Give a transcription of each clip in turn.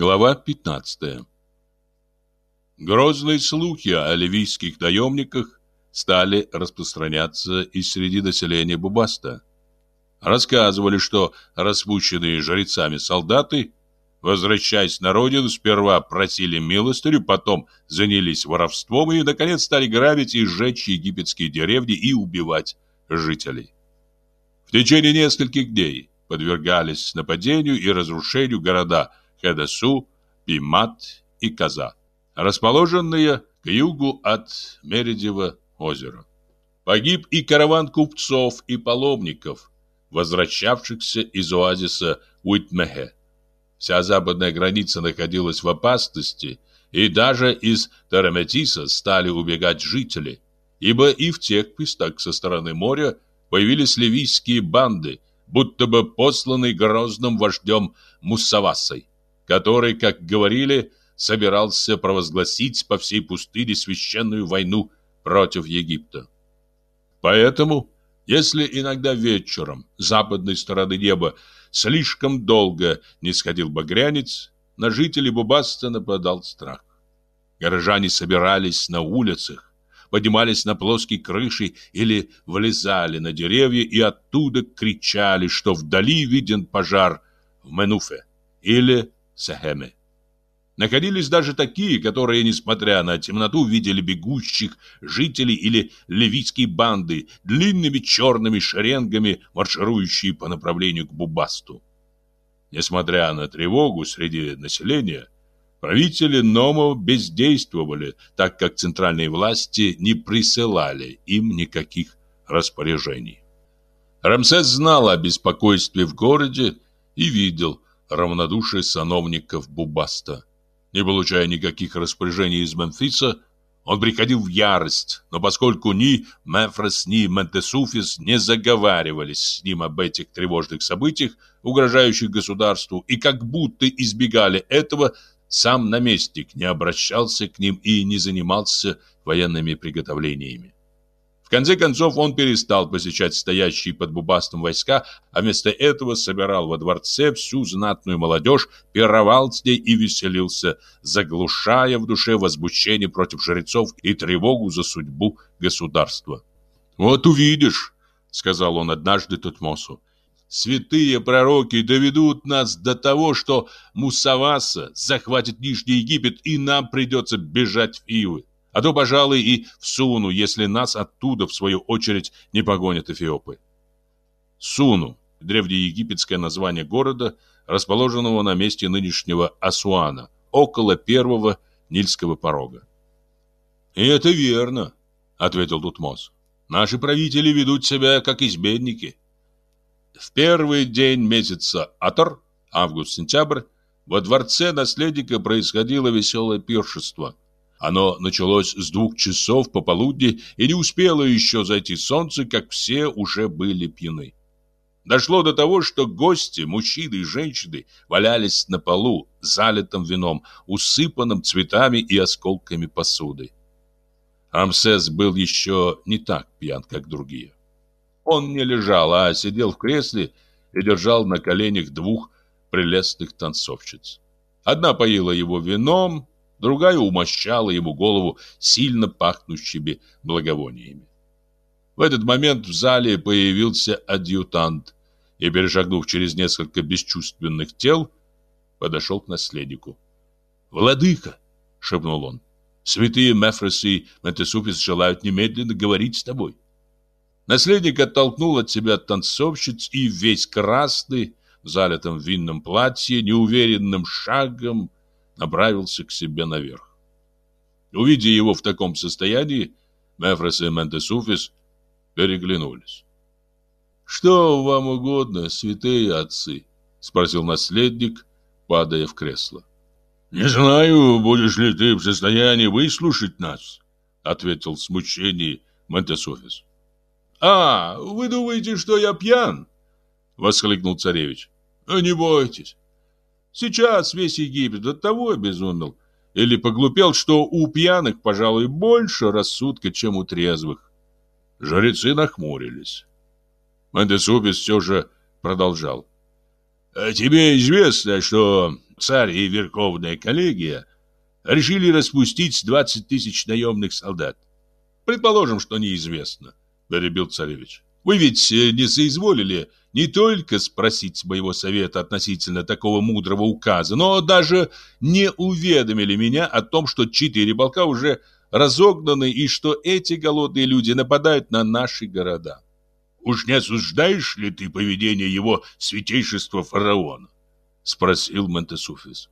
Глава 15 Грозные слухи о ливийских наемниках стали распространяться и среди населения Бубаста. Рассказывали, что распущенные жрецами солдаты, возвращаясь на родину, сперва просили милостыню, потом занялись воровством и, наконец, стали грабить и сжечь египетские деревни и убивать жителей. В течение нескольких дней подвергались нападению и разрушению города Хедасу, Пимат и Каза, расположенные к югу от Мередева озера. Погиб и караван купцов и паломников, возвращавшихся из оазиса Уитмехе. Вся западная граница находилась в опасности, и даже из Тараметиса стали убегать жители, ибо и в тех местах со стороны моря появились ливийские банды, будто бы посланные грозным вождем Муссавасой, который, как говорили, собирался провозгласить по всей пустыне священную войну против Египта. Поэтому, если иногда вечером с западной стороны неба слишком долго не сходил багрянец, на жителей Бубаста нападал страх. Горожане собирались на улицах, поднимались на плоские крыши или влезали на деревья и оттуда кричали, что вдали виден пожар в Менуфе или Сахеме. Находились даже такие, которые, несмотря на темноту, видели бегущих жителей или левитские банды, длинными черными шеренгами, марширующие по направлению к Бубасту. Несмотря на тревогу среди населения, Правители Номо бездействовали, так как центральные власти не присылали им никаких распоряжений. Рамсес знал о беспокойстве в городе и видел равнодушие сановников Бубаста. Не получая никаких распоряжений из Мемфиса, он приходил в ярость, но поскольку ни Мефрос, ни Ментесуфис не заговаривались с ним об этих тревожных событиях, угрожающих государству, и как будто избегали этого, сам наместник не обращался к ним и не занимался военными приготовлениями. В конце концов он перестал посещать стоящие под Бубастом войска, а вместо этого собирал во дворце всю знатную молодежь, пировал с ней и веселился, заглушая в душе возмущение против жрецов и тревогу за судьбу государства. «Вот увидишь», — сказал он однажды Тутмосу, Святые пророки доведут нас до того, что Мусаваса захватит Нижний Египет, и нам придется бежать в Ивы. А то, пожалуй, и в Суну, если нас оттуда, в свою очередь, не погонят эфиопы. Суну – древнеегипетское название города, расположенного на месте нынешнего Асуана, около первого Нильского порога. «И это верно», – ответил Тутмос. «Наши правители ведут себя, как изменники». В первый день месяца Атор, август-сентябрь, во дворце наследника происходило веселое пиршество. Оно началось с двух часов пополудни и не успело еще зайти солнце, как все уже были пьяны. Дошло до того, что гости, мужчины и женщины, валялись на полу, залитым вином, усыпанным цветами и осколками посуды. Амсес был еще не так пьян, как другие. Он не лежал, а сидел в кресле и держал на коленях двух прелестных танцовщиц. Одна поила его вином, другая умощала ему голову сильно пахнущими благовониями. В этот момент в зале появился адъютант и, перешагнув через несколько бесчувственных тел, подошел к наследнику. «Владыка!» — шепнул он. «Святые Мефрос и Метесуфис желают немедленно говорить с тобой». Наследник оттолкнул от себя танцовщиц и весь красный, в залитом винном платье, неуверенным шагом направился к себе наверх. Увидя его в таком состоянии, Мефрос и Ментесуфис переглянулись. «Что вам угодно, святые отцы?» — спросил наследник, падая в кресло. «Не знаю, будешь ли ты в состоянии выслушать нас», — ответил в смущении Ментесуфис. «А, вы думаете, что я пьян?» — воскликнул царевич. «А «Не бойтесь. Сейчас весь Египет от того обезумел или поглупел, что у пьяных, пожалуй, больше рассудка, чем у трезвых». Жрецы нахмурились. Мендесубис все же продолжал. А тебе известно, что царь и Верховная коллегия решили распустить 20 тысяч наемных солдат. Предположим, что неизвестно, перебил царевич. Вы ведь э, не соизволили не только спросить моего совета относительно такого мудрого указа, но даже не уведомили меня о том, что четыре полка уже разогнаны и что эти голодные люди нападают на наши города. Уж не осуждаешь ли ты поведение его святейшества фараона? Спросил Монтесуфис.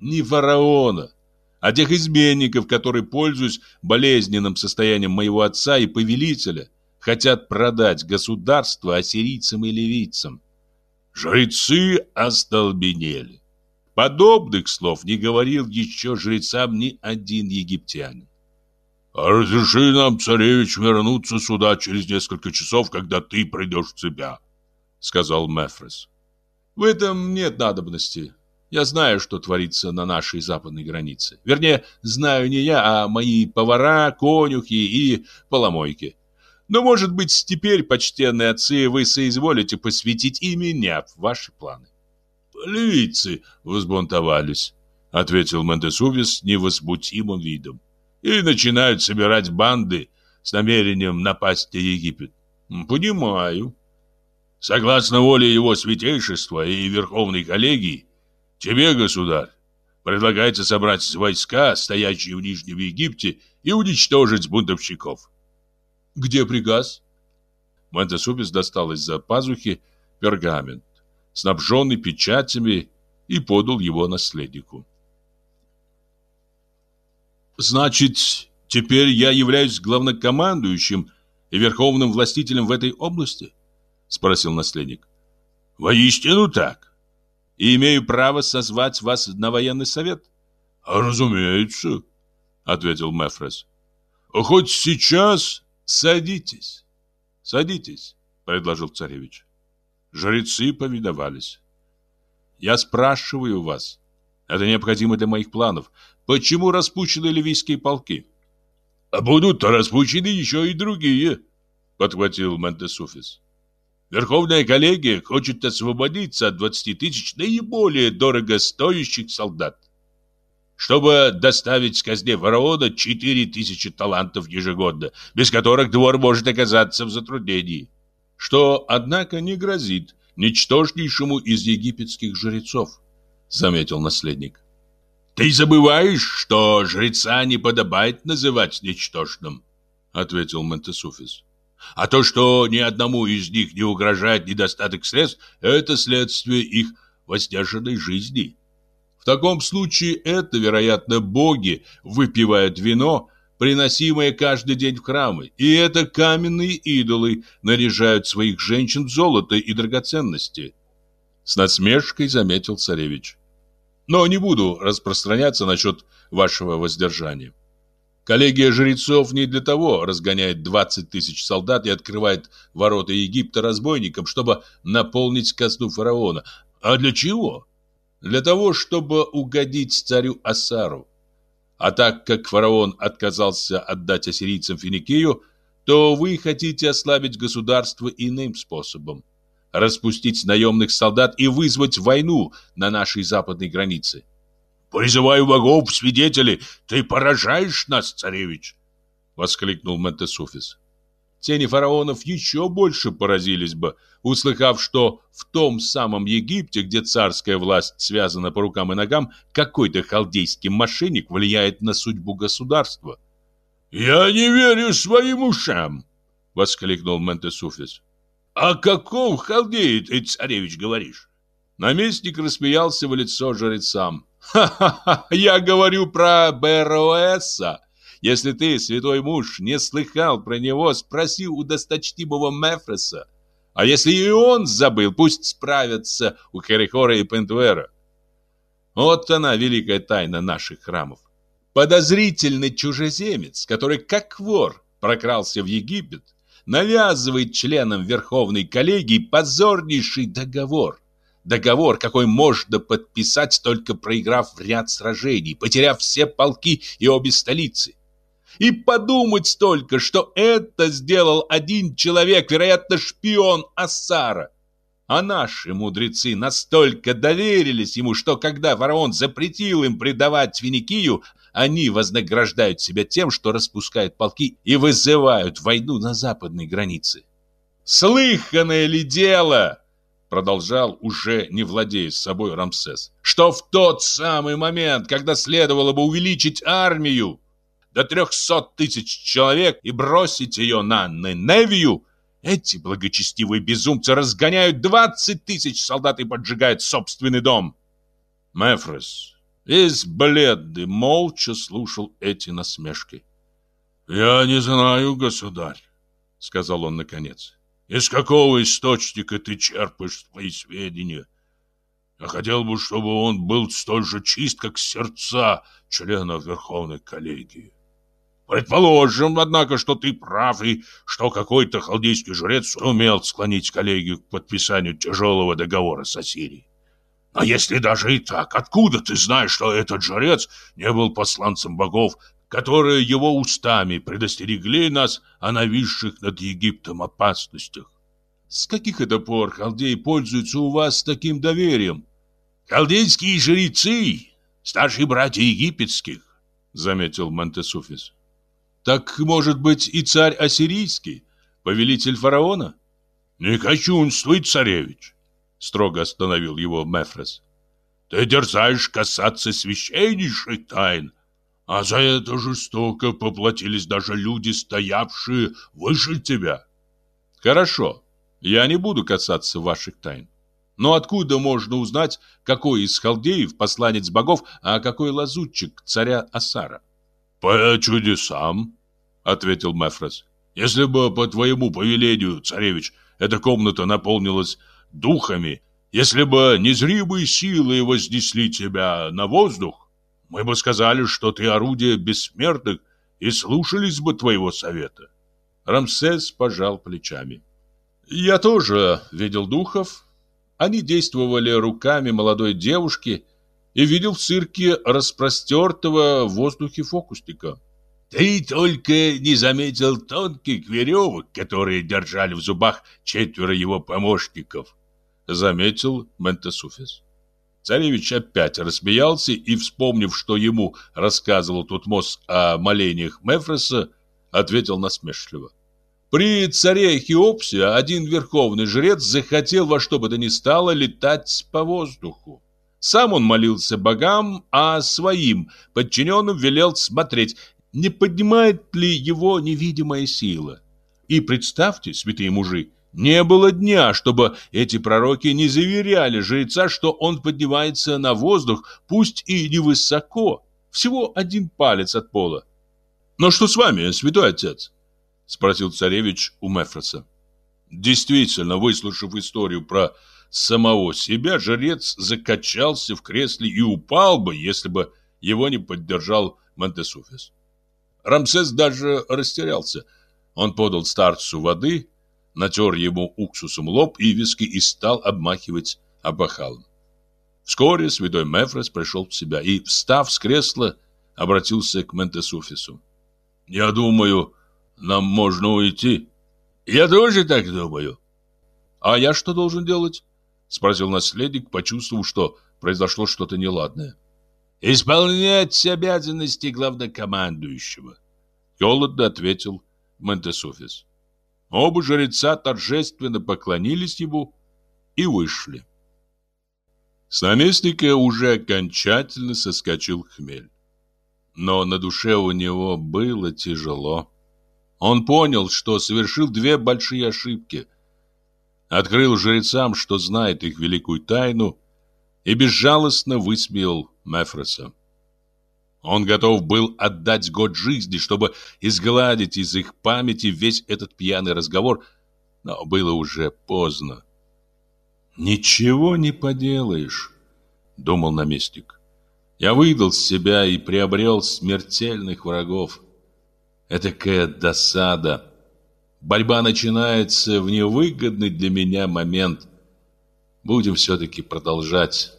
Не фараона, а тех изменников, которые, пользуясь болезненным состоянием моего отца и повелителя, хотят продать государство ассирийцам и ливийцам. Жрецы остолбенели. Подобных слов не говорил еще жрецам ни один египтянин. «Разреши нам, царевич, вернуться сюда через несколько часов, когда ты придешь в себя», — сказал Мефрес. «В этом нет надобности. Я знаю, что творится на нашей западной границе. Вернее, знаю не я, а мои повара, конюхи и поломойки. Но, может быть, теперь, почтенные отцы, вы соизволите посвятить и меня в ваши планы». «Ливийцы возбунтовались», — ответил Монтесувис невозмутимым видом и начинают собирать банды с намерением напасть на Египет. Понимаю. Согласно воле его святейшества и верховной коллегии, тебе, государь, предлагается собрать войска, стоящие в Нижнем Египте, и уничтожить бунтовщиков. Где приказ? Монтесупис достал из-за пазухи пергамент, снабженный печатями, и подал его наследнику. Значит, теперь я являюсь главнокомандующим и верховным властителем в этой области? Спросил наследник. Воистину так. И имею право созвать вас на военный совет? Разумеется, ответил Мефрес. Хоть сейчас садитесь. Садитесь, предложил царевич. Жрецы повиновались. Я спрашиваю вас, это необходимо для моих планов, Почему распущены ливийские полки? А будут распущены еще и другие, подхватил Монтесуфис. Верховная коллегия хочет освободиться от 20 тысяч наиболее дорого стоящих солдат, чтобы доставить казне фараона 4 тысячи талантов ежегодно, без которых двор может оказаться в затруднении, что, однако, не грозит ничтожнейшему из египетских жрецов, заметил наследник. Ты забываешь, что жреца не подобает называть ничтожным, ответил Монтесуфис. А то, что ни одному из них не угрожает недостаток средств, это следствие их воздержанной жизни. В таком случае это, вероятно, боги выпивают вино, приносимое каждый день в храмы, и это каменные идолы наряжают своих женщин в золото и драгоценности. С насмешкой заметил царевич. Но не буду распространяться насчет вашего воздержания. Коллегия жрецов не для того разгоняет 20 тысяч солдат и открывает ворота Египта разбойникам, чтобы наполнить казну фараона. А для чего? Для того, чтобы угодить царю Асару. А так как фараон отказался отдать ассирийцам Финикию, то вы хотите ослабить государство иным способом распустить наемных солдат и вызвать войну на нашей западной границе. «Призываю богов, свидетели, ты поражаешь нас, царевич!» — воскликнул Монтесуфис. Тени фараонов еще больше поразились бы, услыхав, что в том самом Египте, где царская власть связана по рукам и ногам, какой-то халдейский мошенник влияет на судьбу государства. «Я не верю своим ушам!» — воскликнул Монтесуфис. «О каком халдее ты, царевич, говоришь?» Наместник рассмеялся в лицо жрецам. «Ха-ха-ха! Я говорю про Бероэса! Если ты, святой муж, не слыхал про него, спроси у досточтимого Мефреса. А если и он забыл, пусть справятся у Херихора и Пентуэра. Вот она, великая тайна наших храмов. Подозрительный чужеземец, который как вор прокрался в Египет, навязывает членам Верховной коллегии позорнейший договор. Договор, какой можно подписать, только проиграв ряд сражений, потеряв все полки и обе столицы. И подумать только, что это сделал один человек, вероятно, шпион Ассара. А наши мудрецы настолько доверились ему, что когда фараон запретил им предавать Финикию, они вознаграждают себя тем, что распускают полки и вызывают войну на западной границе. «Слыханное ли дело?» Продолжал, уже не владея собой Рамсес, что в тот самый момент, когда следовало бы увеличить армию до трехсот тысяч человек и бросить ее на Неневию, эти благочестивые безумцы разгоняют двадцать тысяч солдат и поджигают собственный дом. Мефрес, весь бледный, молча слушал эти насмешки. «Я не знаю, государь», — сказал он наконец. Из какого источника ты черпаешь свои сведения? Я хотел бы, чтобы он был столь же чист, как сердца членов Верховной коллегии. Предположим, однако, что ты прав и что какой-то халдейский жрец умел склонить коллегию к подписанию тяжелого договора с Ассирией. А если даже и так, откуда ты знаешь, что этот жрец не был посланцем богов которые его устами предостерегли нас о нависших над Египтом опасностях. С каких это пор халдеи пользуются у вас таким доверием? Халдейские жрецы, старшие братья египетских, заметил Монтесуфис. Так, может быть, и царь ассирийский, повелитель фараона? Не кощунствуй, царевич, строго остановил его Мефрес. Ты дерзаешь касаться священнейших тайн, а за это жестоко поплатились даже люди, стоявшие выше тебя. Хорошо, я не буду касаться ваших тайн. Но откуда можно узнать, какой из халдеев посланец богов, а какой лазутчик царя Асара? По чудесам, ответил Мефрос. Если бы по твоему повелению, царевич, эта комната наполнилась духами, если бы незримые силы вознесли тебя на воздух, мы бы сказали, что ты орудие бессмертных и слушались бы твоего совета. Рамсес пожал плечами. Я тоже видел духов. Они действовали руками молодой девушки и видел в цирке распростертого в воздухе фокусника. Ты только не заметил тонких веревок, которые держали в зубах четверо его помощников, заметил Ментесуфис. Царевич опять рассмеялся и, вспомнив, что ему рассказывал Тутмос о молениях Мефреса, ответил насмешливо. При царе Хеопсе один верховный жрец захотел во что бы то ни стало летать по воздуху. Сам он молился богам, а своим подчиненным велел смотреть, не поднимает ли его невидимая сила. И представьте, святые мужи, не было дня, чтобы эти пророки не заверяли жреца, что он поднимается на воздух, пусть и невысоко, всего один палец от пола. «Но что с вами, святой отец?» — спросил царевич у Мефроса. Действительно, выслушав историю про самого себя, жрец закачался в кресле и упал бы, если бы его не поддержал Монтесуфис. Рамсес даже растерялся. Он подал старцу воды, натер ему уксусом лоб и виски и стал обмахивать обахалом. Вскоре святой Мефрес пришел в себя и, встав с кресла, обратился к Ментесуфису. «Я думаю, нам можно уйти». «Я тоже так думаю». «А я что должен делать?» — спросил наследник, почувствовав, что произошло что-то неладное. «Исполнять обязанности главнокомандующего», — холодно ответил Ментесуфис. Оба жреца торжественно поклонились ему и вышли. С наместника уже окончательно соскочил хмель. Но на душе у него было тяжело. Он понял, что совершил две большие ошибки. Открыл жрецам, что знает их великую тайну, и безжалостно высмеял Мефроса. Он готов был отдать год жизни, чтобы изгладить из их памяти весь этот пьяный разговор, но было уже поздно. «Ничего не поделаешь», — думал наместник. «Я выдал себя и приобрел смертельных врагов. Этакая досада. Борьба начинается в невыгодный для меня момент. Будем все-таки продолжать».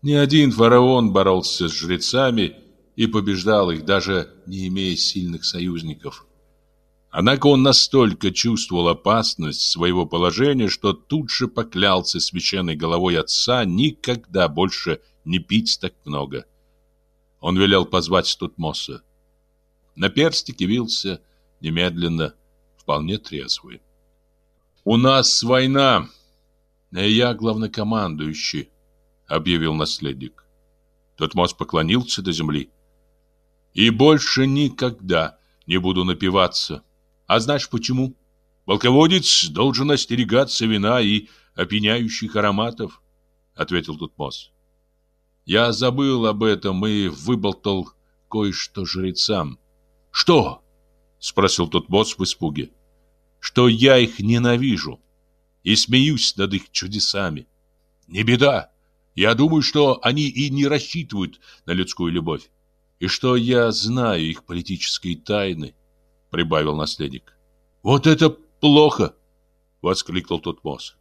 Ни один фараон боролся с жрецами, — и побеждал их, даже не имея сильных союзников. Однако он настолько чувствовал опасность своего положения, что тут же поклялся священной головой отца никогда больше не пить так много. Он велел позвать Тутмоса. На перстик явился немедленно, вполне трезвый. «У нас война, и я главнокомандующий», — объявил наследник. Тутмос поклонился до земли. «И больше никогда не буду напиваться. А знаешь почему? Полководец должен остерегаться вина и опьяняющих ароматов», — ответил Тутмос. «Я забыл об этом и выболтал кое-что жрецам». «Что?» — спросил тот босс в испуге. «Что я их ненавижу и смеюсь над их чудесами. Не беда. Я думаю, что они и не рассчитывают на людскую любовь. И что я знаю их политические тайны», — прибавил наследник. «Вот это плохо!» — воскликнул тот босс.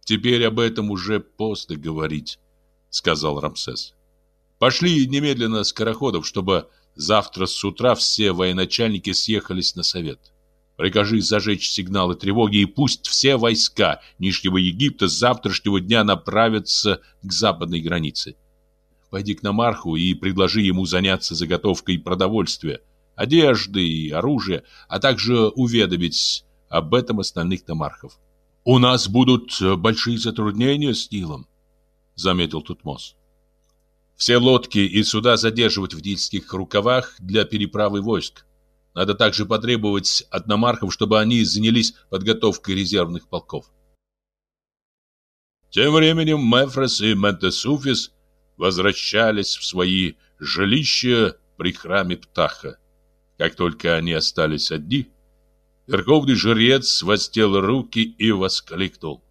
«Теперь об этом уже поздно говорить», — сказал Рамсес. «Пошли немедленно скороходов, чтобы Завтра с утра все военачальники съехались на совет. Прикажи зажечь сигналы тревоги и пусть все войска Нижнего Египта с завтрашнего дня направятся к западной границе. Пойди к Намарху и предложи ему заняться заготовкой продовольствия, одежды и оружия, а также уведомить об этом остальных Намархов. «У нас будут большие затруднения с Нилом», — заметил Тутмос. Все лодки и суда задерживать в Дильских рукавах для переправы войск. Надо также потребовать от намархов, чтобы они занялись подготовкой резервных полков. Тем временем Мефрес и Ментесуфис возвращались в свои жилища при храме Птаха. Как только они остались одни, верховный жрец воздел руки и воскликнул.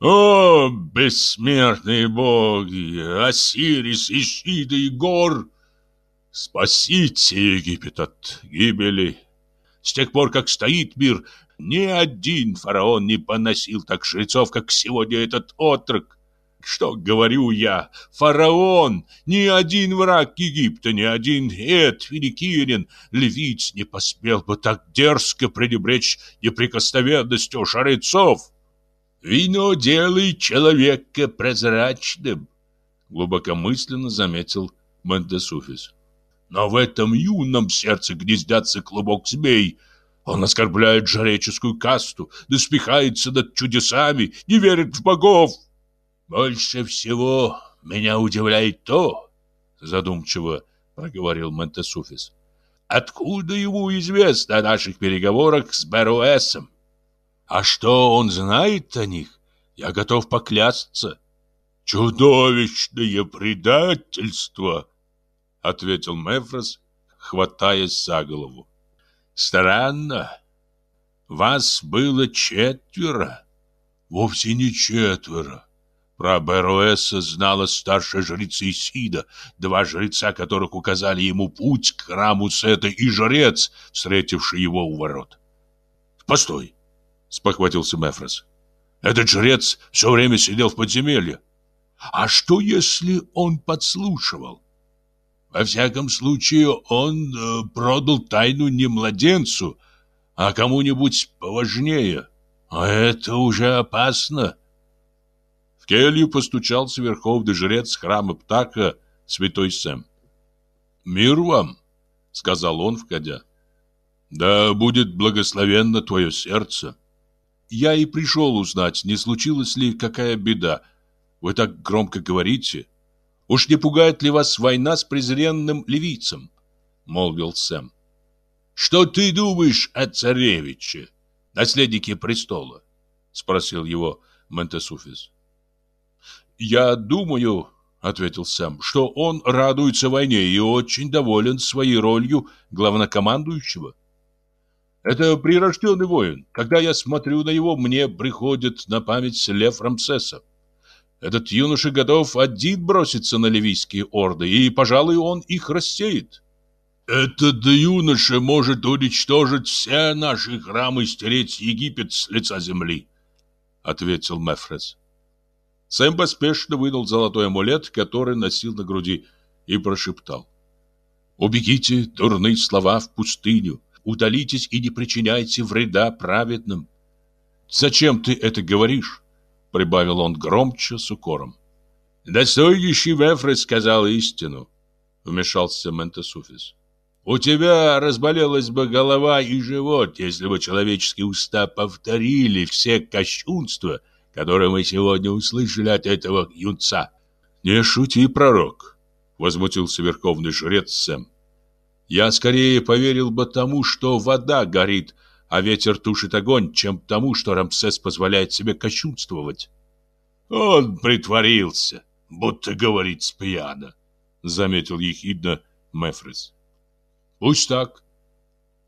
О, бессмертные боги, Осирис, Ишида и Гор, спасите Египет от гибели. С тех пор, как стоит мир, ни один фараон не поносил так жрецов, как сегодня этот отрок. Что говорю я? Фараон, ни один враг Египта, ни один эт, финикиянин, левиц не посмел бы так дерзко пренебречь неприкосновенностью жрецов. Вино делает человека прозрачным, глубокомысленно заметил Монтесуфис. Но в этом юном сердце гнездятся клубок змей. Он оскорбляет жреческую касту, доспехается над чудесами, не верит в богов. Больше всего меня удивляет то, задумчиво проговорил Монтесуфис. Откуда ему известно о наших переговорах с Беруэсом? А что он знает о них, я готов поклясться. Чудовищное предательство, ответил Мефрос, хватаясь за голову. Странно. Вас было четверо. Вовсе не четверо. Про Беруэса знала старшая жрица Исида, два жреца, которых указали ему путь к храму Сета, и жрец, встретивший его у ворот. Постой, спохватился Мефрос. Этот жрец все время сидел в подземелье. А что, если он подслушивал? Во всяком случае, он э, продал тайну не младенцу, а кому-нибудь поважнее. А это уже опасно. В келью постучался верховный жрец храма Птаха, святой Сэм. «Мир вам!» — сказал он, входя. «Да будет благословенно твое сердце!» Я и пришел узнать, не случилась ли какая беда. Вы так громко говорите. Уж не пугает ли вас война с презренным ливийцем? Молвил Сэм. Что ты думаешь о царевиче, наследнике престола? Спросил его Монтесуфис. Я думаю, ответил Сэм, что он радуется войне и очень доволен своей ролью главнокомандующего. Это прирожденный воин. Когда я смотрю на него, мне приходит на память лев Рамсеса. Этот юноша готов один броситься на ливийские орды, и, пожалуй, он их рассеет. Этот юноша может уничтожить все наши храмы и стереть Египет с лица земли, ответил Мефрес. Сэм поспешно вынул золотой амулет, который носил на груди, и прошептал. «Убегите, дурные слова, в пустыню. удалитесь и не причиняйте вреда праведным. Зачем ты это говоришь? Прибавил он громче с укором. Достойнейший Вефрес сказал истину, вмешался Ментесуфис. У тебя разболелась бы голова и живот, если бы человеческие уста повторили все кощунства, которые мы сегодня услышали от этого юнца. Не шути, пророк, возмутился верховный жрец Сэм. Я скорее поверил бы тому, что вода горит, а ветер тушит огонь, чем тому, что Рамсес позволяет себе кощунствовать. Он притворился, будто говорит с пьяна, заметил ехидно Мефрис. Пусть так.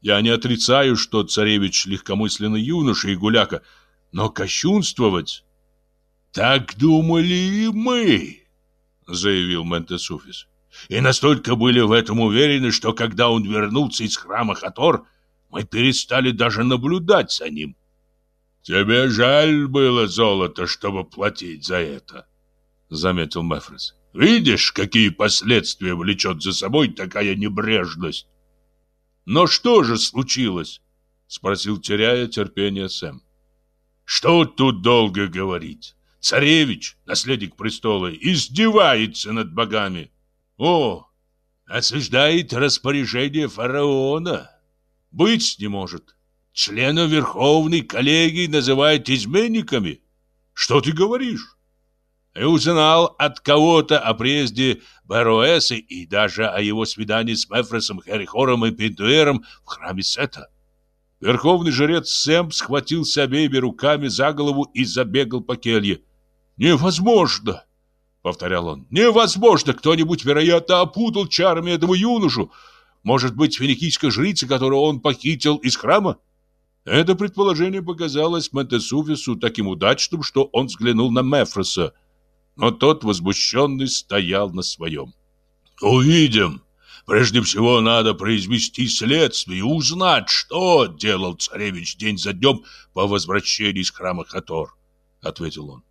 Я не отрицаю, что царевич легкомысленный юноша и гуляка, но кощунствовать... Так думали и мы, заявил Ментесуфис. И настолько были в этом уверены, что когда он вернулся из храма Хатор, мы перестали даже наблюдать за ним. Тебе жаль было золото, чтобы платить за это, заметил Мефрис. Видишь, какие последствия влечет за собой такая небрежность? Но что же случилось? Спросил, теряя терпение Сэм. Что тут долго говорить? Царевич, наследник престола, издевается над богами. О, осуждает распоряжение фараона. Быть не может. Члена Верховной коллегии называют изменниками. Что ты говоришь? И узнал от кого-то о приезде Баруэса и даже о его свидании с Мефросом, Херихором и Пентуэром в храме Сета. Верховный жрец Сэм схватился обеими руками за голову и забегал по келье. «Невозможно!» — повторял он. «Невозможно! Кто-нибудь, вероятно, опутал чарами этого юношу. Может быть, финикийская жрица, которую он похитил из храма?» Это предположение показалось Монтесуфису таким удачным, что он взглянул на Мефроса — но тот, возмущенный, стоял на своем. «Увидим. Прежде всего надо произвести следствие и узнать, что делал царевич день за днем по возвращении из храма Хатор», — ответил он.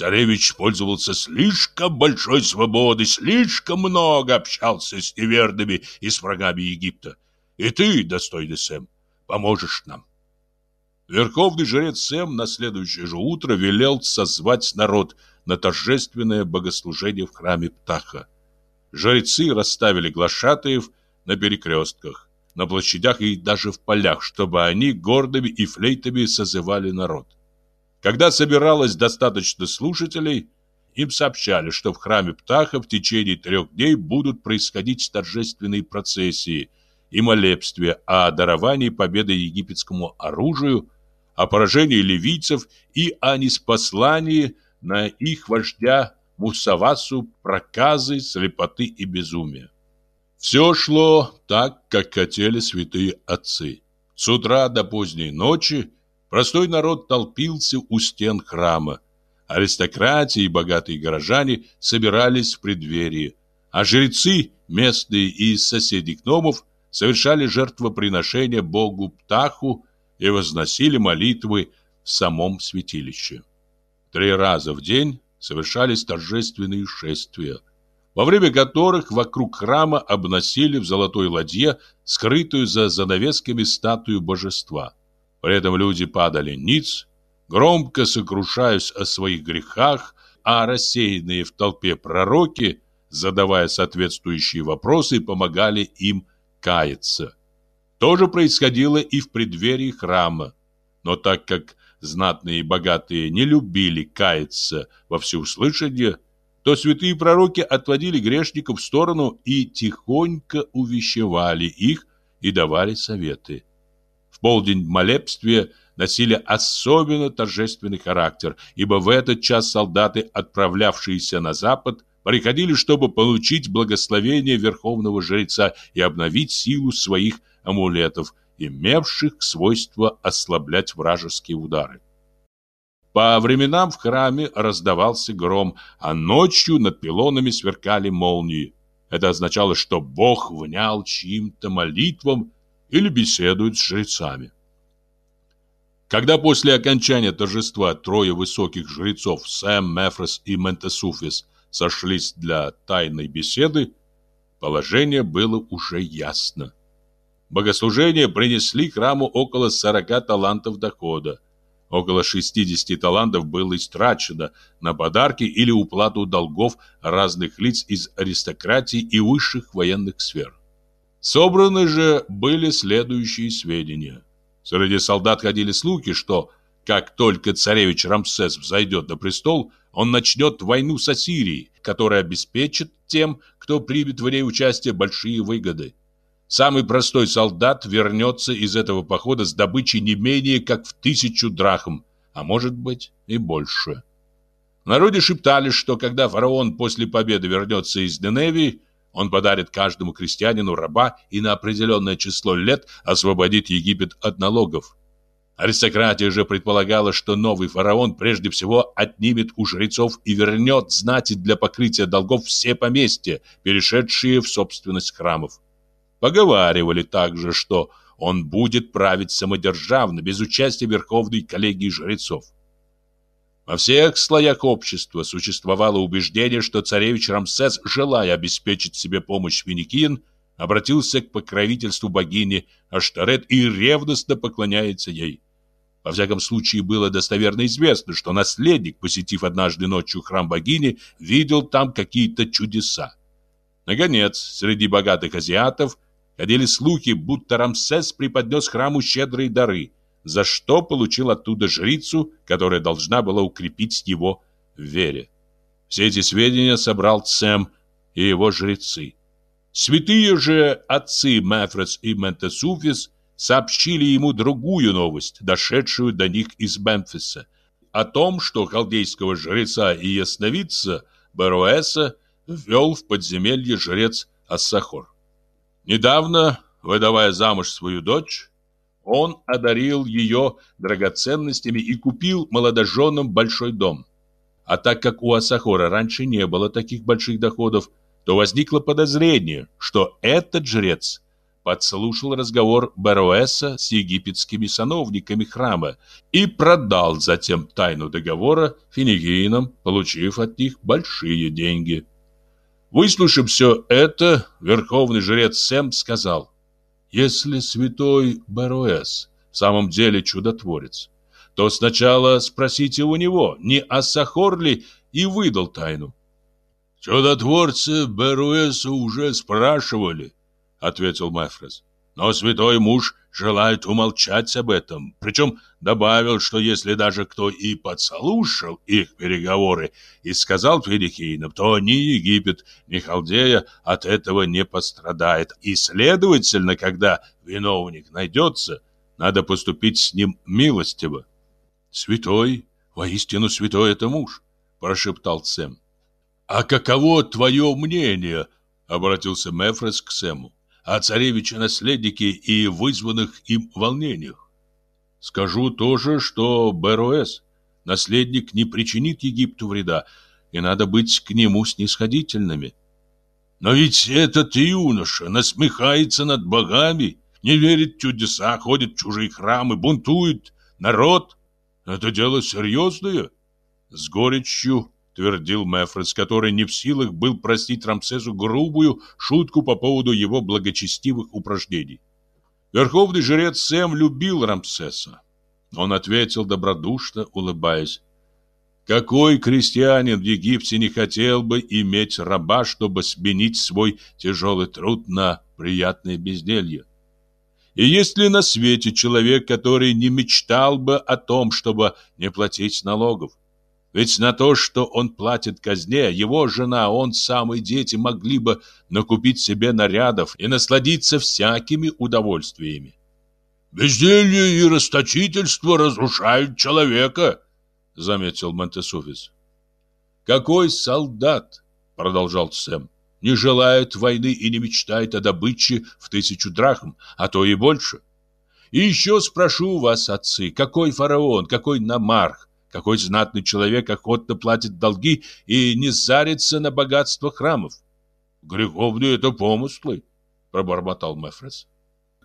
Царевич пользовался слишком большой свободой, слишком много общался с неверными и с врагами Египта. И ты, достойный Сэм, поможешь нам. Верховный жрец Сэм на следующее же утро велел созвать народ — на торжественное богослужение в храме Птаха. Жрецы расставили глашатаев на перекрестках, на площадях и даже в полях, чтобы они гордыми и флейтами созывали народ. Когда собиралось достаточно слушателей, им сообщали, что в храме Птаха в течение трех дней будут происходить торжественные процессии и молебствия о даровании победы египетскому оружию, о поражении ливийцев и о неспослании на их вождя Мусавасу проказы, слепоты и безумия. Все шло так, как хотели святые отцы. С утра до поздней ночи простой народ толпился у стен храма. Аристократия и богатые горожане собирались в преддверии, а жрецы, местные и из соседних гномов, совершали жертвоприношения богу Птаху и возносили молитвы в самом святилище. Три раза в день совершались торжественные шествия, во время которых вокруг храма обносили в золотой ладье скрытую за занавесками статую божества. При этом люди падали ниц, громко сокрушаясь о своих грехах, а рассеянные в толпе пророки, задавая соответствующие вопросы, помогали им каяться. То же происходило и в преддверии храма. Но так как знатные и богатые не любили каяться во всеуслышание, то святые пророки отводили грешников в сторону и тихонько увещевали их и давали советы. В полдень молебствия носили особенно торжественный характер, ибо в этот час солдаты, отправлявшиеся на запад, приходили, чтобы получить благословение верховного жреца и обновить силу своих амулетов, имевших свойство ослаблять вражеские удары. По временам в храме раздавался гром, а ночью над пилонами сверкали молнии. Это означало, что Бог внял чьим-то молитвам или беседует с жрецами. Когда после окончания торжества трое высоких жрецов Сэм, Мефрос и Ментесуфис сошлись для тайной беседы, положение было уже ясно. богослужения принесли храму около 40 талантов дохода. Около 60 талантов было истрачено на подарки или уплату долгов разных лиц из аристократии и высших военных сфер. Собраны же были следующие сведения. Среди солдат ходили слухи, что как только царевич Рамсес взойдет на престол, он начнет войну с Ассирией, которая обеспечит тем, кто примет в ней участие, большие выгоды. Самый простой солдат вернется из этого похода с добычей не менее как в тысячу драхм, а может быть и больше. В народе шептали, что когда фараон после победы вернется из Деневии, он подарит каждому крестьянину раба и на определенное число лет освободит Египет от налогов. Аристократия же предполагала, что новый фараон прежде всего отнимет у жрецов и вернет знати для покрытия долгов все поместья, перешедшие в собственность храмов. Поговаривали также, что он будет править самодержавно, без участия Верховной коллегии жрецов. Во всех слоях общества существовало убеждение, что царевич Рамсес, желая обеспечить себе помощь финикиен, обратился к покровительству богини Аштарет и ревностно поклоняется ей. Во всяком случае, было достоверно известно, что наследник, посетив однажды ночью храм богини, видел там какие-то чудеса. Наконец, среди богатых азиатов ходили слухи, будто Рамсес преподнес храму щедрые дары, за что получил оттуда жрицу, которая должна была укрепить его в вере. Все эти сведения собрал Сэм и его жрецы. Святые же отцы Мефрес и Ментесуфис – сообщили ему другую новость, дошедшую до них из Мемфиса, о том, что халдейского жреца и ясновидца Баруэса ввел в подземелье жрец Ассахор. Недавно, выдавая замуж свою дочь, он одарил ее драгоценностями и купил молодоженам большой дом. А так как у Асахора раньше не было таких больших доходов, то возникло подозрение, что этот жрец подслушал разговор Бероэса с египетскими сановниками храма и продал затем тайну договора финикийцам, получив от них большие деньги. Выслушав все это, верховный жрец Сэм сказал, «Если святой Бероэс в самом деле чудотворец, то сначала спросите у него, не Ассахор ли и выдал тайну». Чудотворцы Беруэса уже спрашивали, ответил Мефрес. Но святой муж желает умолчать об этом, причем добавил, что если даже кто и подслушал их переговоры и сказал филикийнам, то ни Египет, ни Халдея от этого не пострадает. И, следовательно, когда виновник найдется, надо поступить с ним милостиво. «Святой, воистину святой это муж», – прошептал Сэм. «А каково твое мнение?» – обратился Мефрес к Сэму о царевиче-наследнике и вызванных им волнениях. Скажу тоже, что БРОС, наследник, не причинит Египту вреда, и надо быть к нему снисходительными. Но ведь этот юноша насмехается над богами, не верит в чудеса, ходит в чужие храмы, бунтует народ. Это дело серьезное. С горечью твердил Мефрес, который не в силах был простить Рамсесу грубую шутку по поводу его благочестивых упражнений. Верховный жрец Сэм любил Рамсеса. Он ответил добродушно, улыбаясь. Какой крестьянин в Египте не хотел бы иметь раба, чтобы сменить свой тяжелый труд на приятное безделье? И есть ли на свете человек, который не мечтал бы о том, чтобы не платить налогов? Ведь на то, что он платит казне, его жена, он сам и дети могли бы накупить себе нарядов и насладиться всякими удовольствиями. «Безделье и расточительство разрушают человека», — заметил Монтесуфис. «Какой солдат?» — продолжал Сэм. «Не желает войны и не мечтает о добыче в тысячу драхм, а то и больше. И еще спрошу вас, отцы, какой фараон, какой намарх, какой знатный человек охотно платит долги и не зарится на богатство храмов? Греховные это помыслы, пробормотал Мефрес.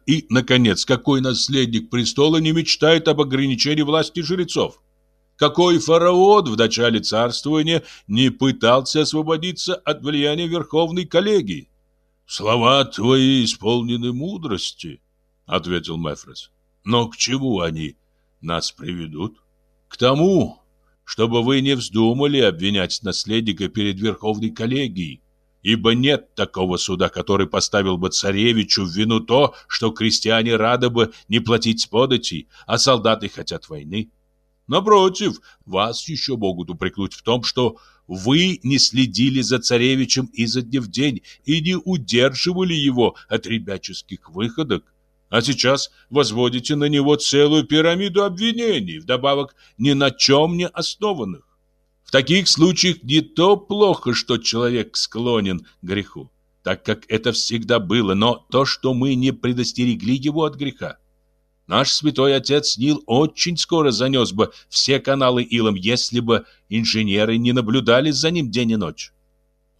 И, наконец, какой наследник престола не мечтает об ограничении власти жрецов? Какой фараон в начале царствования не пытался освободиться от влияния верховной коллегии? Слова твои исполнены мудрости, ответил Мефрес. Но к чему они нас приведут? К тому, чтобы вы не вздумали обвинять наследника перед Верховной коллегией, ибо нет такого суда, который поставил бы царевичу в вину то, что крестьяне рады бы не платить податей, а солдаты хотят войны. Напротив, вас еще могут упрекнуть в том, что вы не следили за царевичем изо дня в день и не удерживали его от ребяческих выходок, а сейчас возводите на него целую пирамиду обвинений, вдобавок ни на чем не основанных. В таких случаях не то плохо, что человек склонен к греху, так как это всегда было, но то, что мы не предостерегли его от греха. Наш святой отец Нил очень скоро занес бы все каналы илом, если бы инженеры не наблюдали за ним день и ночь.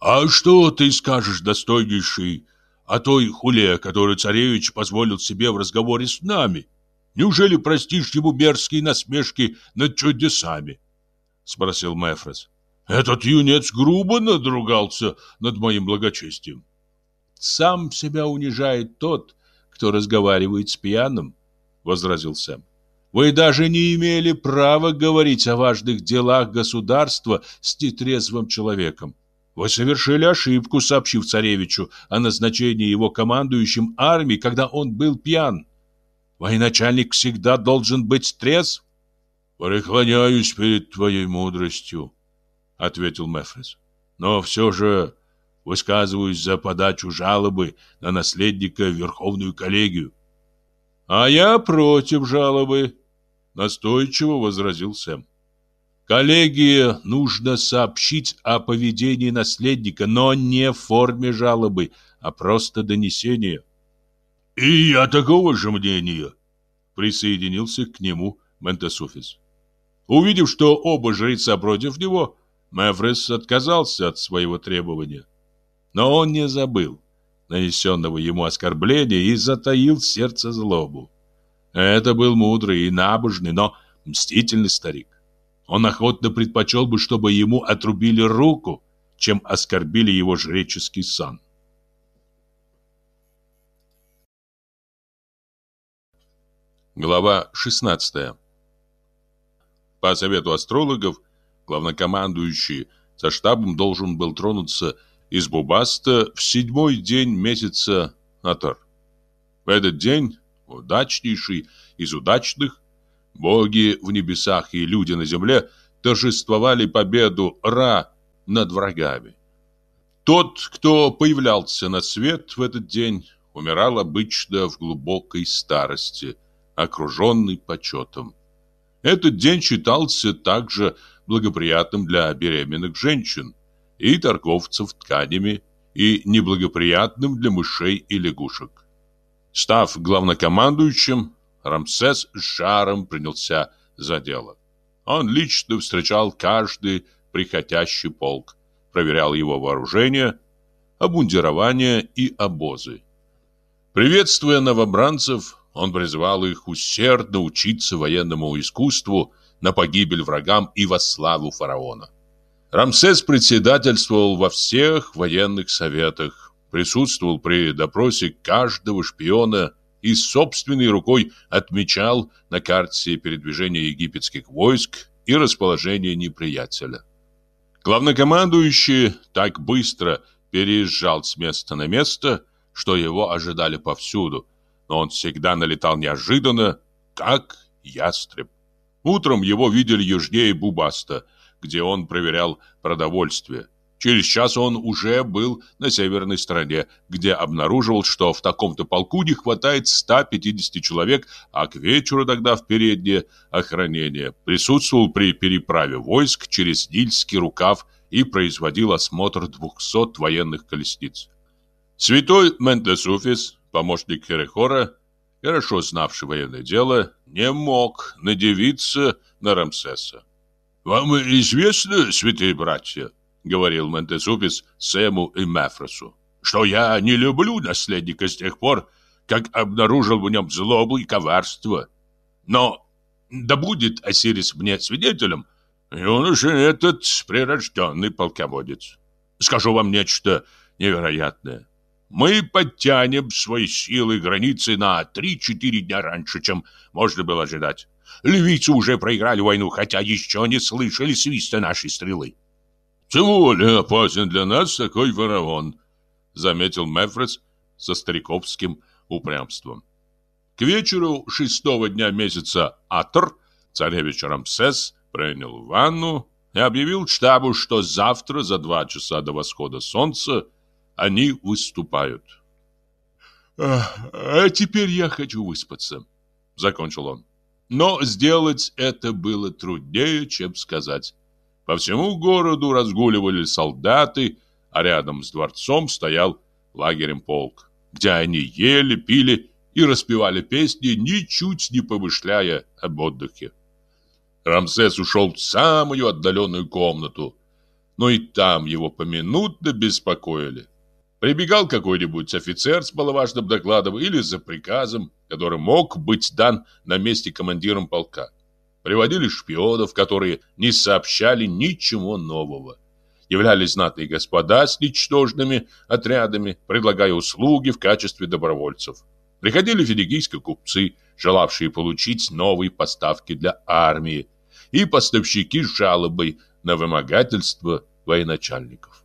«А что ты скажешь, достойнейший, о той хуле, которую царевич позволил себе в разговоре с нами? Неужели простишь ему мерзкие насмешки над чудесами?» Спросил Мефрес. «Этот юнец грубо надругался над моим благочестием». «Сам себя унижает тот, кто разговаривает с пьяным», возразил Сэм. Вы даже не имели права говорить о важных делах государства с нетрезвым человеком. Вы совершили ошибку, сообщив царевичу о назначении его командующим армией, когда он был пьян. Военачальник всегда должен быть трезв. «Преклоняюсь перед твоей мудростью», — ответил Мефрис. «Но все же высказываюсь за подачу жалобы на наследника в Верховную коллегию. А я против жалобы, настойчиво возразил Сэм. Коллегии нужно сообщить о поведении наследника, но не в форме жалобы, а просто донесения. И я такого же мнения, присоединился к нему Ментесуфис. Увидев, что оба жреца против него, Мефрес отказался от своего требования. Но он не забыл нанесенного ему оскорбления и затаил в сердце злобу. Это был мудрый и набожный, но мстительный старик. Он охотно предпочел бы, чтобы ему отрубили руку, чем оскорбили его жреческий сан. Глава 16 По совету астрологов, главнокомандующий со штабом должен был тронуться из Бубаста в седьмой день месяца Атар. В этот день, удачнейший из удачных, боги в небесах и люди на земле торжествовали победу Ра над врагами. Тот, кто появлялся на свет в этот день, умирал обычно в глубокой старости, окруженный почетом. Этот день считался также благоприятным для беременных женщин, и торговцев тканями, и неблагоприятным для мышей и лягушек. Став главнокомандующим, Рамсес с жаром принялся за дело. Он лично встречал каждый приходящий полк, проверял его вооружение, обмундирование и обозы. Приветствуя новобранцев, он призывал их усердно учиться военному искусству на погибель врагам и во славу фараона. Рамсес председательствовал во всех военных советах, присутствовал при допросе каждого шпиона и собственной рукой отмечал на карте передвижение египетских войск и расположение неприятеля. Главнокомандующий так быстро переезжал с места на место, что его ожидали повсюду, но он всегда налетал неожиданно, как ястреб. Утром его видели южнее Бубаста – где он проверял продовольствие. Через час он уже был на северной стороне, где обнаруживал, что в таком-то полку не хватает 150 человек, а к вечеру тогда в переднее охранение присутствовал при переправе войск через Нильский рукав и производил осмотр 200 военных колесниц. Святой Ментесуфис, помощник Херехора, хорошо знавший военное дело, не мог надевиться на Рамсеса. «Вам известно, святые братья, — говорил Монтезупис Сэму и Мефросу, — что я не люблю наследника с тех пор, как обнаружил в нем злобу и коварство. Но да будет Осирис мне свидетелем, юноша этот прирожденный полководец. Скажу вам нечто невероятное. Мы подтянем свои силы границы на 3-4 дня раньше, чем можно было ожидать. Львицы уже проиграли войну, хотя еще не слышали свиста нашей стрелы. Тем более опасен для нас такой фараон, заметил Мефрес со стариковским упрямством. К вечеру шестого дня месяца Атр царевич Рамсес принял ванну и объявил штабу, что завтра за два часа до восхода солнца они выступают. «А, а теперь я хочу выспаться», — закончил он. Но сделать это было труднее, чем сказать. По всему городу разгуливали солдаты, а рядом с дворцом стоял лагерем полк, где они ели, пили и распевали песни, ничуть не помышляя об отдыхе. Рамсес ушел в самую отдаленную комнату, но и там его поминутно беспокоили. Прибегал какой-нибудь офицер с маловажным докладом или за приказом, который мог быть дан на месте командиром полка. Приводили шпионов, которые не сообщали ничего нового. Являлись знатные господа с ничтожными отрядами, предлагая услуги в качестве добровольцев. Приходили финикийские купцы, желавшие получить новые поставки для армии, и поставщики с жалобой на вымогательство военачальников.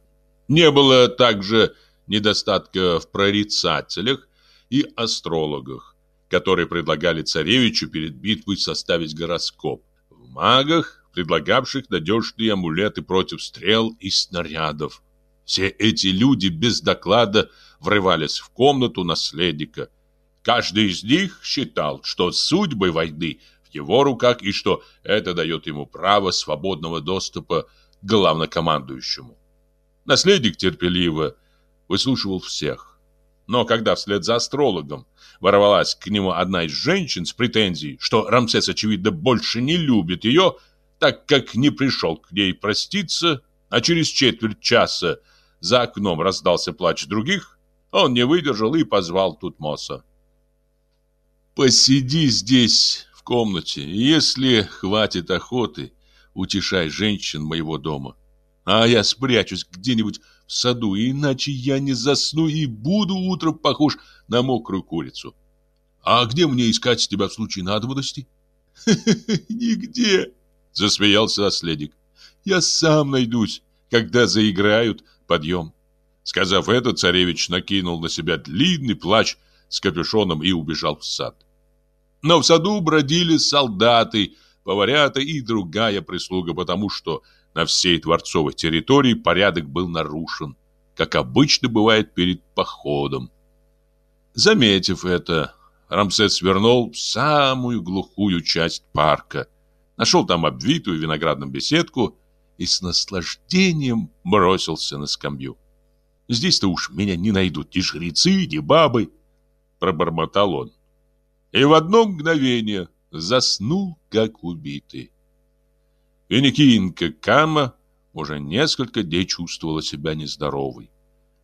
Не было также недостатка в прорицателях и астрологах, которые предлагали царевичу перед битвой составить гороскоп, в магах, предлагавших надежные амулеты против стрел и снарядов. Все эти люди без доклада врывались в комнату наследника. Каждый из них считал, что судьбы войны в его руках и что это дает ему право свободного доступа к главнокомандующему. Наследник терпеливо выслушивал всех. Но когда вслед за астрологом ворвалась к нему одна из женщин с претензией, что Рамсес, очевидно, больше не любит ее, так как не пришел к ней проститься, а через четверть часа за окном раздался плач других, он не выдержал и позвал Тутмоса. «Посиди здесь, в комнате, если хватит охоты, утешай женщин моего дома, а я спрячусь где-нибудь в саду, иначе я не засну и буду утром похож на мокрую курицу. А где мне искать тебя в случае надобности? Нигде, засмеялся наследник. Я сам найдусь, когда заиграют подъем. Сказав это, царевич накинул на себя длинный плащ с капюшоном и убежал в сад. Но в саду бродили солдаты, поварята и другая прислуга, потому что на всей дворцовой территории порядок был нарушен, как обычно бывает перед походом. Заметив это, Рамсес свернул в самую глухую часть парка, нашел там обвитую виноградную беседку и с наслаждением бросился на скамью. «Здесь-то уж меня не найдут ни жрецы, ни бабы», — пробормотал он. И в одно мгновение заснул, как убитый. Финикинка Кама уже несколько дней чувствовала себя нездоровой.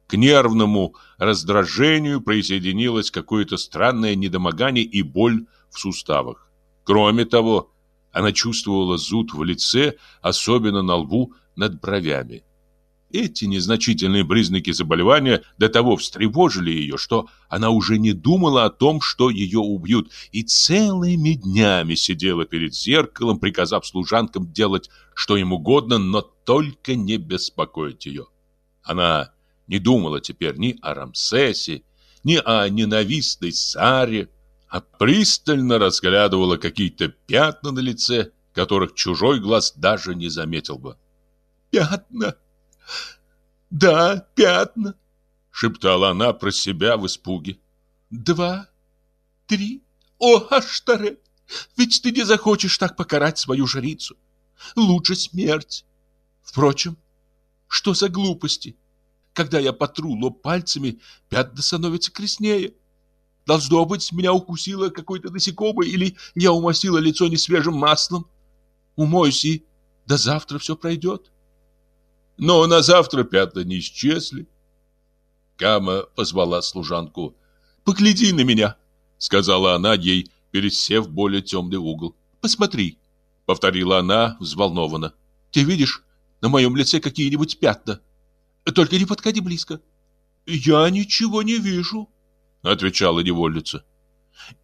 К нервному раздражению присоединилось какое-то странное недомогание и боль в суставах. Кроме того, она чувствовала зуд в лице, особенно на лбу над бровями. Эти незначительные признаки заболевания до того встревожили ее, что она уже не думала о том, что ее убьют, и целыми днями сидела перед зеркалом, приказав служанкам делать что им угодно, но только не беспокоить ее. Она не думала теперь ни о Рамсесе, ни о ненавистной Саре, а пристально разглядывала какие-то пятна на лице, которых чужой глаз даже не заметил бы. «Пятна!» «Да, пятна», — шептала она про себя в испуге. «Два, три. О, Аштарет, ведь ты не захочешь так покарать свою жрицу. Лучше смерть. Впрочем, что за глупости? Когда я потру лоб пальцами, пятна становятся краснее. Должно быть, меня укусило какое-то насекомое или я умастила лицо несвежим маслом. Умоюсь и до завтра все пройдет. Но на завтра пятна не исчезли. Кама позвала служанку. «Погляди на меня», — сказала она ей, пересев в более темный угол. «Посмотри», — повторила она взволнованно. «Ты видишь на моем лице какие-нибудь пятна? Только не подходи близко». Я ничего не вижу, отвечала невольница.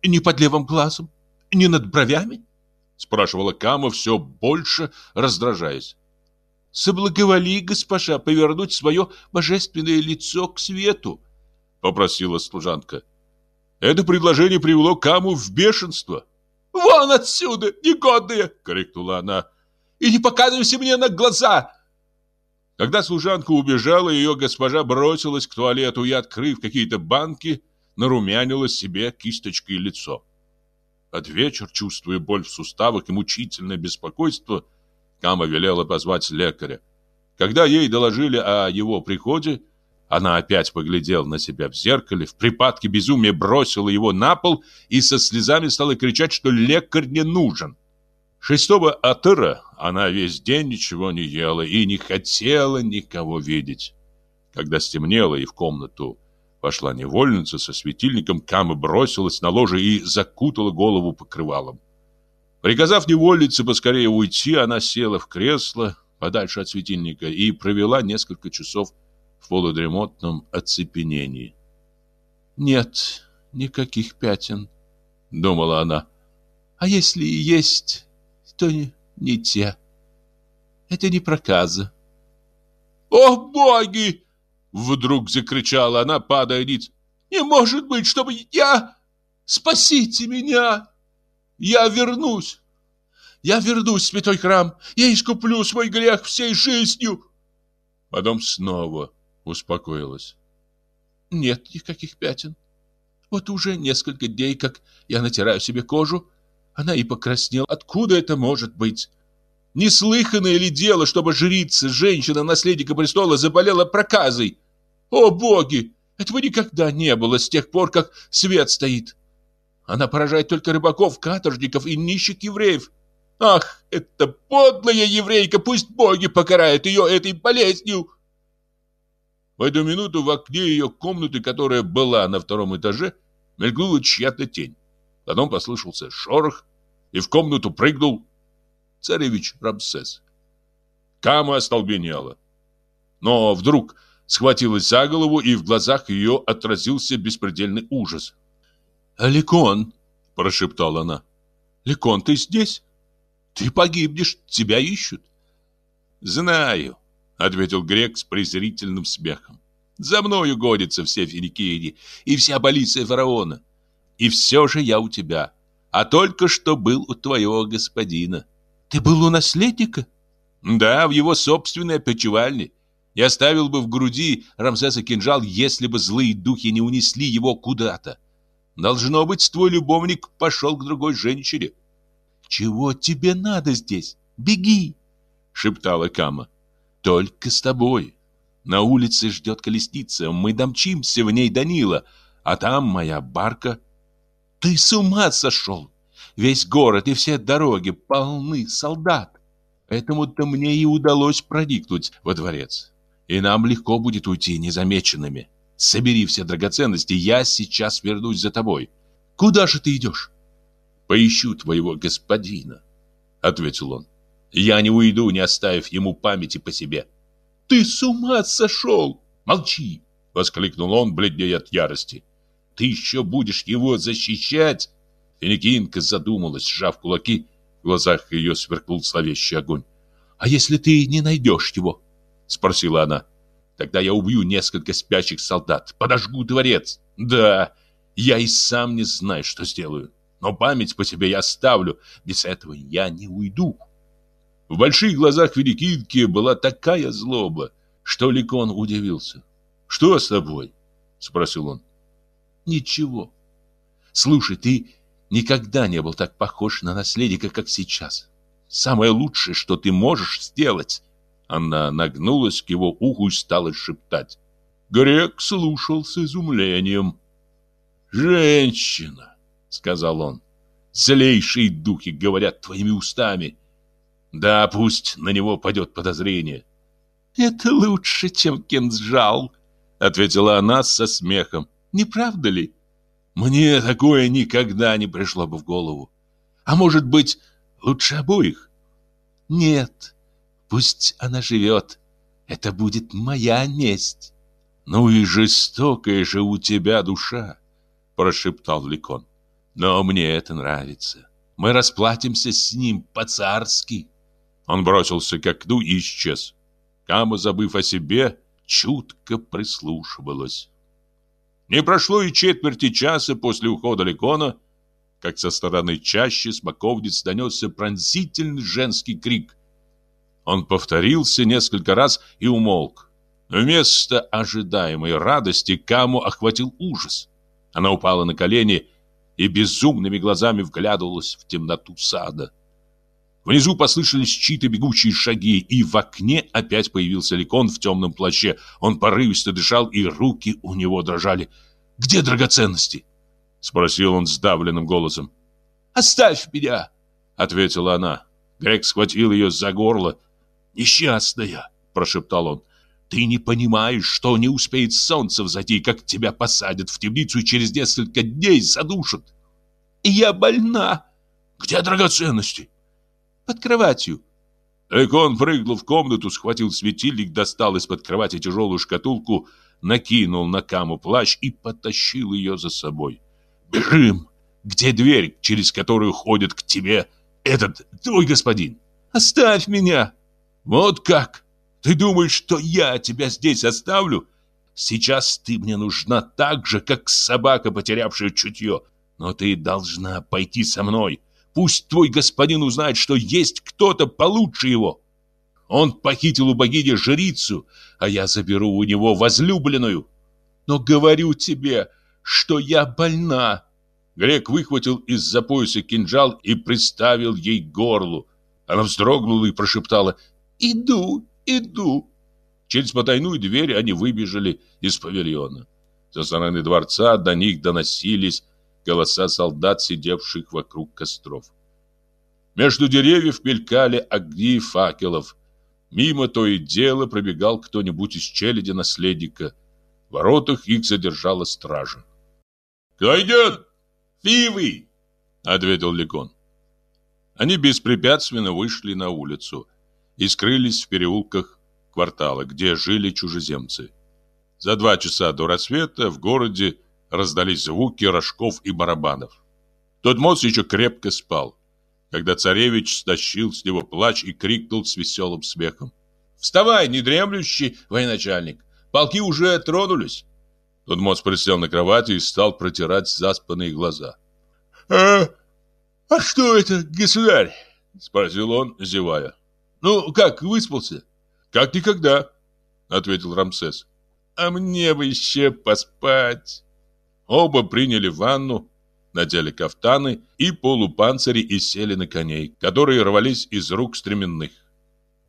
Ни под левым глазом, ни над бровями, спрашивала Кама все больше раздражаясь. Соблаговоли, госпожа, повернуть свое божественное лицо к свету, попросила служанка. Это предложение привело Каму в бешенство. «Вон отсюда, негодные!» — крикнула она. «И не показывайся мне на глаза!» Когда служанка убежала, ее госпожа бросилась к туалету и, открыв какие-то банки, нарумянила себе кисточкой лицо. Под вечер, чувствуя боль в суставах и мучительное беспокойство, Кама велела позвать лекаря. Когда ей доложили о его приходе, она опять поглядела на себя в зеркале, в припадке безумия бросила его на пол и со слезами стала кричать, что лекарь не нужен. Шестого атыра она весь день ничего не ела и не хотела никого видеть. Когда стемнело и в комнату вошла невольница со светильником, Кама бросилась на ложе и закутала голову покрывалом. Приказав невольнице поскорее уйти, она села в кресло подальше от светильника и провела несколько часов в полудремотном оцепенении. «Нет никаких пятен», — думала она. «А если и есть, то не, не те. Это не проказа. «О, боги!» — вдруг закричала она, падая ниц. «Не может быть, чтобы я... Спасите меня! Я вернусь! Я вернусь в святой храм! Я искуплю свой грех всей жизнью!» Потом снова успокоилась. «Нет никаких пятен. Вот уже несколько дней, как я натираю себе кожу, она и покраснела. Откуда это может быть? Неслыханное ли дело, чтобы жрица, женщина, наследника престола, заболела проказой? О, боги! Этого никогда не было с тех пор, как свет стоит. Она поражает только рыбаков, каторжников и нищих евреев. Ах, эта подлая еврейка, пусть боги покарают ее этой болезнью. В эту минуту в окне ее комнаты, которая была на втором этаже, мелькнула чья-то тень. Потом послышался шорох, и в комнату прыгнул царевич Рамсес. Кама остолбенела. Но вдруг схватилась за голову, и в глазах ее отразился беспредельный ужас. «Ликон!» – прошептала она. «Ликон, ты здесь? Ты погибнешь, тебя ищут». «Знаю», – ответил грек с презрительным смехом. «За мною годятся все финикийни и вся полиция фараона. И все же я у тебя, а только что был у твоего господина. Ты был у наследника? Да, в его собственной опочивальне. Я оставил бы в груди Рамзеса кинжал, если бы злые духи не унесли его куда-то. Должно быть, твой любовник пошел к другой женщине. Чего тебе надо здесь? Беги, шептала Кама. Только с тобой. На улице ждет колесница, мы домчимся в ней Данила, а там моя барка — ты с ума сошел! Весь город и все дороги полны солдат. Поэтому-то мне и удалось проникнуть во дворец. И нам легко будет уйти незамеченными. Собери все драгоценности, я сейчас вернусь за тобой. Куда же ты идешь? Поищу твоего господина, ответил он. Я не уйду, не оставив ему памяти по себе. Ты с ума сошел! Молчи! Воскликнул он, бледнее от ярости. Ты еще будешь его защищать? Финикинка задумалась, сжав кулаки. В глазах ее сверкнул зловещий огонь. «А если ты не найдешь его?» Спросила она. «Тогда я убью несколько спящих солдат, подожгу дворец. Да, я и сам не знаю, что сделаю. Но память по себе я оставлю. Без этого я не уйду». В больших глазах Финикинки была такая злоба, что Ликон удивился. «Что с тобой?» — спросил он. Ничего. Слушай, ты никогда не был так похож на наследника, как сейчас. Самое лучшее, что ты можешь сделать. Она нагнулась к его уху и стала шептать. Грек слушал с изумлением. «Женщина!» — сказал он. «Злейшие духи говорят твоими устами. Да, пусть на него падет подозрение». «Это лучше, чем кинжал», — ответила она со смехом. Не правда ли? Мне такое никогда не пришло бы в голову. А может быть, лучше обоих? Нет, пусть она живет. Это будет моя месть. «Ну и жестокая же у тебя душа!» – прошептал Ликон. «Но мне это нравится. Мы расплатимся с ним по-царски». Он бросился к окну и исчез. Кама, забыв о себе, чутко прислушивалась. Не прошло и четверти часа после ухода Ликона, как со стороны чащи смоковниц донесся пронзительный женский крик. Он повторился несколько раз и умолк. Вместо ожидаемой радости Каму охватил ужас. Она упала на колени и безумными глазами вглядывалась в темноту сада. Внизу послышались чьи-то бегущие шаги, и в окне опять появился Ликон в темном плаще. Он порывисто дышал, и руки у него дрожали. «Где драгоценности?» — спросил он сдавленным голосом. «Оставь меня!» — ответила она. Грек схватил ее за горло. «Несчастная!» — прошептал он. «Ты не понимаешь, что не успеет солнце взойти, как тебя посадят в темницу и через несколько дней задушат!» «Я больна!» «Где драгоценности?» под кроватью. Экон прыгнул в комнату, схватил светильник, достал из-под кровати тяжелую шкатулку, накинул на каму плащ и потащил ее за собой. «Бежим! Где дверь, через которую ходит к тебе этот твой господин? Оставь меня!» «Вот как? Ты думаешь, что я тебя здесь оставлю? Сейчас ты мне нужна так же, как собака, потерявшая чутье. Но ты должна пойти со мной. Пусть твой господин узнает, что есть кто-то получше его. Он похитил у богини жрицу, а я заберу у него возлюбленную. Но говорю тебе, что я больна. Грек выхватил из-за пояса кинжал и приставил ей горлу. Она вздрогнула и прошептала «Иду, иду». Через потайную дверь они выбежали из павильона. Со стороны дворца до них доносились голоса солдат, сидевших вокруг костров. Между деревьев мелькали огни факелов. Мимо то и дело пробегал кто-нибудь из челяди наследника. В воротах их задержала стража. «Кто идет? Фивы!» — ответил Легон. Они беспрепятственно вышли на улицу и скрылись в переулках квартала, где жили чужеземцы. За два часа до рассвета в городе раздались звуки рожков и барабанов. Тот мост еще крепко спал, когда царевич стащил с него плач и крикнул с веселым смехом. «Вставай, недремлющий военачальник! Полки уже тронулись!» Тот мост присел на кровати и стал протирать заспанные глаза. «А, а что это, государь?» — спросил он, зевая. «Ну, как, выспался?» «Как никогда», — ответил Рамсес. «А мне бы еще поспать». Оба приняли ванну, надели кафтаны и полупанцири и сели на коней, которые рвались из рук стременных.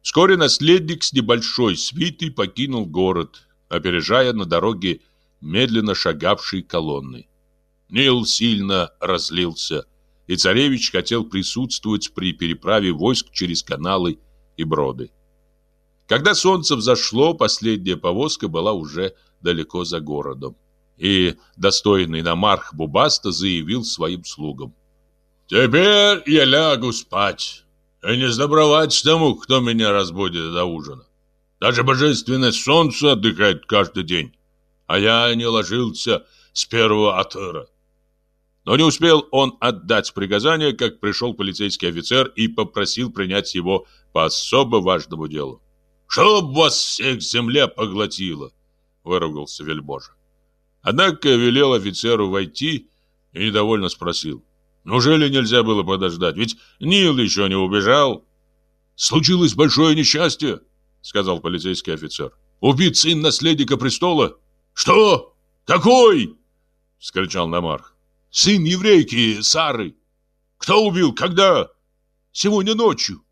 Вскоре наследник с небольшой свитой покинул город, опережая на дороге медленно шагавшие колонны. Нил сильно разлился, и царевич хотел присутствовать при переправе войск через каналы и броды. Когда солнце взошло, последняя повозка была уже далеко за городом и достойный намарх Бубаста заявил своим слугам. «Теперь я лягу спать, и не сдобровать тому, кто меня разбудит до ужина. Даже божественное солнце отдыхает каждый день, а я не ложился с первого атыра». Но не успел он отдать приказание, как пришел полицейский офицер и попросил принять его по особо важному делу. «Чтоб вас всех земля поглотила!» — выругался вельможа. Однако велел офицеру войти и недовольно спросил. Неужели нельзя было подождать? Ведь Нил еще не убежал. Случилось большое несчастье, сказал полицейский офицер. Убит сын наследника престола. Что? Какой? Вскричал Намарх. Сын еврейки Сары. Кто убил? Когда? Сегодня ночью.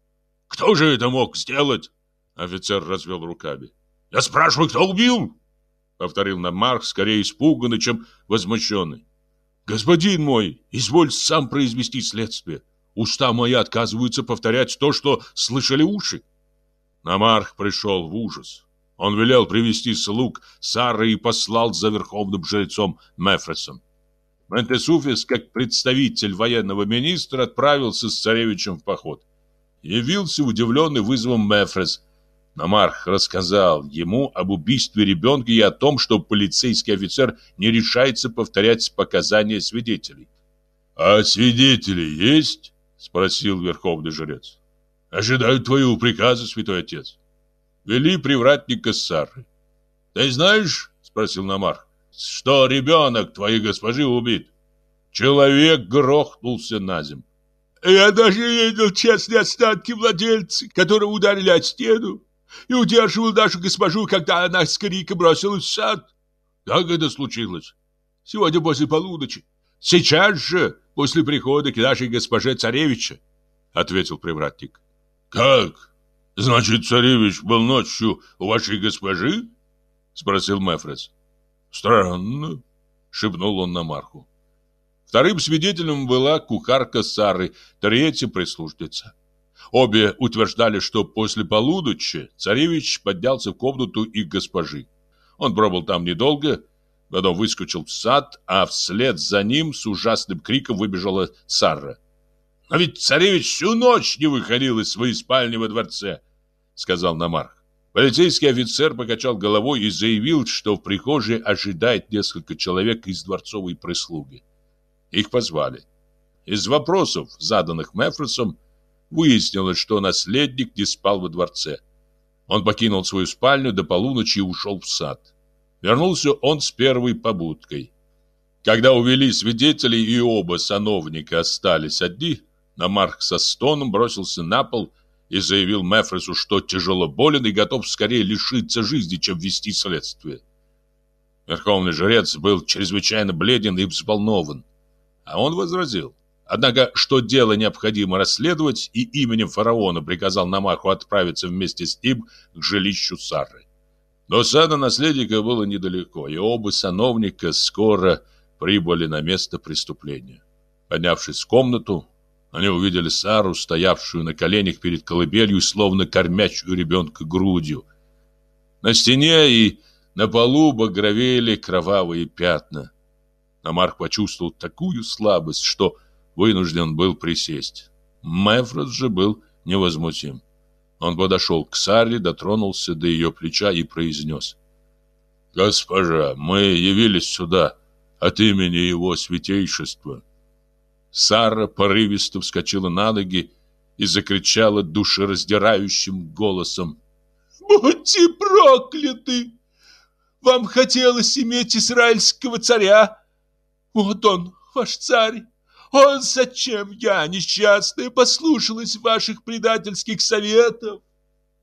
Кто же это мог сделать? Офицер развел руками. Я спрашиваю, кто убил? повторил Намарх, скорее испуганный, чем возмущенный. Господин мой, изволь сам произвести следствие. Уста мои отказываются повторять то, что слышали уши. Намарх пришел в ужас. Он велел привести слуг Сары и послал за верховным жрецом Мефресом. Ментесуфис, как представитель военного министра, отправился с царевичем в поход. Явился удивленный вызовом Мефрес Намарх рассказал ему об убийстве ребенка и о том, что полицейский офицер не решается повторять показания свидетелей. «А свидетели есть?» — спросил верховный жрец. «Ожидаю твоего приказа, святой отец». Вели привратника Сары. «Ты знаешь, — спросил Намарх, — что ребенок твоей госпожи убит?» Человек грохнулся на землю. «Я даже видел честные остатки владельца, которого ударили от стену и удерживал нашу госпожу, когда она с криком бросилась в сад. Как это случилось? Сегодня после полуночи. Сейчас же, после прихода к нашей госпоже царевича, ответил привратник. Как? Значит, царевич был ночью у вашей госпожи? Спросил Мефрес. Странно, шепнул он на Марху. Вторым свидетелем была кухарка Сары, третья прислужница. Обе утверждали, что после полуночи царевич поднялся в комнату их госпожи. Он пробыл там недолго, потом выскочил в сад, а вслед за ним с ужасным криком выбежала Сара. «А ведь царевич всю ночь не выходил из своей спальни во дворце», — сказал Намарх. Полицейский офицер покачал головой и заявил, что в прихожей ожидает несколько человек из дворцовой прислуги. Их позвали. Из вопросов, заданных Мефросом, выяснилось, что наследник не спал во дворце. Он покинул свою спальню до полуночи и ушел в сад. Вернулся он с первой побудкой. Когда увели свидетелей и оба сановника остались одни, Намарх со стоном бросился на пол и заявил Мефресу, что тяжело болен и готов скорее лишиться жизни, чем вести следствие. Верховный жрец был чрезвычайно бледен и взволнован. А он возразил. Однако, что дело необходимо расследовать, и именем фараона приказал Намаху отправиться вместе с ним к жилищу Сары. До сада наследника было недалеко, и оба сановника скоро прибыли на место преступления. Поднявшись в комнату, они увидели Сару, стоявшую на коленях перед колыбелью, словно кормящую ребенка грудью. На стене и на полу багровели кровавые пятна. Намарк почувствовал такую слабость, что вынужден был присесть. Мефрос же был невозмутим. Он подошел к Саре, дотронулся до ее плеча и произнес. «Госпожа, мы явились сюда от имени его святейшества». Сара порывисто вскочила на ноги и закричала душераздирающим голосом. «Будьте прокляты! Вам хотелось иметь израильского царя, вот он, ваш царь. Он зачем я, несчастная, послушалась ваших предательских советов?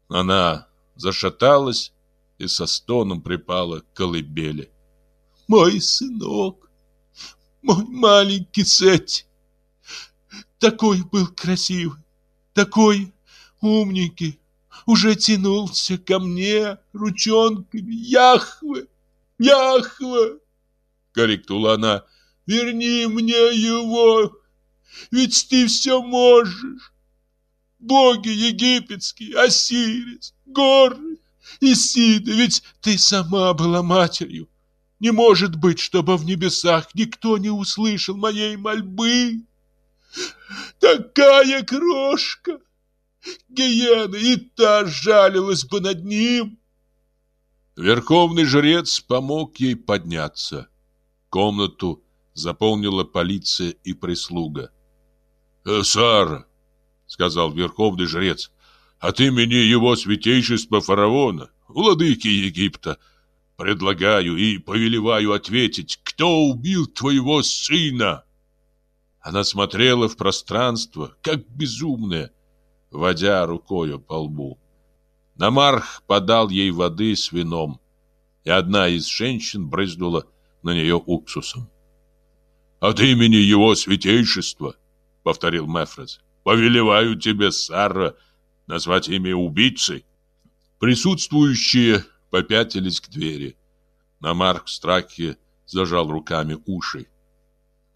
Она зашаталась и со стоном припала к колыбели. Мой сынок, мой маленький Сеть, такой был красивый, такой умненький, уже тянулся ко мне ручонками. Яхве, Яхве! Крикнула она Верни мне его, ведь ты все можешь. Боги египетские, Осирис, горы, Исида, ведь ты сама была матерью. Не может быть, чтобы в небесах никто не услышал моей мольбы. Такая крошка! Гиена и та жалилась бы над ним. Верховный жрец помог ей подняться. Комнату заполнила полиция и прислуга. «Э, «Сара», — сказал верховный жрец, — «от имени его святейшества фараона, владыки Египта, предлагаю и повелеваю ответить, кто убил твоего сына?» Она смотрела в пространство, как безумная, водя рукою по лбу. Намарх подал ей воды с вином, и одна из женщин брызнула на нее уксусом. «От имени его святейшества», — повторил Мефрес, — «повелеваю тебе, Сара, назвать имя убийцы». Присутствующие попятились к двери. Намарк в страхе зажал руками уши.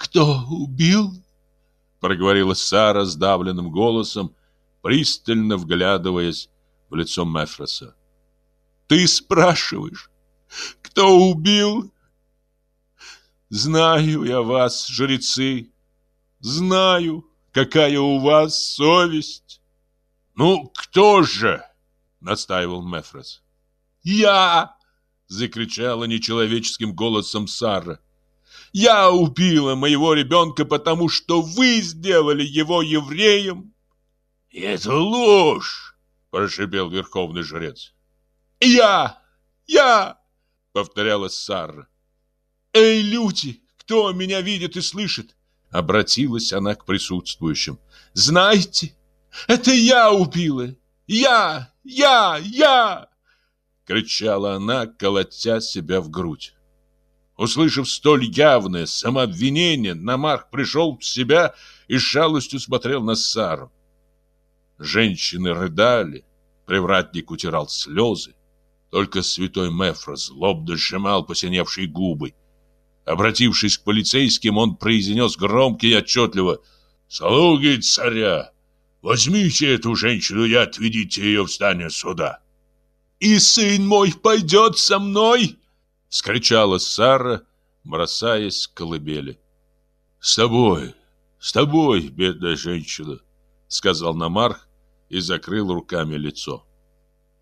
«Кто убил?» — проговорила Сара сдавленным голосом, пристально вглядываясь в лицо Мефреса. «Ты спрашиваешь, кто убил Знаю я вас, жрецы, знаю, какая у вас совесть. Ну, кто же? настаивал Мефрес. «Я!» — закричала нечеловеческим голосом Сара. «Я убила моего ребенка, потому что вы сделали его евреем!» «Это ложь!» — прошипел верховный жрец. «Я! Я!» — повторяла Сара. «Эй, люди, кто меня видит и слышит?» Обратилась она к присутствующим. «Знаете, это я убила! Я! Я! Я!» Кричала она, колотя себя в грудь. Услышав столь явное самообвинение, Намарх пришел в себя и с жалостью смотрел на Сару. Женщины рыдали, привратник утирал слезы. Только святой Мефра злобно сжимал посиневшие губы. Обратившись к полицейским, он произнес громко и отчетливо «Слуги царя, возьмите эту женщину и отведите ее в здание суда». «И сын мой пойдет со мной!» — скричала Сара, бросаясь к колыбели. «С тобой, с тобой, бедная женщина!» — сказал Намарх и закрыл руками лицо.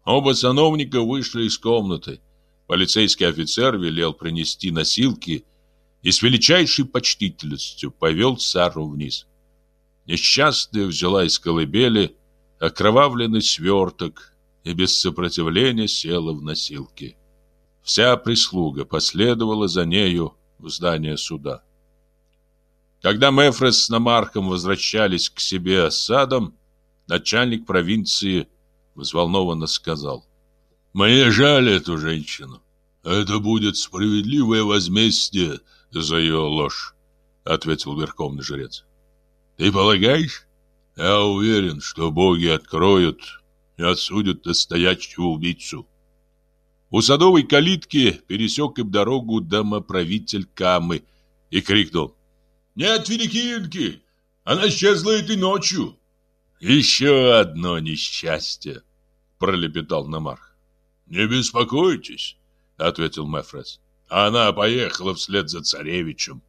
Оба сановника вышли из комнаты. Полицейский офицер велел принести носилки и с величайшей почтительностью повел Сару вниз. Несчастная взяла из колыбели окровавленный сверток и без сопротивления села в носилки. Вся прислуга последовала за нею в здание суда. Когда Мефрес с Намархом возвращались к себе садом, начальник провинции взволнованно сказал. «Мне жаль эту женщину. Это будет справедливое возмездие за ее ложь, ответил верховный жрец. Ты полагаешь? Я уверен, что боги откроют и отсудят настоящего убийцу. У садовой калитки пересек им дорогу домоправитель Камы и крикнул. «Нет, Великинки! Она исчезла этой ночью!» «Еще одно несчастье!» — пролепетал Намарх. «Не беспокойтесь!» — ответил Мефрес она поехала вслед за царевичем.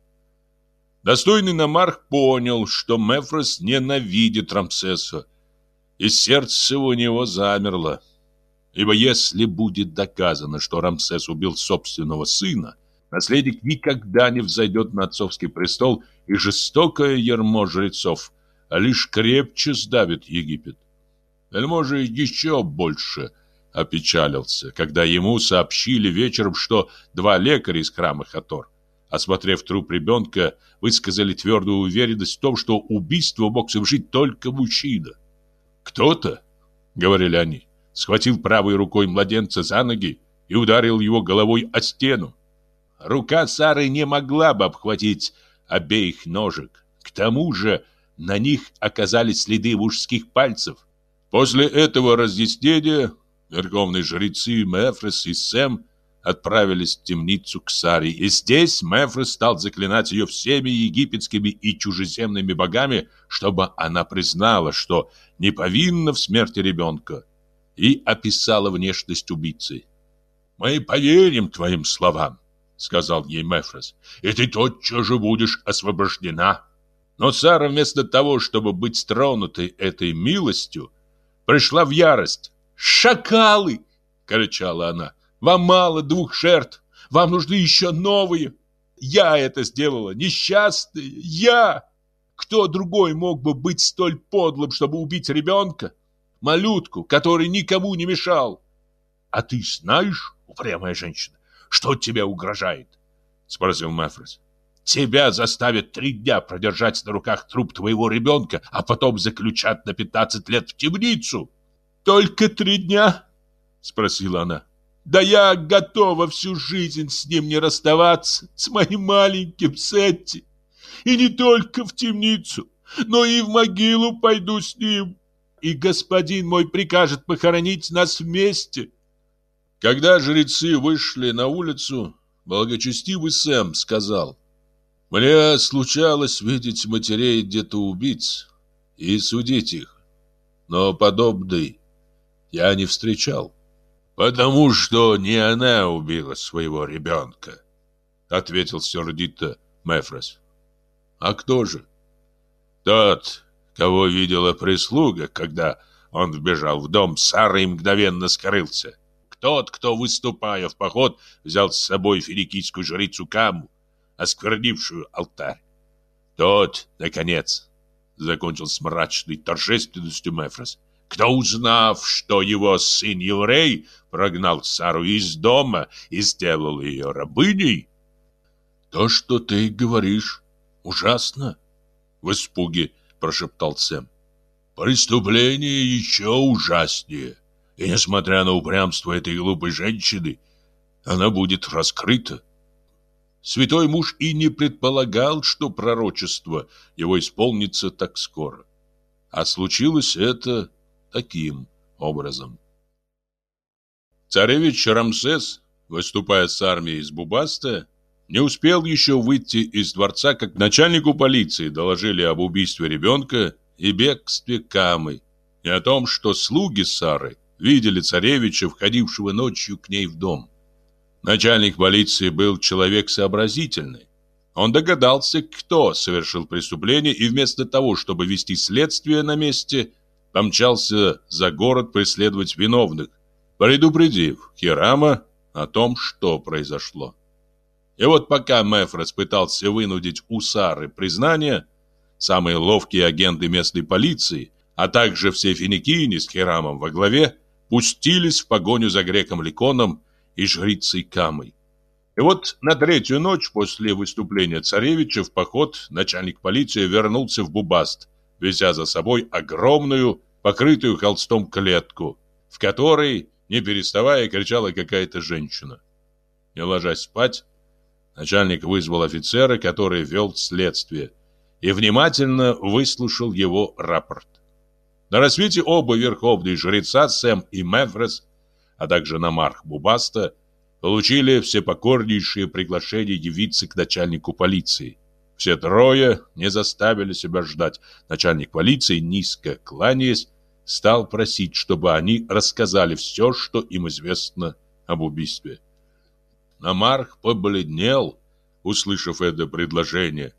Достойный Намарх понял, что Мефрос ненавидит Рамсеса, и сердце у него замерло. Ибо если будет доказано, что Рамсес убил собственного сына, наследник никогда не взойдет на отцовский престол, и жестокое ярмо жрецов лишь крепче сдавит Египет. Вельможа еще больше – опечалился, когда ему сообщили вечером, что два лекаря из храма Хатор, осмотрев труп ребенка, высказали твердую уверенность в том, что убийство мог совершить только мужчина. «Кто-то», — говорили они, — схватил правой рукой младенца за ноги и ударил его головой о стену. Рука Сары не могла бы обхватить обеих ножек. К тому же на них оказались следы мужских пальцев. После этого разъяснения Верховные жрецы Мефрес и Сэм отправились в темницу к Саре, и здесь Мефрес стал заклинать ее всеми египетскими и чужеземными богами, чтобы она признала, что не повинна в смерти ребенка, и описала внешность убийцы. «Мы поверим твоим словам», — сказал ей Мефрес, — «и ты тотчас же будешь освобождена». Но Сара вместо того, чтобы быть тронутой этой милостью, пришла в ярость «Шакалы!» — кричала она. «Вам мало двух жертв, вам нужны еще новые. Я это сделала, несчастная, я! Кто другой мог бы быть столь подлым, чтобы убить ребенка? Малютку, который никому не мешал. А ты знаешь, упрямая женщина, что тебе угрожает?» — спросил Мефрис. Тебя заставят три дня продержать на руках труп твоего ребенка, а потом заключат на пятнадцать лет в темницу. «Только три дня?» — спросила она. «Да я готова всю жизнь с ним не расставаться, с моим маленьким Сетти. И не только в темницу, но и в могилу пойду с ним. И господин мой прикажет похоронить нас вместе». Когда жрецы вышли на улицу, благочестивый Сэм сказал, «Мне случалось видеть матерей где-то убийц и судить их, но подобный я не встречал. Потому что не она убила своего ребенка, ответил сердито Мефрос. А кто же? Тот, кого видела прислуга, когда Он вбежал в дом Сары и мгновенно скрылся. Тот, кто, выступая в поход, взял с собой финикийскую жрицу Каму, осквернившую алтарь. Тот, наконец, закончил с мрачной торжественностью Мефрос, кто, узнав, что его сын еврей, прогнал Сару из дома и сделал ее рабыней, то, что ты говоришь, ужасно, в испуге прошептал Сэм. Преступление еще ужаснее. И несмотря на упрямство этой глупой женщины, она будет раскрыта. Святой муж и не предполагал, что пророчество его исполнится так скоро. А случилось это таким образом. Царевич Рамсес, выступая с армией из Бубаста, не успел еще выйти из дворца, как начальнику полиции доложили об убийстве ребенка и бегстве Камы, и о том, что слуги Сары видели царевича, входившего ночью к ней в дом. Начальник полиции был человек сообразительный. Он догадался, кто совершил преступление, и вместо того, чтобы вести следствие на месте, помчался за город преследовать виновных, предупредив Хирама о том, что произошло. И вот пока Мефрос пытался вынудить у Сары признание, самые ловкие агенты местной полиции, а также все финикийни с Хирамом во главе, пустились в погоню за греком Ликоном и жрицей Камой. И вот на третью ночь после выступления царевича в поход начальник полиции вернулся в Бубаст, везя за собой огромную, покрытую холстом клетку, в которой, не переставая, кричала какая-то женщина. Не ложась спать, начальник вызвал офицера, который вел следствие, и внимательно выслушал его рапорт. На рассвете оба верховные жреца, Сэм и Мефрес, а также Намарх Бубаста, получили всепокорнейшее приглашение явиться к начальнику полиции. Все трое не заставили себя ждать. Начальник полиции, низко кланяясь, стал просить, чтобы они рассказали все, что им известно об убийстве. Намарх побледнел, услышав это предложение,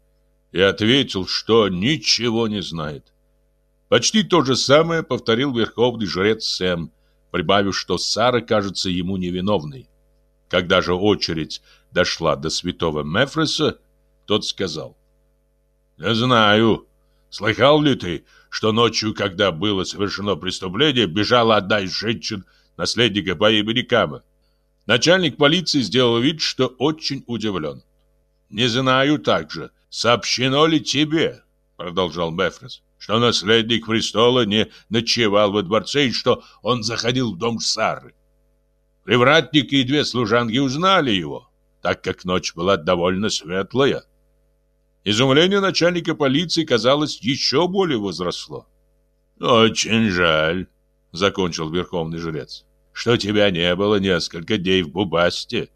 и ответил, что ничего не знает. Почти то же самое повторил верховный жрец Сэм, прибавив, что Сара кажется ему невиновной. Когда же очередь дошла до святого Мефреса, тот сказал, «Не знаю, слыхал ли ты, что ночью, когда было совершено преступление, бежала одна из женщин наследника по имени Кама?» Начальник полиции сделал вид, что очень удивлен. «Не знаю также, сообщено ли тебе, — продолжал Мефрес, что наследник престола не ночевал во дворце и что он заходил в дом Сары. Привратник и две служанки узнали его, так как ночь была довольно светлая. Изумление начальника полиции, казалось, еще более возросло. «Очень жаль», — закончил верховный жрец, «что тебя не было несколько дней в Бубасте».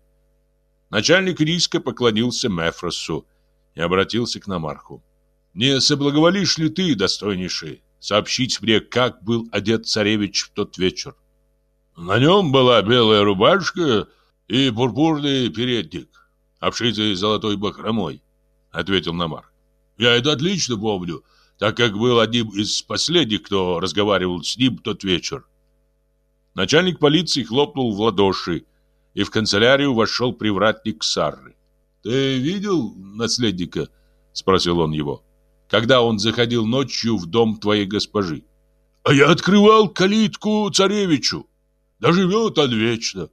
Начальник риска поклонился Мефросу и обратился к Намарху. Не соблаговолишь ли ты, достойнейший, сообщить мне, как был одет царевич в тот вечер? На нем была белая рубашка и пурпурный передник, обшитый золотой бахромой, ответил Намар. Я это отлично помню, так как был одним из последних, кто разговаривал с ним тот вечер. Начальник полиции хлопнул в ладоши, и в канцелярию вошел привратник Сарры. «Ты видел наследника?» — спросил он его когда он заходил ночью в дом твоей госпожи. А я открывал калитку царевичу. Да живет он вечно.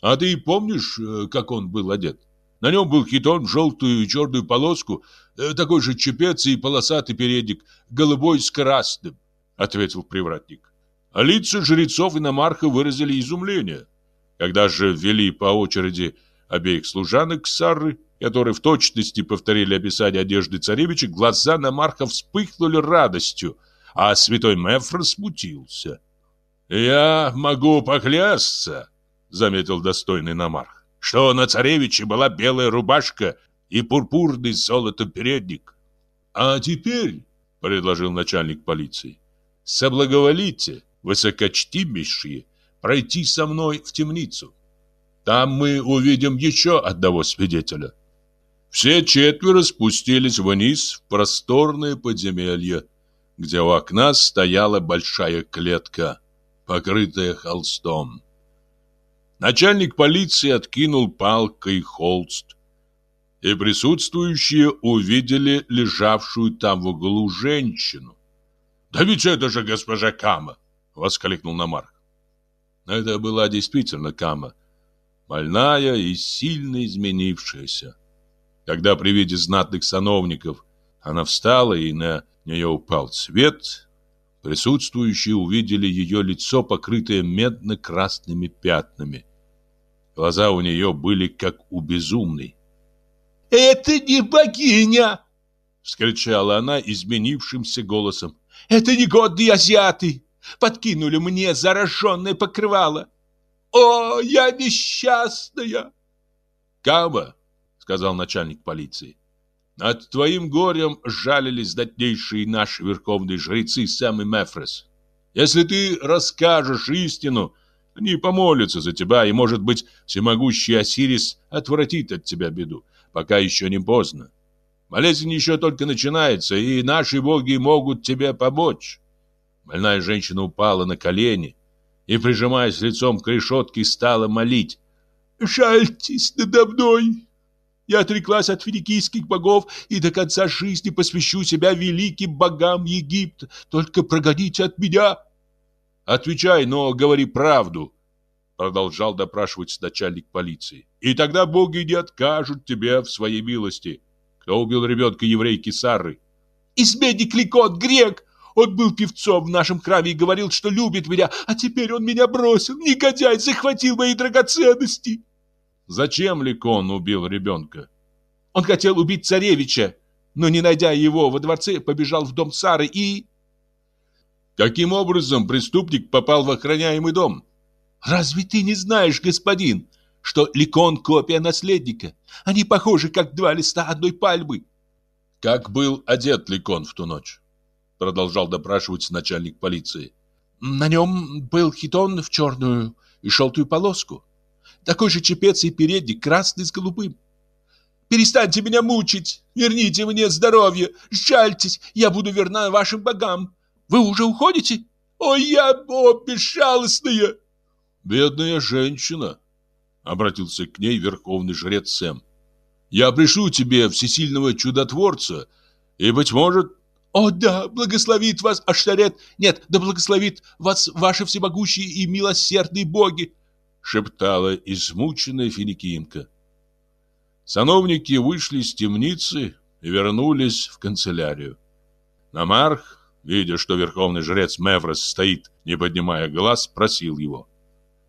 А ты помнишь, э, как он был одет? На нем был хитон желтую и черную полоску, э, такой же чепец и полосатый передник, голубой с красным, — ответил привратник. А лица жрецов и намарха выразили изумление. Когда же ввели по очереди обеих служанок Сары, которые в точности повторили описание одежды царевича, глаза Намарха вспыхнули радостью, а святой Мефр смутился. «Я могу поклясться», — заметил достойный Намарх, «что на царевиче была белая рубашка и пурпурный золотом передник». «А теперь», — предложил начальник полиции, «соблаговолите, высокочтимейшие, пройти со мной в темницу. Там мы увидим еще одного свидетеля». Все четверо спустились вниз в просторное подземелье, где у окна стояла большая клетка, покрытая холстом. Начальник полиции откинул палкой холст, и присутствующие увидели лежавшую там в углу женщину. «Да ведь это же госпожа Кама!» — воскликнул Намарк. Это была действительно Кама, больная и сильно изменившаяся. Когда при виде знатных сановников она встала и на нее упал свет, присутствующие увидели ее лицо, покрытое медно-красными пятнами. Глаза у нее были как у безумной. «Это не богиня!» — вскричала она изменившимся голосом. «Это негодные азиаты! Подкинули мне зараженное покрывало! О, я несчастная!» «Каба!» — сказал начальник полиции. «Над твоим горем жалились датнейшие наши верховные жрецы Сэм и Мефрес. Если ты расскажешь истину, они помолятся за тебя, и, может быть, всемогущий Осирис отвратит от тебя беду пока еще не поздно. Болезнь еще только начинается, и наши боги могут тебе помочь. Больная женщина упала на колени и, прижимаясь лицом к решетке, стала молить. «Жальтесь надо мной! Я отреклась от финикийских богов и до конца жизни посвящу себя великим богам Египта. Только прогоните от меня!» «Отвечай, но говори правду!» Продолжал допрашивать начальник полиции. И тогда боги не откажут тебе в своей милости. Кто убил ребенка еврейки Сары? Изменник Ликот, грек! Он был певцом в нашем храме и говорил, что любит меня, а теперь он меня бросил. Негодяй захватил мои драгоценности. Зачем Ликон убил ребенка? Он хотел убить царевича, но, не найдя его во дворце, побежал в дом Сары и... Каким образом преступник попал в охраняемый дом? Разве ты не знаешь, господин, что Ликон – копия наследника. Они похожи, как два листа одной пальмы. Как был одет Ликон в ту ночь? Продолжал допрашивать начальник полиции. На нем был хитон в черную и желтую полоску. Такой же чепец и передник, красный с голубым. Перестаньте меня мучить, верните мне здоровье, жальтесь, я буду верна вашим богам. Вы уже уходите? Ой, я, о, бесшалостная! Бедная женщина, обратился к ней верховный жрец Сэм. Я пришлю тебе всесильного чудотворца, и, быть может... О, да, благословит вас Аштарет! Нет, да благословит вас ваши всемогущие и милосердные боги! Шептала измученная финикинка. Сановники вышли из темницы и вернулись в канцелярию. Намарх, видя, что верховный жрец Меврос стоит, не поднимая глаз, спросил его.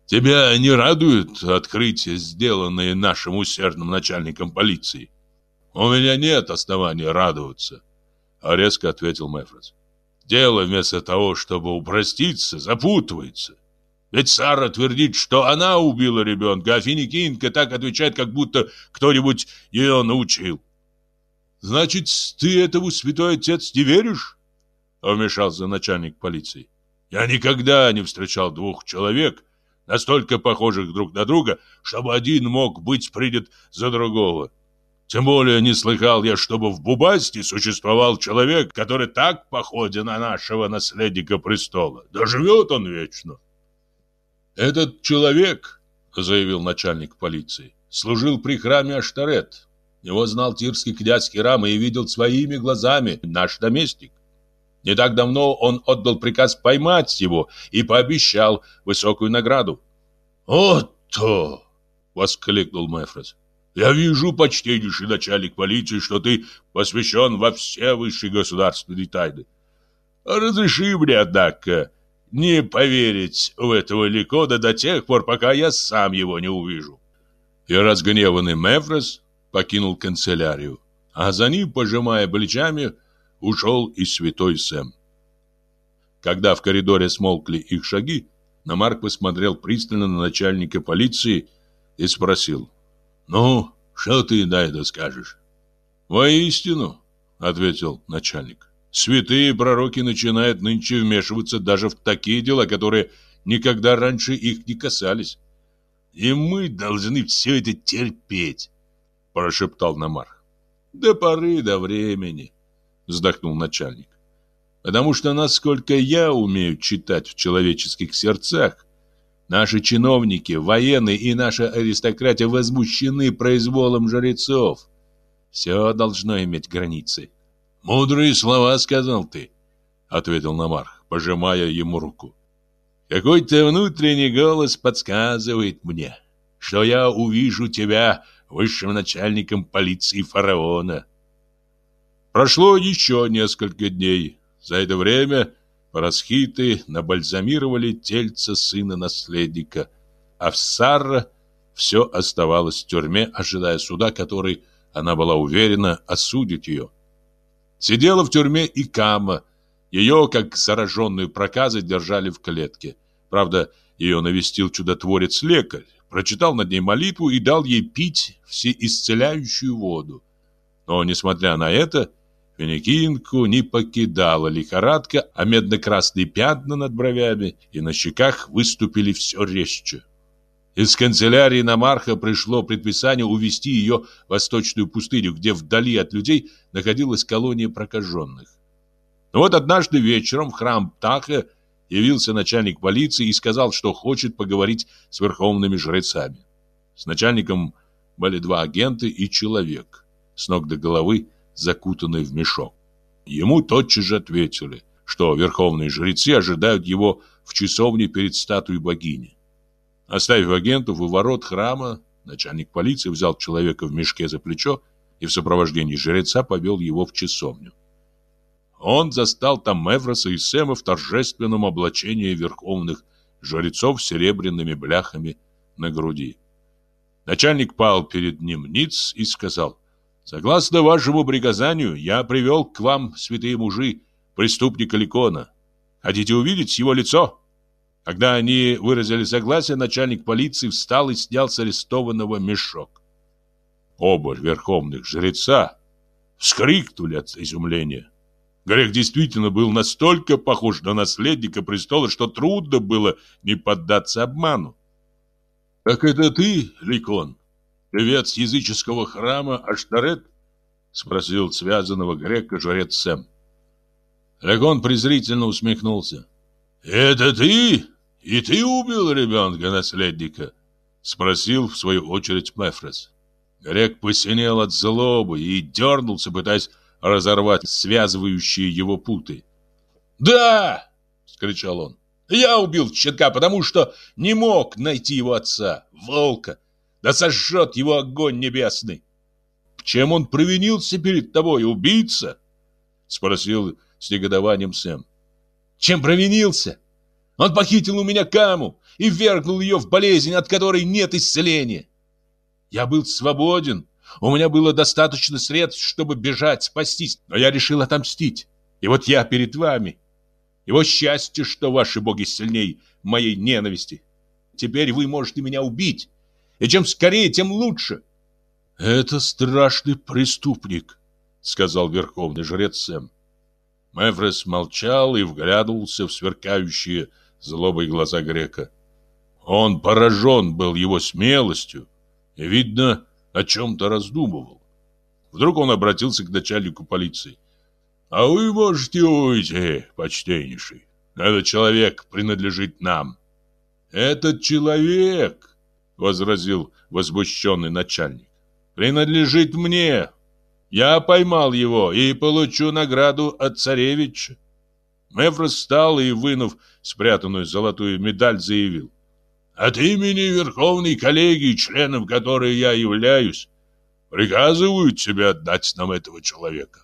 Тебя не радует открытие, сделанное нашим усердным начальником полиции? У меня нет основания радоваться, а резко ответил Мефрос. Дело вместо того, чтобы упроститься, запутывается. Ведь Сара твердит, что она убила ребенка, а Финикинка так отвечает, как будто кто-нибудь ее научил. Значит, ты этому святой отец не веришь? Вмешался начальник полиции. Я никогда не встречал двух человек, настолько похожих друг на друга, чтобы один мог быть принят за другого. Тем более не слыхал я, чтобы в Бубасте существовал человек, который так походен на нашего наследника престола. Да живет он вечно. Этот человек, заявил начальник полиции, служил при храме Аштарет. Его знал тирский князь Хирам и видел своими глазами наш доместик. Не так давно он отдал приказ поймать его и пообещал высокую награду. «Вот-то!» — воскликнул Мефрес. «Я вижу, почтеннейший начальник полиции, что ты посвящен во все высшие государственные тайны. Разреши мне, однако, не поверить в этого Ликода до тех пор, пока я сам его не увижу». И разгневанный Мефрес покинул канцелярию, а за ним, пожимая плечами, ушел и святой Сэм. Когда в коридоре смолкли их шаги, Намарк посмотрел пристально на начальника полиции и спросил. «Ну, что ты на это скажешь?» «Воистину», — ответил начальник. «Святые пророки начинают нынче вмешиваться даже в такие дела, которые никогда раньше их не касались. И мы должны все это терпеть», — прошептал Намарх. «До поры до времени», вздохнул начальник. Потому что, насколько я умею читать в человеческих сердцах, наши чиновники, военные и наша аристократия возмущены произволом жрецов. Все должно иметь границы. Мудрые слова сказал ты, ответил Намарх, пожимая ему руку. Какой-то внутренний голос подсказывает мне, что я увижу тебя высшим начальником полиции фараона. Прошло еще несколько дней. За это время парасхиты набальзамировали тельце сына наследника, а в Сарра все оставалось в тюрьме, ожидая суда, который, она была уверена, осудит ее. Сидела в тюрьме и Кама. Ее, как зараженную проказой, держали в клетке. Правда, ее навестил чудотворец-лекарь, прочитал над ней молитву и дал ей пить всеисцеляющую воду. Но, несмотря на это, Финикинку не покидала лихорадка, а медно-красные пятна над бровями и на щеках выступили все резче. Из канцелярии Намарха пришло предписание увести ее в восточную пустыню, где вдали от людей находилась колония прокаженных. Но вот однажды вечером в храм Птаха явился начальник полиции и сказал, что хочет поговорить с верховными жрецами. С начальником были два агента и человек, с ног до головы закутанный в мешок. Ему тотчас же ответили, что верховные жрецы ожидают его в часовне перед статуей богини. Оставив агентов у ворот храма, начальник полиции взял человека в мешке за плечо и в сопровождении жреца повел его в часовню. Он застал там Мевроса и Сэма в торжественном облачении верховных жрецов с серебряными бляхами на груди. Начальник пал перед ним ниц и сказал, «Согласно вашему приказанию, я привел к вам, святые мужи, преступника Ликона. Хотите увидеть его лицо?» Когда они выразили согласие, начальник полиции встал и снял с арестованного мешок. Оба верховных жреца вскрикнули от изумления. Грех действительно был настолько похож на наследника престола, что трудно было не поддаться обману. «Так это ты, Ликон, певец языческого храма Аштарет?» — спросил связанного грека жрец Сэм. Ликон презрительно усмехнулся. «Это ты? И ты убил ребенка-наследника?» — спросил в свою очередь Мефрес. Грек посинел от злобы и дернулся, пытаясь разорвать связывающие его путы. «Да!» — скричал он. «Я убил щенка, потому что не мог найти его отца, волка. Да сожжет его огонь небесный!» «Чем он провинился перед тобой, убийца?» — спросил с негодованием Сэм. «Чем провинился? Он похитил у меня каму и ввергнул ее в болезнь, от которой нет исцеления. Я был свободен, у меня было достаточно средств, чтобы бежать, спастись, но я решил отомстить. И вот я перед вами. Его счастье, что ваши боги сильней моей ненависти. Теперь вы можете меня убить. И чем скорее, тем лучше. Это страшный преступник, сказал верховный жрец Сэм. Мефрес молчал и вглядывался в сверкающие злобой глаза грека. Он поражен был его смелостью и, видно, о чем-то раздумывал. Вдруг он обратился к начальнику полиции. «А вы можете уйти, почтеннейший. Этот человек принадлежит нам». «Этот человек», — возразил возмущенный начальник, — «принадлежит мне. Я поймал его и получу награду от царевича». Мефрос встал и, вынув спрятанную золотую медаль, заявил. От имени Верховной коллегии, членом которой я являюсь, приказываю тебе отдать нам этого человека.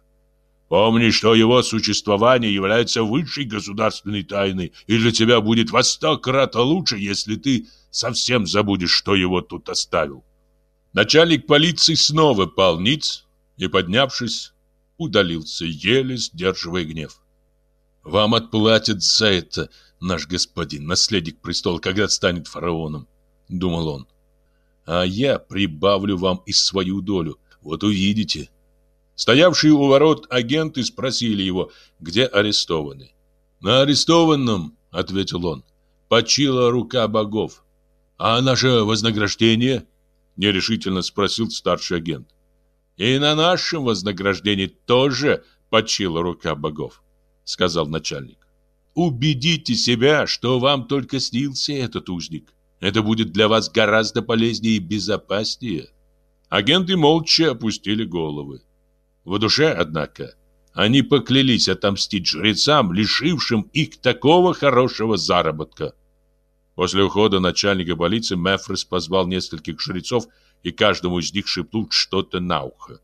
Помни, что его существование является высшей государственной тайной, и для тебя будет во сто крат лучше, если ты совсем забудешь, что его тут оставил. Начальник полиции снова пал ниц и, поднявшись, удалился, еле сдерживая гнев. «Вам отплатят за это наш господин, наследник престола, когда станет фараоном, думал он. А я прибавлю вам и свою долю, вот увидите. Стоявшие у ворот агенты спросили его, где арестованный. На арестованном, ответил он, почила рука богов. А наше вознаграждение? Нерешительно спросил старший агент. И на нашем вознаграждении тоже почила рука богов. сказал начальник. Убедите себя, что вам только снился этот узник. Это будет для вас гораздо полезнее и безопаснее. Агенты молча опустили головы. В душе, однако, они поклялись отомстить жрецам, лишившим их такого хорошего заработка. После ухода начальника полиции Мефрес позвал нескольких жрецов и каждому из них шепнул что-то на ухо.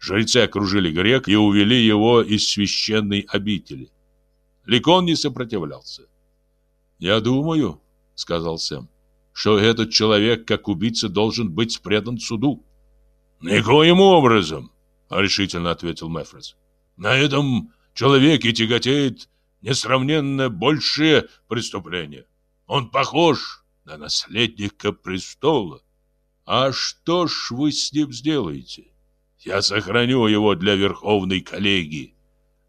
Жрецы окружили грек и увели его из священной обители. Ликон не сопротивлялся. «Я думаю», — сказал Сэм, — «что этот человек, как убийца, должен быть предан суду». «Никоим образом», — решительно ответил Мефрес. «На этом человеке тяготеет несравненно большее преступление. Он похож на наследника престола. А что ж вы с ним сделаете? Я сохраню его для верховной коллегии,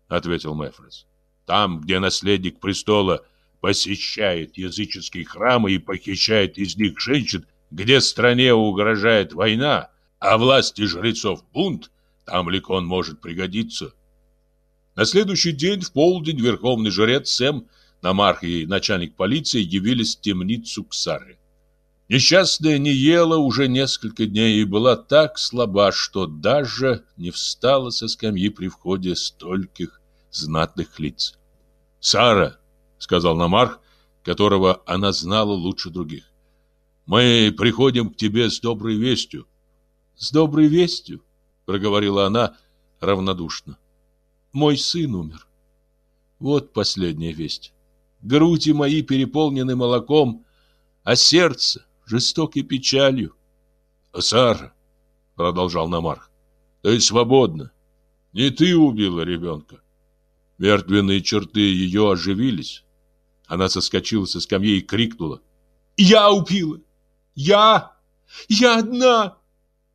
ответил Мефрес. Там, где наследник престола посещает языческие храмы и похищает из них женщин, где стране угрожает война, а власти жрецов бунт, там Ликон может пригодиться. На следующий день в полдень верховный жрец Сэм Намарх и начальник полиции явились в темницу к Саре. Несчастная не ела уже несколько дней и была так слаба, что даже не встала со скамьи при входе стольких знатных лиц. «Сара», — сказал Намарх, которого она знала лучше других, — «мы приходим к тебе с доброй вестью». «С доброй вестью?» — проговорила она равнодушно. «Мой сын умер. Вот последняя весть. Груди мои переполнены молоком, а сердце жестокой печалью. «Сара», — продолжал Намарх, — «ты свободна. Не ты убила ребенка». Мертвенные черты ее оживились. Она соскочила со скамьи и крикнула. «Я убила! Я! Я одна!»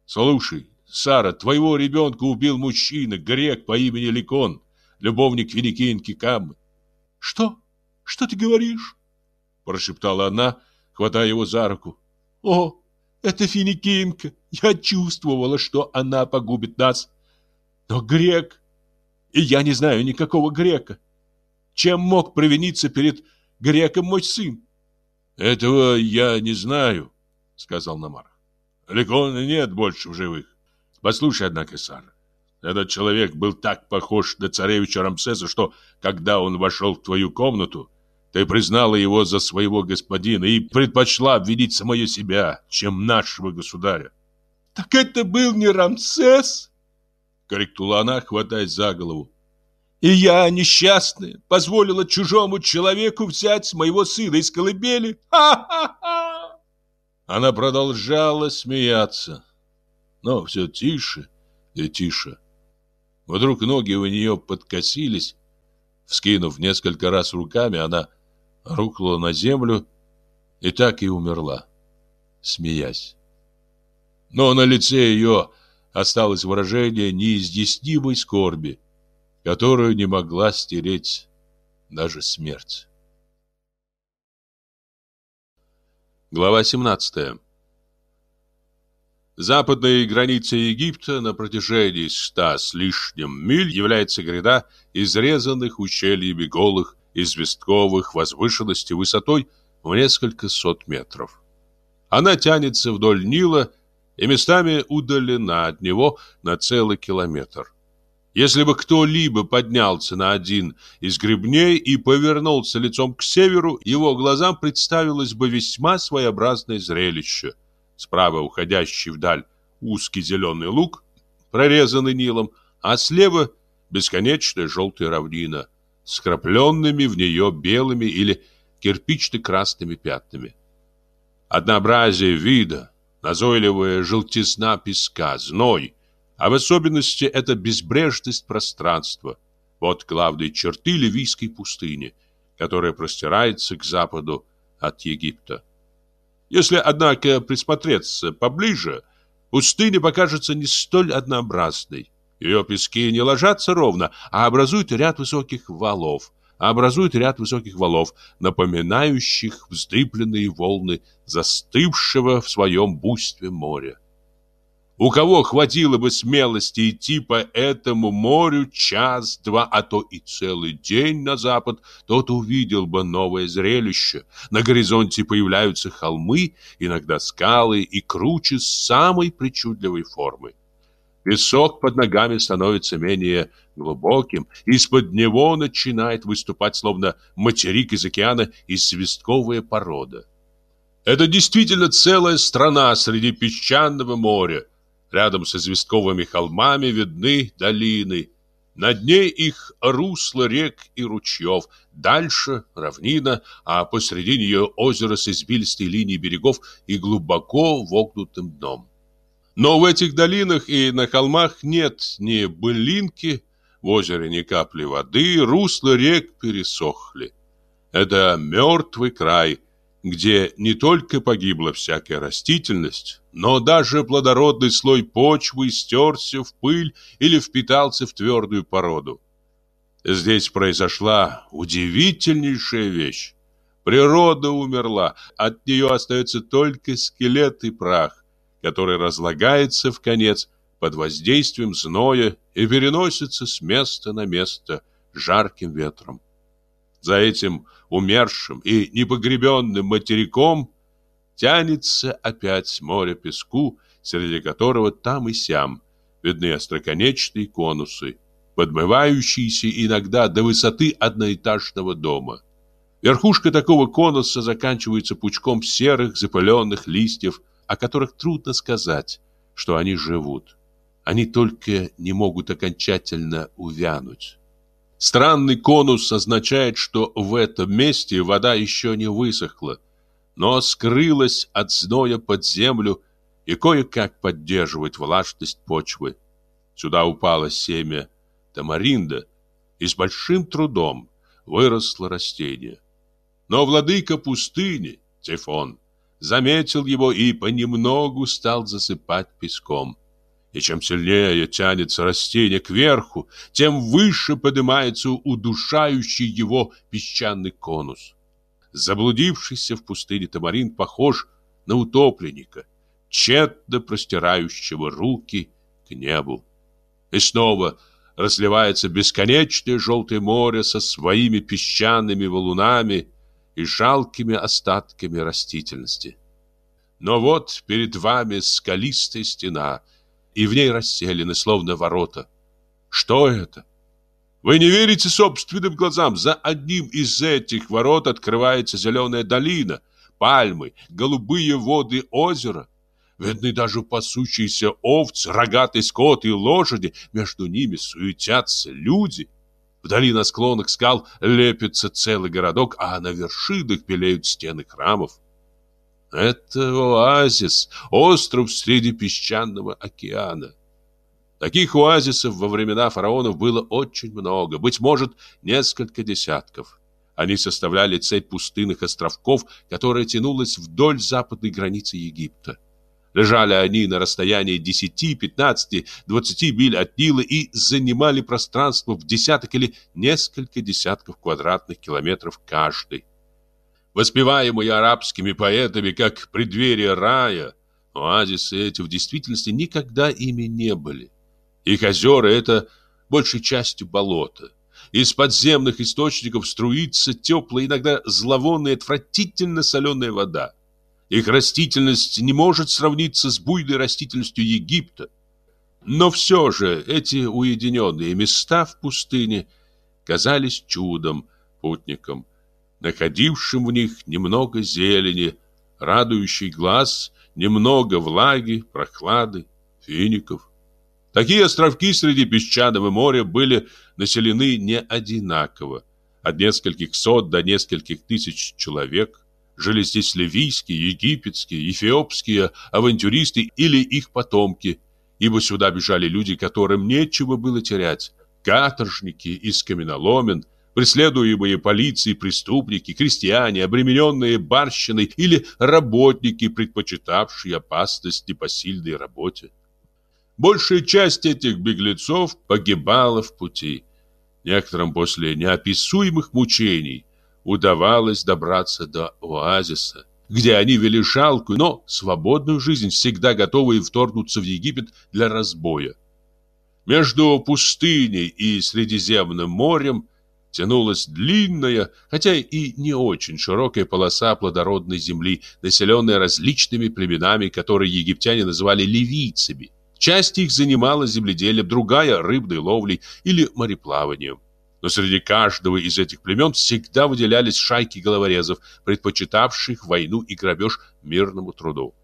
«Слушай, Сара, твоего ребенка убил мужчина, грек по имени Ликон, любовник великинки Каммы». «Что?» Что ты говоришь? Прошептала она, хватая его за руку. О, это финикинка. Я чувствовала, что она погубит нас. Но грек... И я не знаю никакого грека. Чем мог провиниться перед греком мой сын? Этого я не знаю, сказал Намар. Ликона нет больше в живых. Послушай, однако, Сара, этот человек был так похож на царевича Рамсеса, что, когда он вошел в твою комнату, ты признала его за своего господина и предпочла обвинить самое себя, чем нашего государя. Так это был не Рамсес? Корректула она, хватаясь за голову. И я, несчастная, позволила чужому человеку взять моего сына из колыбели? Ха-ха-ха! Она продолжала смеяться, но все тише и тише. Вдруг ноги у нее подкосились. Вскинув несколько раз руками, она рухнула на землю и так и умерла, смеясь. Но на лице ее осталось выражение неизъяснимой скорби, которую не могла стереть даже смерть. Глава 17 Западной границей Египта на протяжении ста с лишним миль является гряда изрезанных ущельями голых известковых возвышенностей высотой в несколько сот метров. Она тянется вдоль Нила и местами удалена от него на целый километр. Если бы кто-либо поднялся на один из гребней и повернулся лицом к северу, его глазам представилось бы весьма своеобразное зрелище. Справа уходящий вдаль узкий зеленый луг, прорезанный Нилом, а слева бесконечная желтая равнина, с крапленными в нее белыми или кирпично-красными пятнами. Однообразие вида, назойливая желтизна песка, зной, а в особенности это безбрежность пространства. Вот главные черты Ливийской пустыни, которая простирается к западу от Египта. Если, однако, присмотреться поближе, пустыня покажется не столь однообразной. Ее пески не ложатся ровно, а образуют ряд высоких валов, а образуют ряд высоких валов, напоминающих вздыбленные волны застывшего в своем буйстве моря. У кого хватило бы смелости идти по этому морю час, два, а то и целый день на запад, тот увидел бы новое зрелище. На горизонте появляются холмы, иногда скалы и круче самой причудливой формы. Песок под ногами становится менее глубоким, из-под него начинает выступать, словно материк из океана, известковая порода. Это действительно целая страна среди песчаного моря. Рядом с известковыми холмами видны долины. На дне их русло рек и ручьев, дальше равнина, а посреди нее озеро с извилистой линией берегов и глубоко вогнутым дном. Но в этих долинах и на холмах нет ни былинки, в озере ни капли воды, русла рек пересохли. Это мертвый край, где не только погибла всякая растительность, но даже плодородный слой почвы стерся в пыль или впитался в твердую породу. Здесь произошла удивительнейшая вещь. Природа умерла, от нее остается только скелет и прах, который разлагается в конец под воздействием зноя и переносится с места на место жарким ветром. За этим умершим и непогребенным материком тянется опять море песку, среди которого там и сям видны остроконечные конусы, подмывающиеся иногда до высоты одноэтажного дома. Верхушка такого конуса заканчивается пучком серых запыленных листьев, о которых трудно сказать, что они живут. Они только не могут окончательно увянуть. Странный конус означает, что в этом месте вода еще не высохла, но скрылась от зноя под землю и кое-как поддерживает влажность почвы. Сюда упало семя тамаринда, и с большим трудом выросло растение. Но владыка пустыни, Тифон, заметил его и понемногу стал засыпать песком. И чем сильнее тянется растение кверху, тем выше поднимается удушающий его песчаный конус. Заблудившийся в пустыне тамарин похож на утопленника, тщетно простирающего руки к небу. И снова разливается бесконечное желтое море со своими песчаными валунами и жалкими остатками растительности. Но вот перед вами скалистая стена — и в ней расселены, словно ворота. Что это? Вы не верите собственным глазам. За одним из этих ворот открывается зеленая долина, пальмы, голубые воды озера. Видны даже пасущиеся овцы, рогатый скот и лошади. Между ними суетятся люди. Вдали на склонах скал лепится целый городок, а на вершинах белеют стены храмов. Это оазис, остров среди песчаного океана. Таких оазисов во времена фараонов было очень много, быть может, несколько десятков. Они составляли цепь пустынных островков, которая тянулась вдоль западной границы Египта. Лежали они на расстоянии 10, 15, 20 миль от Нила и занимали пространство в десяток или несколько десятков квадратных километров каждый воспеваемые арабскими поэтами как преддверие рая, оазисы эти в действительности никогда ими не были. Их озера – это большей частью болото. Из подземных источников струится теплая, иногда зловонная, отвратительно соленая вода. Их растительность не может сравниться с буйной растительностью Египта. Но все же эти уединенные места в пустыне казались чудом путникам, находившим в них немного зелени, радующий глаз, немного влаги, прохлады, фиников. Такие островки среди песчаного моря были населены не одинаково. От нескольких сот до нескольких тысяч человек жили здесь ливийские, египетские, эфиопские авантюристы или их потомки, ибо сюда бежали люди, которым нечего было терять. Каторжники из каменоломен, преследуемые полицией преступники, крестьяне, обремененные барщиной или работники, предпочитавшие опасность непосильной работе. Большая часть этих беглецов погибала в пути. Некоторым после неописуемых мучений удавалось добраться до оазиса, где они вели жалкую, но свободную жизнь, всегда готовые вторгнуться в Египет для разбоя. Между пустыней и Средиземным морем тянулась длинная, хотя и не очень широкая полоса плодородной земли, населенная различными племенами, которые египтяне называли ливийцами. Часть их занимала земледелием, другая – рыбной ловлей или мореплаванием. Но среди каждого из этих племен всегда выделялись шайки головорезов, предпочитавших войну и грабеж мирному труду.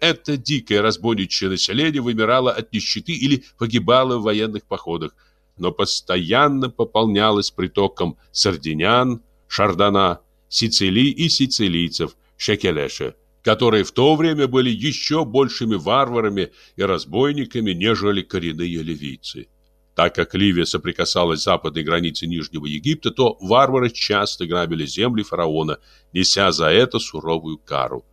Это дикое разбойничье население вымирало от нищеты или погибало в военных походах, но постоянно пополнялось притоком сардинян, шардана, сицилий и сицилийцев, шекелеша, которые в то время были еще большими варварами и разбойниками, нежели коренные ливийцы. Так как Ливия соприкасалась с западной границей Нижнего Египта, то варвары часто грабили земли фараона, неся за это суровую кару.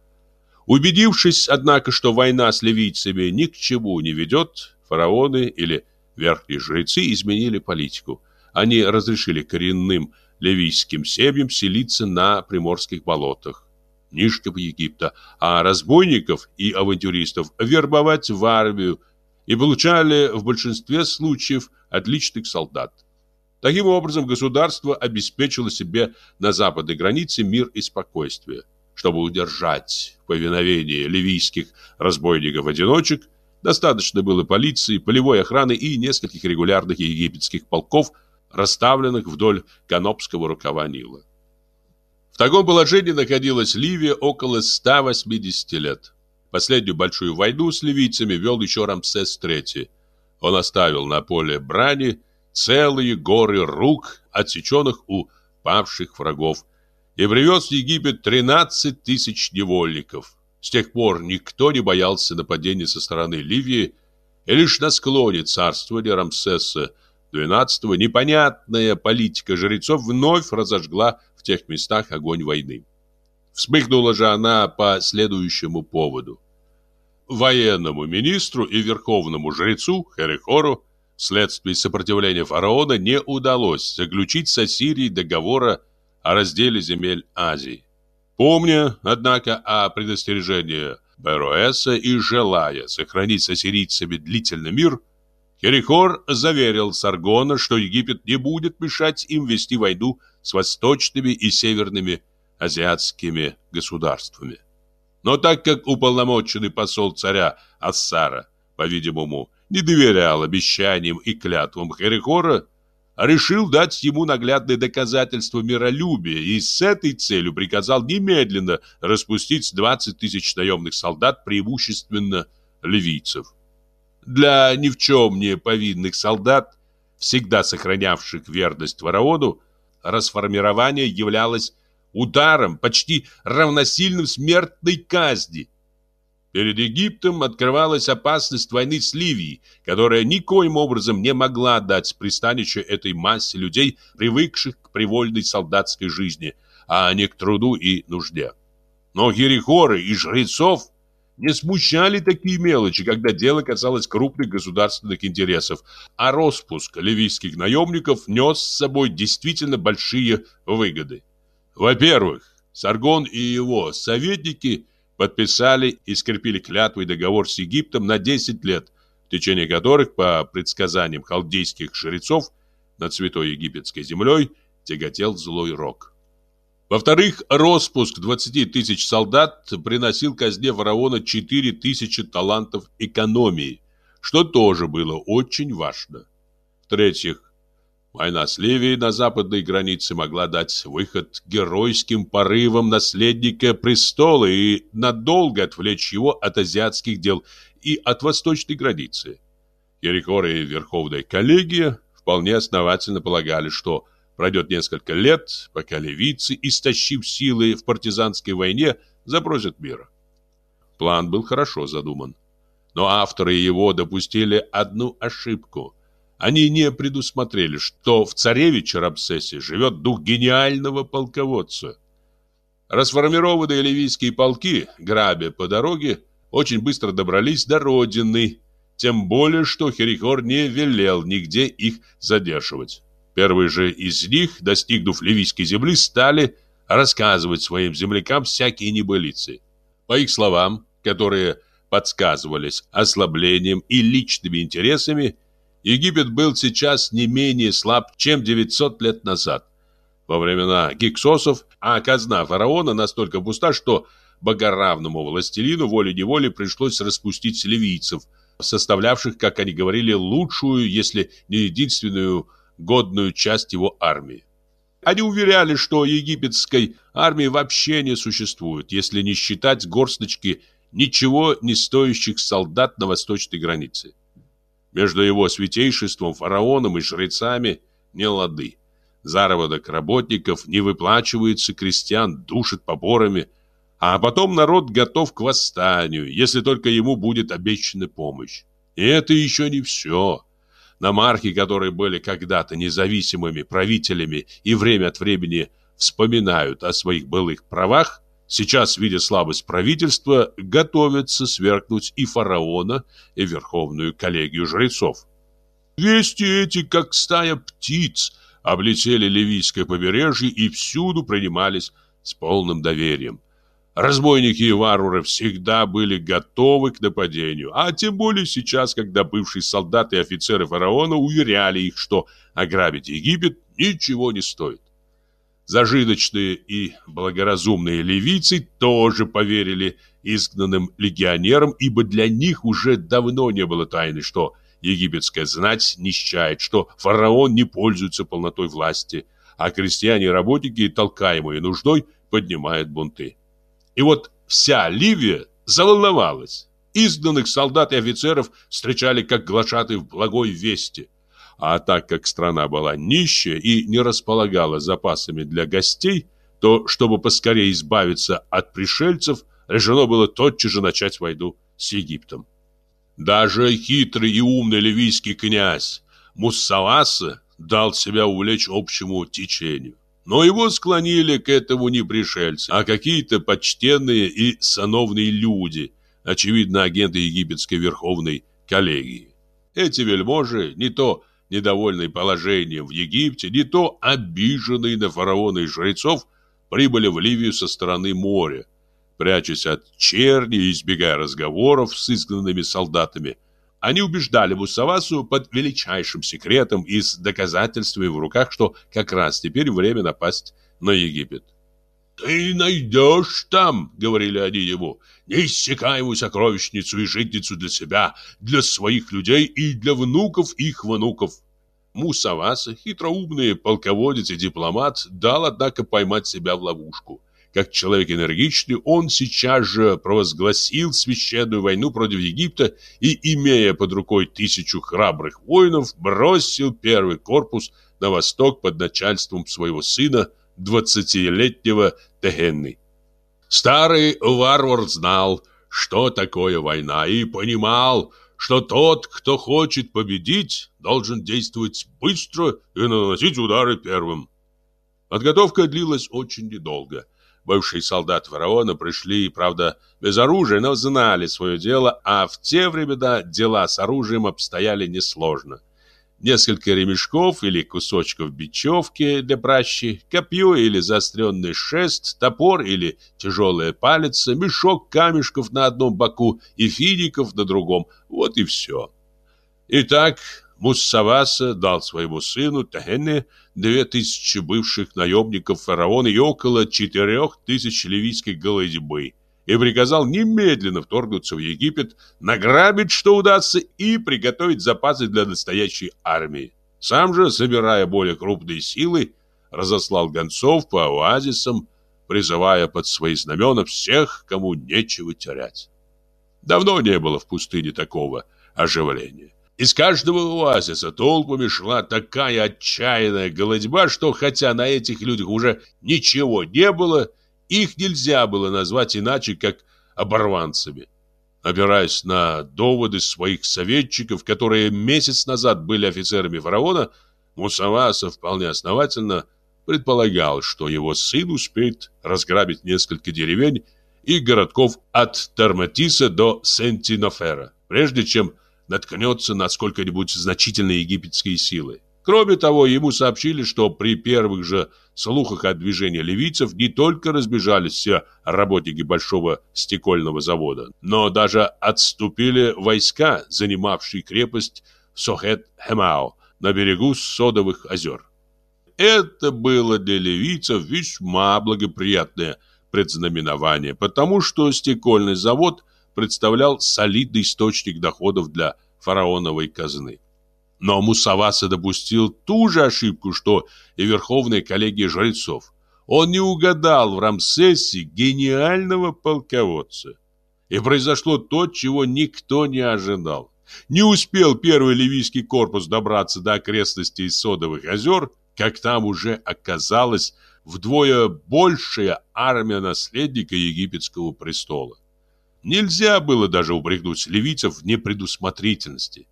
Убедившись, однако, что война с ливийцами ни к чему не ведет, фараоны или верхние жрецы изменили политику. Они разрешили коренным ливийским семьям селиться на приморских болотах Нижнего Египта, а разбойников и авантюристов вербовать в армию и получали в большинстве случаев отличных солдат. Таким образом, государство обеспечило себе на западной границе мир и спокойствие. Чтобы удержать повиновение ливийских разбойников-одиночек, достаточно было полиции, полевой охраны и нескольких регулярных египетских полков, расставленных вдоль Канопского рукава Нила. В таком положении находилась Ливия около 180 лет. Последнюю большую войну с ливийцами вел еще Рамсес III. Он оставил на поле брани целые горы рук, отсеченных у павших врагов, и привез в Египет 13 тысяч невольников. С тех пор никто не боялся нападения со стороны Ливии, и лишь на склоне царствования Рамсеса XII непонятная политика жрецов вновь разожгла в тех местах огонь войны. Вспыхнула же она по следующему поводу. Военному министру и верховному жрецу Херихору вследствие сопротивления фараона не удалось заключить с Ассирией договора о разделе земель Азии. Помня, однако, о предостережении Бероэса и желая сохранить с ассирийцами длительный мир, Херихор заверил Саргона, что Египет не будет мешать им вести войну с восточными и северными азиатскими государствами. Но так как уполномоченный посол царя Ассара, по-видимому, не доверял обещаниям и клятвам Херихора, решил дать ему наглядное доказательство миролюбия и с этой целью приказал немедленно распустить 20 тысяч наемных солдат, преимущественно ливийцев. Для ни в чем не повинных солдат, всегда сохранявших верность фараону, расформирование являлось ударом, почти равносильным смертной казни. Перед Египтом открывалась опасность войны с Ливией, которая никоим образом не могла дать пристанище этой массе людей, привыкших к привольной солдатской жизни, а не к труду и нужде. Но Херихоры и жрецов не смущали такие мелочи, когда дело касалось крупных государственных интересов, а распуск ливийских наемников нес с собой действительно большие выгоды. Во-первых, Саргон и его советники подписали и скрепили клятву и договор с Египтом на 10 лет, в течение которых, по предсказаниям халдейских жрецов, над святой египетской землей тяготел злой рок. Во-вторых, распуск 20 тысяч солдат приносил казне фараона 4 тысячи талантов экономии, что тоже было очень важно. В-третьих, война с Ливией на западной границе могла дать выход геройским порывам наследника престола и надолго отвлечь его от азиатских дел и от восточной границы. Ерихор и Верховная коллегия вполне основательно полагали, что Пройдет несколько лет, пока ливийцы, истощив силы в партизанской войне, забросят мир. План был хорошо задуман. Но авторы его допустили одну ошибку. Они не предусмотрели, что в царевиче Рабсесе живет дух гениального полководца. Расформированные ливийские полки, грабя по дороге, очень быстро добрались до родины, тем более, что Херихор не велел нигде их задерживать. Первые же из них, достигнув ливийской земли, стали рассказывать своим землякам всякие небылицы. По их словам, которые подсказывались ослаблением и личными интересами, Египет был сейчас не менее слаб, чем 900 лет назад, во времена гиксосов, а казна фараона настолько пуста, что богоравному властелину волей-неволей пришлось распустить ливийцев, составлявших, как они говорили, лучшую, если не единственную годную часть его армии. Они уверяли, что египетской армии вообще не существует, если не считать горсточки ничего не стоящих солдат на восточной границе. Между его святейшеством, фараоном и жрецами не лады. Заработок работников не выплачивается, крестьян душат поборами, а потом народ готов к восстанию, если только ему будет обещана помощь. И это еще не все. Намархи, которые были когда-то независимыми правителями и время от времени вспоминают о своих былых правах, сейчас, видя слабость правительства, готовятся свергнуть и фараона, и верховную коллегию жрецов. Вести эти, как стая птиц, облетели Ливийское побережье и всюду принимались с полным доверием. Разбойники и варвары всегда были готовы к нападению, а тем более сейчас, когда бывшие солдаты и офицеры фараона уверяли их, что ограбить Египет ничего не стоит. Зажиточные и благоразумные ливийцы тоже поверили изгнанным легионерам, ибо для них уже давно не было тайны, что египетская знать нищает, что фараон не пользуется полнотой власти, а крестьяне и работники, толкаемые нуждой, поднимают бунты. И вот вся Ливия заволновалась. Изгнанных солдат и офицеров встречали как глашаты в благой вести. А так как страна была нищая и не располагала запасами для гостей, то, чтобы поскорее избавиться от пришельцев, решено было тотчас же начать войну с Египтом. Даже хитрый и умный ливийский князь Муссаваса дал себя увлечь общему течению. Но его склонили к этому не пришельцы, а какие-то почтенные и сановные люди, очевидно, агенты египетской верховной коллегии. Эти вельможи не то недовольные положением в Египте, не то обиженные на фараона и жрецов, прибыли в Ливию со стороны моря, прячась от черни и избегая разговоров с изгнанными солдатами – они убеждали Мусавасу под величайшим секретом и с доказательствами в руках, что как раз теперь время напасть на Египет. «Ты найдешь там, — говорили они ему, — неиссякаемую сокровищницу и житницу для себя, для своих людей и для внуков их внуков». Мусаваса, хитроумный полководец и дипломат, дал, однако, поймать себя в ловушку. Как человек энергичный, он сейчас же провозгласил священную войну против Египта и, имея под рукой тысячу храбрых воинов, бросил первый корпус на восток под начальством своего сына, двадцатилетнего Техенны. Старый варвар знал, что такое война, и понимал, что тот, кто хочет победить, должен действовать быстро и наносить удары первым. Подготовка длилась очень недолго – Бывшие солдаты фараона пришли, правда, без оружия, но знали свое дело, а в те времена дела с оружием обстояли несложно. Несколько ремешков или кусочков бечевки для пращи, копье или заостренный шест, топор или тяжелая палец, мешок камешков на одном боку и фиников на другом. Вот и все. Итак, Муссаваса дал своему сыну Тахене две тысячи бывших наемников фараона и около четырех тысяч ливийской голодьбы и приказал немедленно вторгнуться в Египет, награбить, что удастся, и приготовить запасы для настоящей армии. Сам же, собирая более крупные силы, разослал гонцов по оазисам, призывая под свои знамена всех, кому нечего терять. Давно не было в пустыне такого оживления. Из каждого оазиса толпами шла такая отчаянная голодьба, что хотя на этих людях уже ничего не было, их нельзя было назвать иначе, как оборванцами. Опираясь на доводы своих советчиков, которые месяц назад были офицерами фараона, Мусаваса вполне основательно предполагал, что его сын успеет разграбить несколько деревень и городков от Терматиса до Сентинофера, прежде чем наткнется на сколько-нибудь значительные египетские силы. Кроме того, ему сообщили, что при первых же слухах о движении ливийцев не только разбежались все работники большого стекольного завода, но даже отступили войска, занимавшие крепость Сохет-Хемао на берегу Содовых озер. Это было для ливийцев весьма благоприятное предзнаменование, потому что стекольный завод представлял солидный источник доходов для фараоновой казны. Но Мусаваса допустил ту же ошибку, что и Верховная коллегия жрецов. Он не угадал в Рамсесе гениального полководца. И произошло то, чего никто не ожидал. Не успел первый ливийский корпус добраться до окрестностей Содовых озер, как там уже оказалась вдвое большая армия наследника египетского престола. Нельзя было даже упрекнуть ливийцев в непредусмотрительности.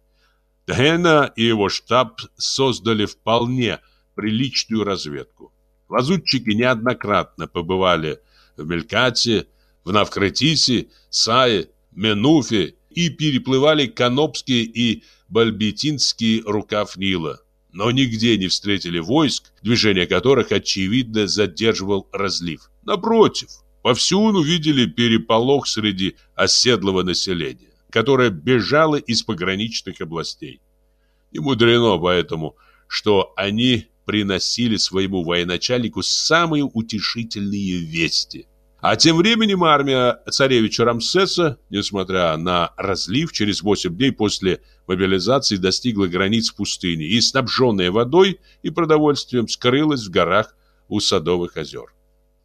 Дхена и его штаб создали вполне приличную разведку. Лазутчики неоднократно побывали в Мелькате, в Навкратисе, Сае, Менуфе и переплывали Канопский и Бальбетинский рукав Нила, но нигде не встретили войск, движение которых, очевидно, задерживал разлив. Напротив, повсюду видели переполох среди оседлого населения которая бежала из пограничных областей. Не мудрено поэтому, что они приносили своему военачальнику самые утешительные вести. А тем временем армия царевича Рамсеса, несмотря на разлив, через 8 дней после мобилизации достигла границ пустыни и, снабженная водой и продовольствием, скрылась в горах у Садовых озер.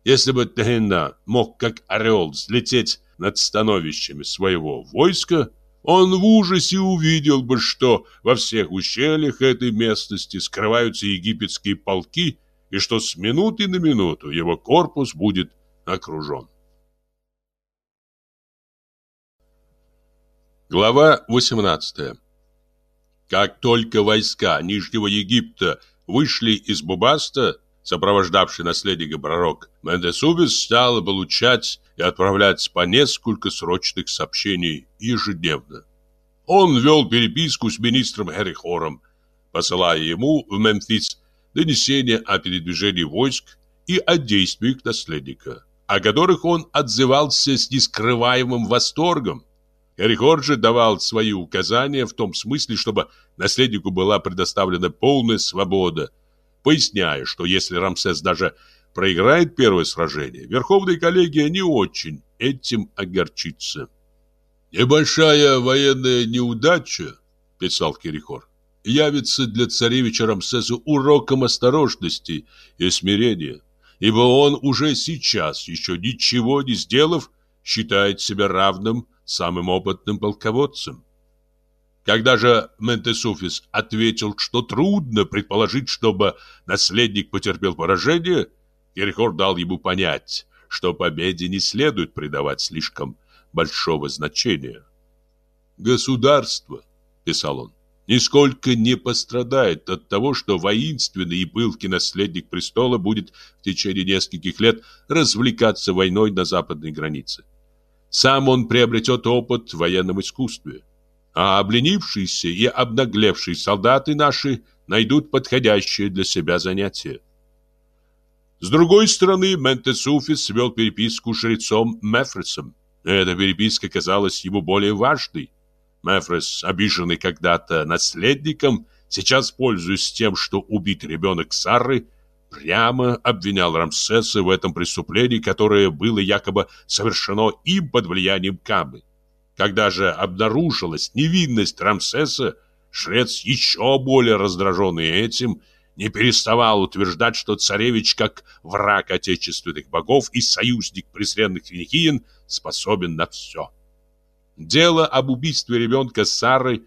Если бы Тагена мог как орел взлететь над становищами своего войска, он в ужасе увидел бы, что во всех ущельях этой местности скрываются египетские полки и что с минуты на минуту его корпус будет окружен. Глава 18 Как только войска Нижнего Египта вышли из Бубаста, сопровождавший наследника пророк, Мендесубис стал получать и отправлять по несколько срочных сообщений ежедневно. Он вел переписку с министром Херихором, посылая ему в Мемфис донесения о передвижении войск и о действиях наследника, о которых он отзывался с нескрываемым восторгом. Херихор же давал свои указания в том смысле, чтобы наследнику была предоставлена полная свобода – поясняя, что если Рамсес даже проиграет первое сражение, Верховная коллегия не очень этим огорчится. «Небольшая военная неудача», — писал Кирихор, «явится для царевича Рамсеса уроком осторожности и смирения, ибо он уже сейчас, еще ничего не сделав, считает себя равным самым опытным полководцем. Когда же Ментесуфис ответил, что трудно предположить, чтобы наследник потерпел поражение, Кирхор дал ему понять, что победе не следует придавать слишком большого значения. «Государство», — писал он, — «нисколько не пострадает от того, что воинственный и пылкий наследник престола будет в течение нескольких лет развлекаться войной на западной границе. Сам он приобретет опыт в военном искусстве» а обленившиеся и обнаглевшие солдаты наши найдут подходящее для себя занятие. С другой стороны, Ментесуфис свел переписку с жрецом Мефресом. Эта переписка казалась ему более важной. Мефрес, обиженный когда-то наследником, сейчас, пользуясь тем, что убит ребенок Сары, прямо обвинял Рамсеса в этом преступлении, которое было якобы совершено им под влиянием Камы. Когда же обнаружилась невинность Рамсеса, швец еще более раздраженный этим, не переставал утверждать, что царевич, как враг отечественных богов и союзник презренных финикиен, способен на все. Дело об убийстве ребенка Сары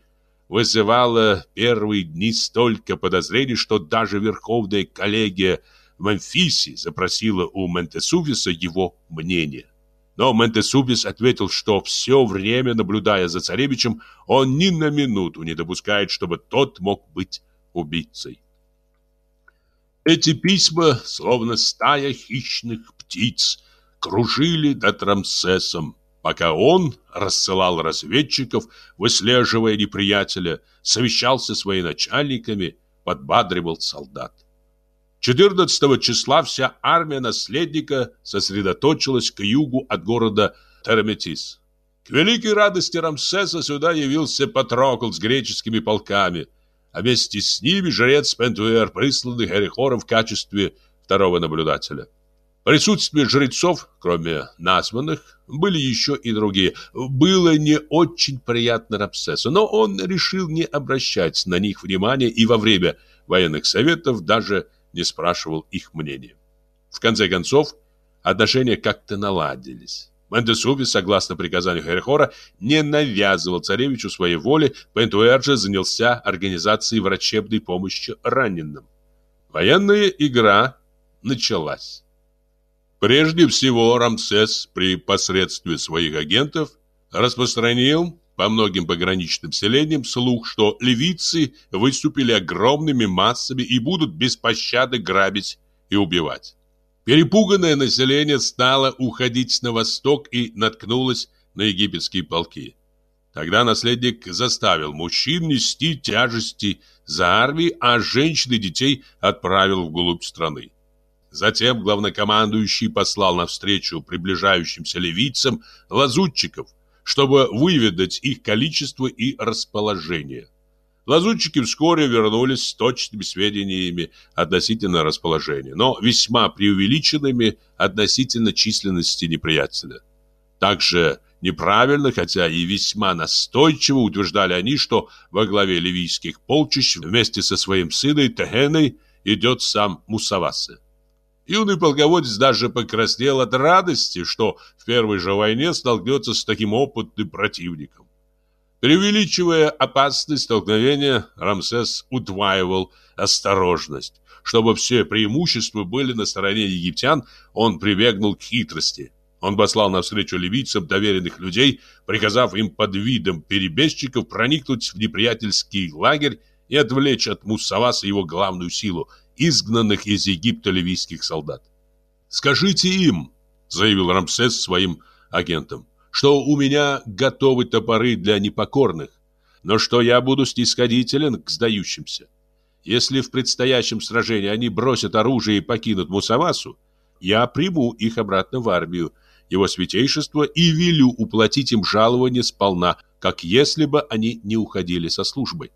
вызывало первые дни столько подозрений, что даже Верховная коллегия в Мемфисе запросила у Ментесуфиса его мнение. Но Ментесубис ответил, что все время, наблюдая за царевичем, он ни на минуту не допускает, чтобы тот мог быть убийцей. Эти письма, словно стая хищных птиц, кружили над Рамсесом, пока он рассылал разведчиков, выслеживая неприятеля, совещался со своими начальниками, подбадривал солдат. 14 числа вся армия наследника сосредоточилась к югу от города Тераметис. К великой радости Рамсеса сюда явился Патрокл с греческими полками, а вместе с ними жрец Пентуэр, присланный Herihorом в качестве второго наблюдателя. Присутствие жрецов, кроме названных, были еще и другие. Было не очень приятно Рапсесу, но он решил не обращать на них внимания и во время военных советов даже не спрашивал их мнения. В конце концов, отношения как-то наладились. Мендесуви, согласно приказанию Херихора, не навязывал царевичу своей воли, Пентуэр же занялся организацией врачебной помощи раненым. Военная игра началась. Прежде всего Рамсес при посредстве своих агентов распространил по многим пограничным селениям слух, что ливийцы выступили огромными массами и будут без пощады грабить и убивать. Перепуганное население стало уходить на восток и наткнулось на египетские полки. Тогда наследник заставил мужчин нести тяжести за армией, а женщин и детей отправил вглубь страны. Затем главнокомандующий послал навстречу приближающимся ливийцам лазутчиков, чтобы выведать их количество и расположение. Лазутчики вскоре вернулись с точными сведениями относительно расположения, но весьма преувеличенными относительно численности неприятеля. Также неправильно, хотя и весьма настойчиво утверждали они, что во главе ливийских полчищ вместе со своим сыном Техеной идет сам Мусавасы. Юный полководец даже покраснел от радости, что в первой же войне столкнется с таким опытным противником. Преувеличивая опасность столкновения, Рамсес удваивал осторожность. Чтобы все преимущества были на стороне египтян, он прибегнул к хитрости. Он послал навстречу ливийцам доверенных людей, приказав им под видом перебежчиков проникнуть в неприятельский лагерь и отвлечь от Муссаваса его главную силу – изгнанных из Египта ливийских солдат. «Скажите им», — заявил Рамсес своим агентам, «что у меня готовы топоры для непокорных, но что я буду снисходителен к сдающимся. Если в предстоящем сражении они бросят оружие и покинут Мусавасу, я приму их обратно в армию, его святейшество, и велю уплатить им жалование сполна, как если бы они не уходили со службы.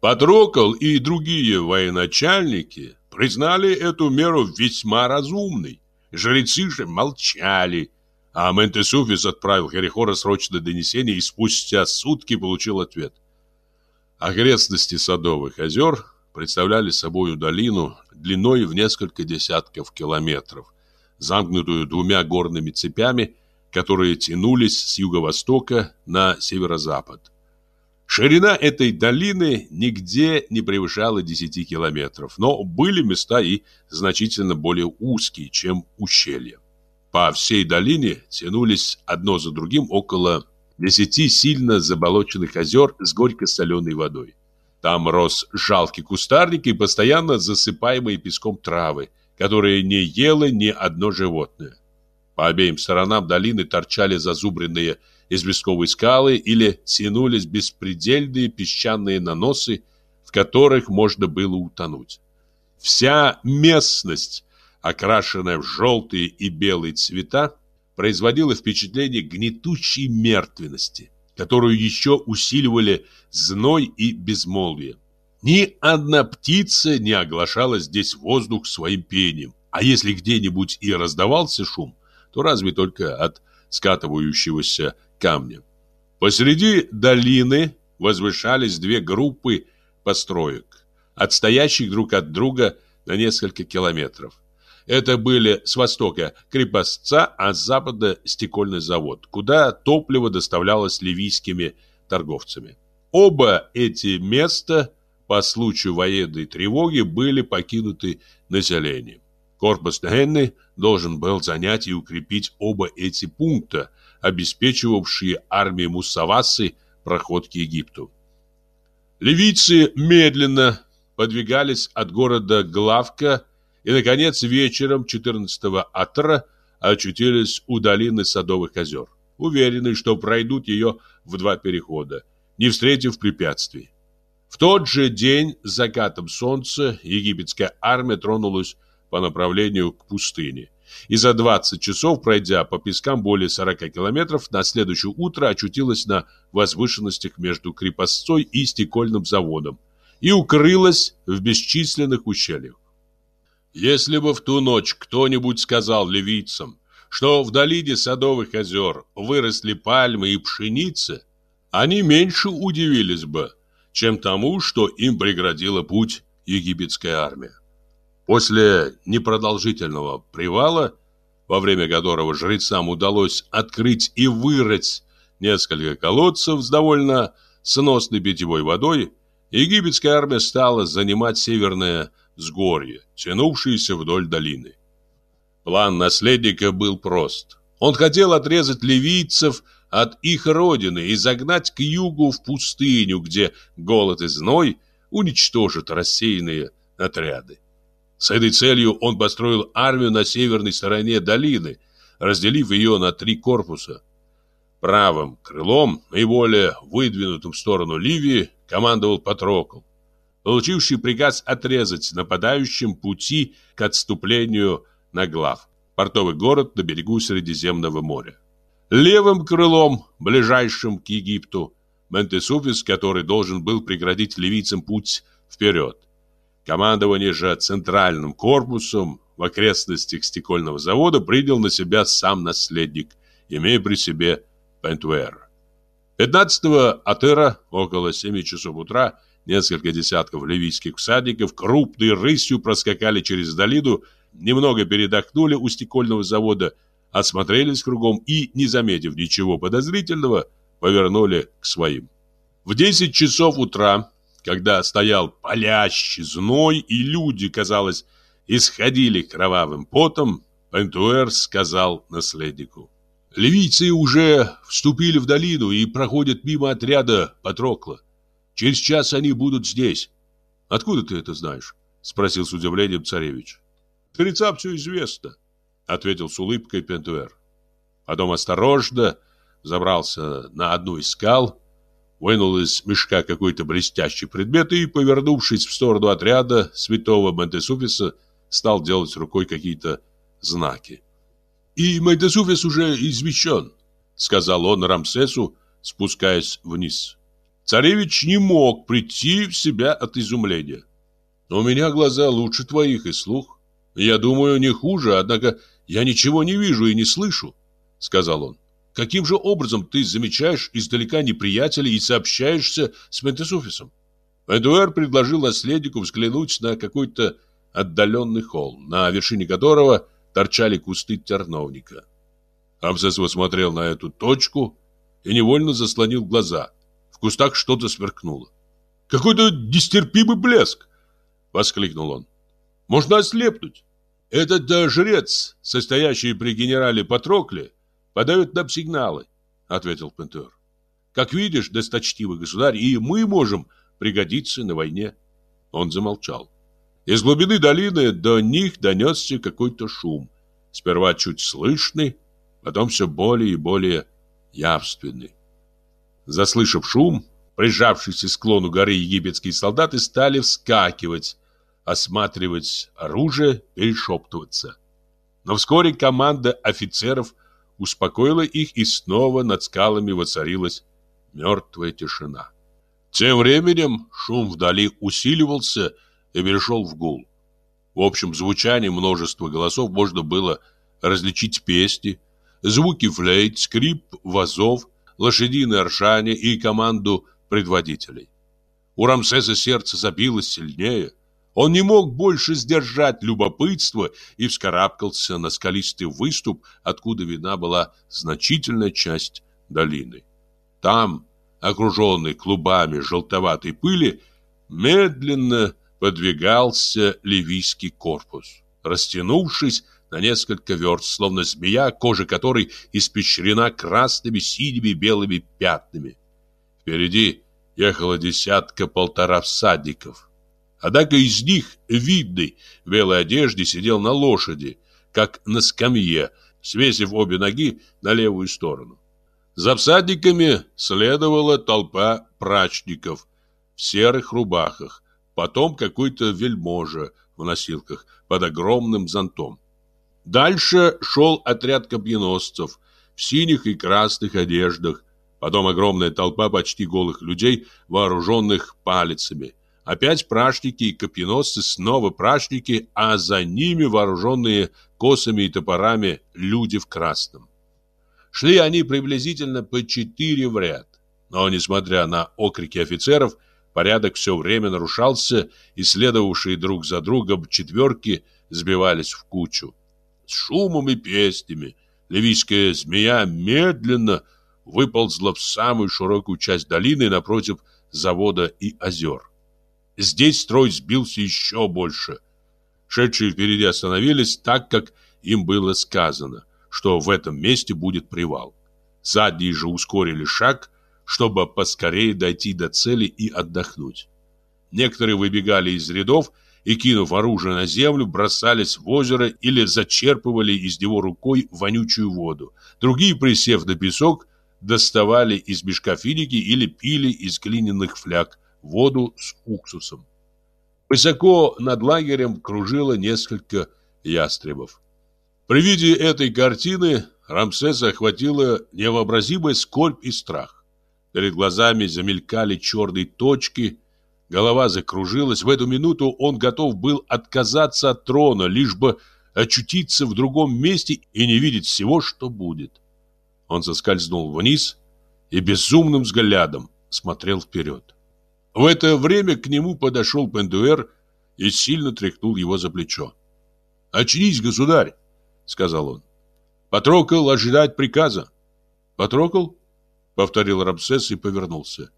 Патрокол и другие военачальники признали эту меру весьма разумной. Жрецы же молчали, а Ментесуфис отправил Херихора срочное донесение и спустя сутки получил ответ. Окрестности Садовых озер представляли собою долину длиной в несколько десятков километров, замкнутую двумя горными цепями, которые тянулись с юго-востока на северо-запад. Ширина этой долины нигде не превышала 10 километров, но были места и значительно более узкие, чем ущелья. По всей долине тянулись одно за другим около 10 сильно заболоченных озер с горько-соленой водой. Там рос жалкий кустарник и постоянно засыпаемые песком травы, которые не ело ни одно животное. По обеим сторонам долины торчали зазубренные известковые скалы или тянулись беспредельные песчаные наносы, в которых можно было утонуть. Вся местность, окрашенная в желтые и белые цвета, производила впечатление гнетущей мертвенности, которую еще усиливали зной и безмолвие. Ни одна птица не оглашала здесь воздух своим пением, а если где-нибудь и раздавался шум, то разве только от скатывающегося камня. Посреди долины возвышались две группы построек, отстоящих друг от друга на несколько километров. Это были с востока крепостца, а с запада стекольный завод, куда топливо доставлялось ливийскими торговцами. Оба эти места по случаю военной тревоги были покинуты населением. Корпус Генны должен был занять и укрепить оба эти пункта, обеспечивавшие армии Муссавасы проход к Египту. Ливийцы медленно подвигались от города Главка и, наконец, вечером 14-го Атра очутились у долины Садовых озер, уверенные, что пройдут ее в два перехода, не встретив препятствий. В тот же день с закатом солнца египетская армия тронулась по направлению к пустыне. И за 20 часов, пройдя по пескам более 40 километров, на следующее утро очутилась на возвышенностях между крепостцой и стекольным заводом и укрылась в бесчисленных ущельях. Если бы в ту ночь кто-нибудь сказал ливийцам, что в долине Садовых озер выросли пальмы и пшеница, они меньше удивились бы, чем тому, что им преградила путь египетская армия. После непродолжительного привала, во время которого жрецам удалось открыть и вырыть несколько колодцев с довольно сносной питьевой водой, египетская армия стала занимать северное взгорье, тянувшееся вдоль долины. План наследника был прост. Он хотел отрезать ливийцев от их родины и загнать к югу в пустыню, где голод и зной уничтожат рассеянные отряды. С этой целью он построил армию на северной стороне долины, разделив ее на три корпуса. Правым крылом, наиболее выдвинутым в сторону Ливии, командовал Патрокл, получивший приказ отрезать нападающим пути к отступлению на глав, портовый город на берегу Средиземного моря. Левым крылом, ближайшим к Египту, Ментесуфис, который должен был преградить ливийцам путь вперед. Командование же центральным корпусом в окрестностях стекольного завода принял на себя сам наследник, имея при себе Пентуэр. 15 Атера около 7 часов утра несколько десятков ливийских всадников крупной рысью проскакали через долину, немного передохнули у стекольного завода, осмотрелись кругом и, не заметив ничего подозрительного, повернули к своим. В 10 часов утра когда стоял палящий зной, и люди, казалось, исходили кровавым потом, Пентуэр сказал наследнику. Ливийцы уже вступили в долину и проходят мимо отряда Патрокла. Через час они будут здесь. Откуда ты это знаешь? Спросил с удивлением царевич. Жрецам все известно, ответил с улыбкой Пентуэр. Потом осторожно забрался на одну из скал, вынул из мешка какой-то блестящий предмет и, повернувшись в сторону отряда святого Монтесуфиса, стал делать рукой какие-то знаки. «И Монтесуфис уже извещен», — сказал он Рамсесу, спускаясь вниз. Царевич не мог прийти в себя от изумления. «У меня глаза лучше твоих и слух. Я думаю, не хуже, однако я ничего не вижу и не слышу», — сказал он. Каким же образом ты замечаешь издалека неприятеля и сообщаешься с Ментесуфисом? Эдуард предложил наследнику взглянуть на какой-то отдаленный холм, на вершине которого торчали кусты терновника. Амсес смотрел на эту точку и невольно заслонил глаза. В кустах что-то сверкнуло. «Какой-то нестерпимый блеск!» — воскликнул он. «Можно ослепнуть. Этот да, жрец, состоящий при генерале Патрокле, подают нам сигналы, ответил Пентуэр. Как видишь, досточтивый государь, и мы можем пригодиться на войне. Он замолчал. Из глубины долины до них донесся какой-то шум. Сперва чуть слышный, потом все более и более явственный. Заслышав шум, прижавшись к склону горы египетские солдаты стали вскакивать, осматривать оружие, перешептываться. Но вскоре команда офицеров – успокоила их, и снова над скалами воцарилась мертвая тишина. Тем временем шум вдали усиливался и перешел в гул. В общем звучании множества голосов можно было различить песни, звуки флейт, скрип вазов, лошадиное ржание и команду предводителей. У Рамсеса сердце забилось сильнее. Он не мог больше сдержать любопытство и вскарабкался на скалистый выступ, откуда видна была значительная часть долины. Там, окруженный клубами желтоватой пыли, медленно подвигался ливийский корпус, растянувшись на несколько верст, словно змея, кожа которой испещрена красными, синими, белыми пятнами. Впереди ехала десятка-полтора всадников, Однако из них видный в белой одежде сидел на лошади, как на скамье, свесив обе ноги на левую сторону. За всадниками следовала толпа прачников, в серых рубахах, потом какой-то вельможа в носилках под огромным зонтом. Дальше шел отряд копьеносцев в синих и красных одеждах, потом огромная толпа почти голых людей, вооруженных палицами. Опять прашники и копьеносцы, снова прашники, а за ними вооруженные косами и топорами люди в красном. Шли они приблизительно по четыре в ряд. Но, несмотря на окрики офицеров, порядок все время нарушался, и следовавшие друг за другом четверки сбивались в кучу. С шумом и песнями ливийская змея медленно выползла в самую широкую часть долины напротив завода и озер. Здесь строй сбился еще больше. Шедшие впереди остановились так, как им было сказано, что в этом месте будет привал. Задние же ускорили шаг, чтобы поскорее дойти до цели и отдохнуть. Некоторые выбегали из рядов и, кинув оружие на землю, бросались в озеро или зачерпывали из него рукой вонючую воду. Другие, присев на песок, доставали из мешка финики или пили из глиняных фляг воду с уксусом. Высоко над лагерем кружило несколько ястребов. При виде этой картины Рамсеса охватила невообразимая скорбь и страх. Перед глазами замелькали черные точки, голова закружилась. В эту минуту он готов был отказаться от трона, лишь бы очутиться в другом месте и не видеть всего, что будет. Он соскользнул вниз и безумным взглядом смотрел вперед. В это время к нему подошел Пендуэр и сильно тряхнул его за плечо. «Очнись, государь!» — сказал он. «Патрокол ожидает приказа». «Патрокол?» — повторил Рамсес и повернулся.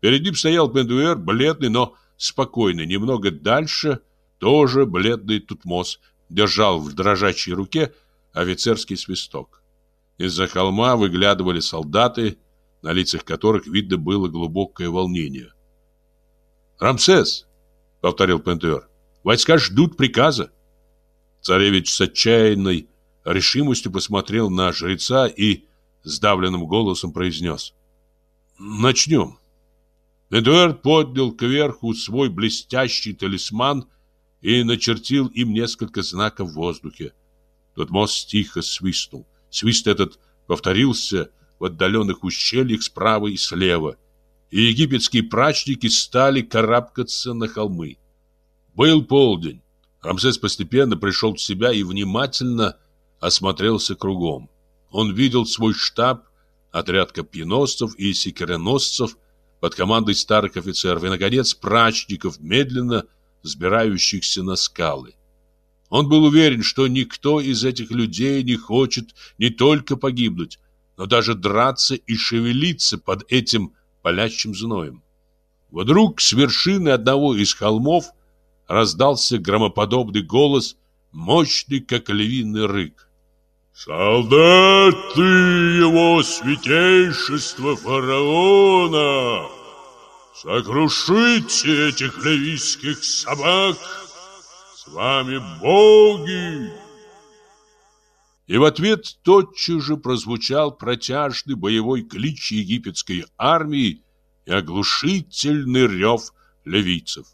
Перед ним стоял Пендуэр, бледный, но спокойный. Немного дальше тоже бледный Тутмос держал в дрожащей руке офицерский свисток. Из-за холма выглядывали солдаты, на лицах которых видно было глубокое волнение. «Рамсес!» — повторил Пентуэр. «Войска ждут приказа!» Царевич с отчаянной решимостью посмотрел на жреца и сдавленным голосом произнес. «Начнем!» Эдуард поднял кверху свой блестящий талисман и начертил им несколько знаков в воздухе. Тот мост тихо свистнул. Свист этот повторился в отдаленных ущельях справа и слева, и египетские прачники стали карабкаться на холмы. Был полдень. Рамсес постепенно пришел в себя и внимательно осмотрелся кругом. Он видел свой штаб, отряд копьеносцев и секиреносцев под командой старых офицеров и, наконец, прачников, медленно взбирающихся на скалы. Он был уверен, что никто из этих людей не хочет не только погибнуть, но даже драться и шевелиться под этим палящим зноем. Вдруг с вершины одного из холмов раздался громоподобный голос, мощный, как львиный рык. «Солдаты его святейшества фараона! Сокрушите этих ливийских собак! С вами боги!» И в ответ тотчас же прозвучал протяжный боевой клич египетской армии и оглушительный рев левийцев.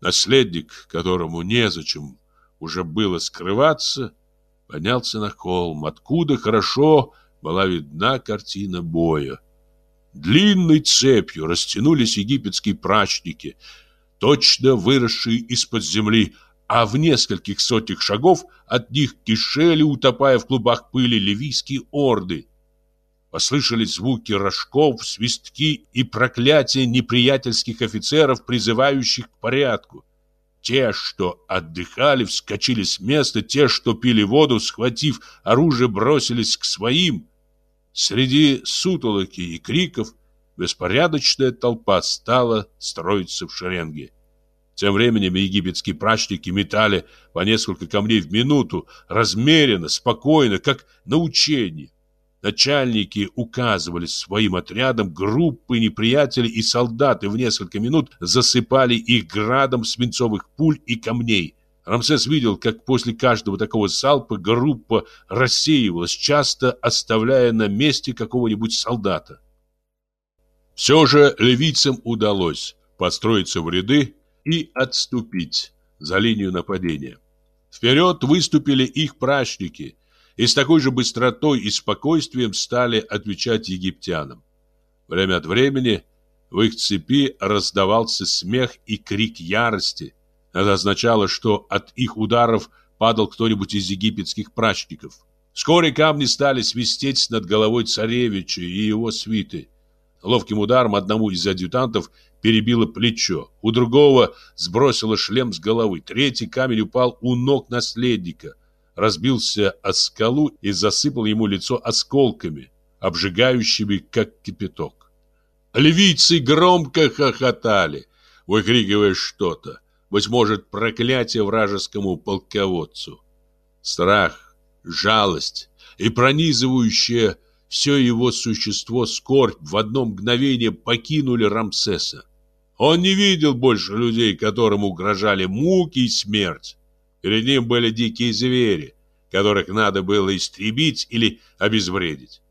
Наследник, которому незачем уже было скрываться, поднялся на холм, откуда хорошо была видна картина боя. Длинной цепью растянулись египетские прачники, точно выросшие из-под земли, а в нескольких сотнях шагов от них кишели, утопая в клубах пыли, ливийские орды. Послышались звуки рожков, свистки и проклятия неприятельских офицеров, призывающих к порядку. Те, что отдыхали, вскочили с места, те, что пили воду, схватив оружие, бросились к своим. Среди сутолоки и криков беспорядочная толпа стала строиться в шеренге. Тем временем египетские прачники метали по несколько камней в минуту, размеренно, спокойно, как на учении. Начальники указывали своим отрядам группы неприятелей и солдаты в несколько минут засыпали их градом свинцовых пуль и камней. Рамсес видел, как после каждого такого залпа группа рассеивалась, часто оставляя на месте какого-нибудь солдата. Все же ливийцам удалось построиться в ряды и отступить за линию нападения. Вперед выступили их прачники и с такой же быстротой и спокойствием стали отвечать египтянам. Время от времени в их цепи раздавался смех и крик ярости. Это означало, что от их ударов падал кто-нибудь из египетских прачников. Вскоре камни стали свистеть над головой царевича и его свиты. Ловким ударом одному из адъютантов перебило плечо, у другого сбросило шлем с головы, третий камень упал у ног наследника, разбился о скалу и засыпал ему лицо осколками, обжигающими, как кипяток. Львицы громко хохотали, выкрикивая что-то, быть может, проклятие вражескому полководцу. Страх, жалость и пронизывающее все его существо скорбь в одно мгновение покинули Рамсеса. Он не видел больше людей, которым угрожали муки и смерть. Перед ним были дикие звери, которых надо было истребить или обезвредить.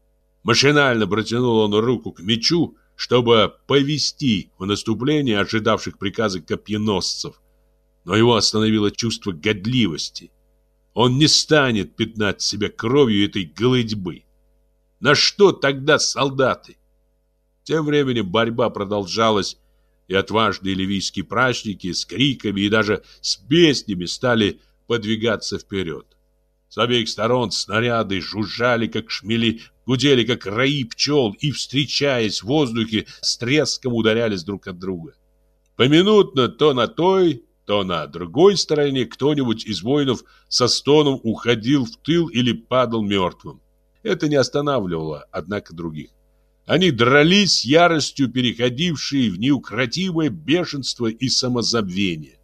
Машинально протянул он руку к мечу, чтобы повести в наступление ожидавших приказа копьеносцев. Но его остановило чувство годливости. Он не станет пятнать себя кровью этой голыдьбы. На что тогда солдаты? Тем временем борьба продолжалась и отважные ливийские прачники с криками и даже с песнями стали подвигаться вперед. С обеих сторон снаряды жужжали, как шмели, гудели, как раи пчел, и, встречаясь в воздухе, с треском ударялись друг от друга. Поминутно то на той, то на другой стороне кто-нибудь из воинов со стоном уходил в тыл или падал мертвым. Это не останавливало, однако, других. Они дрались яростью, переходившей в неукротимое бешенство и самозабвение.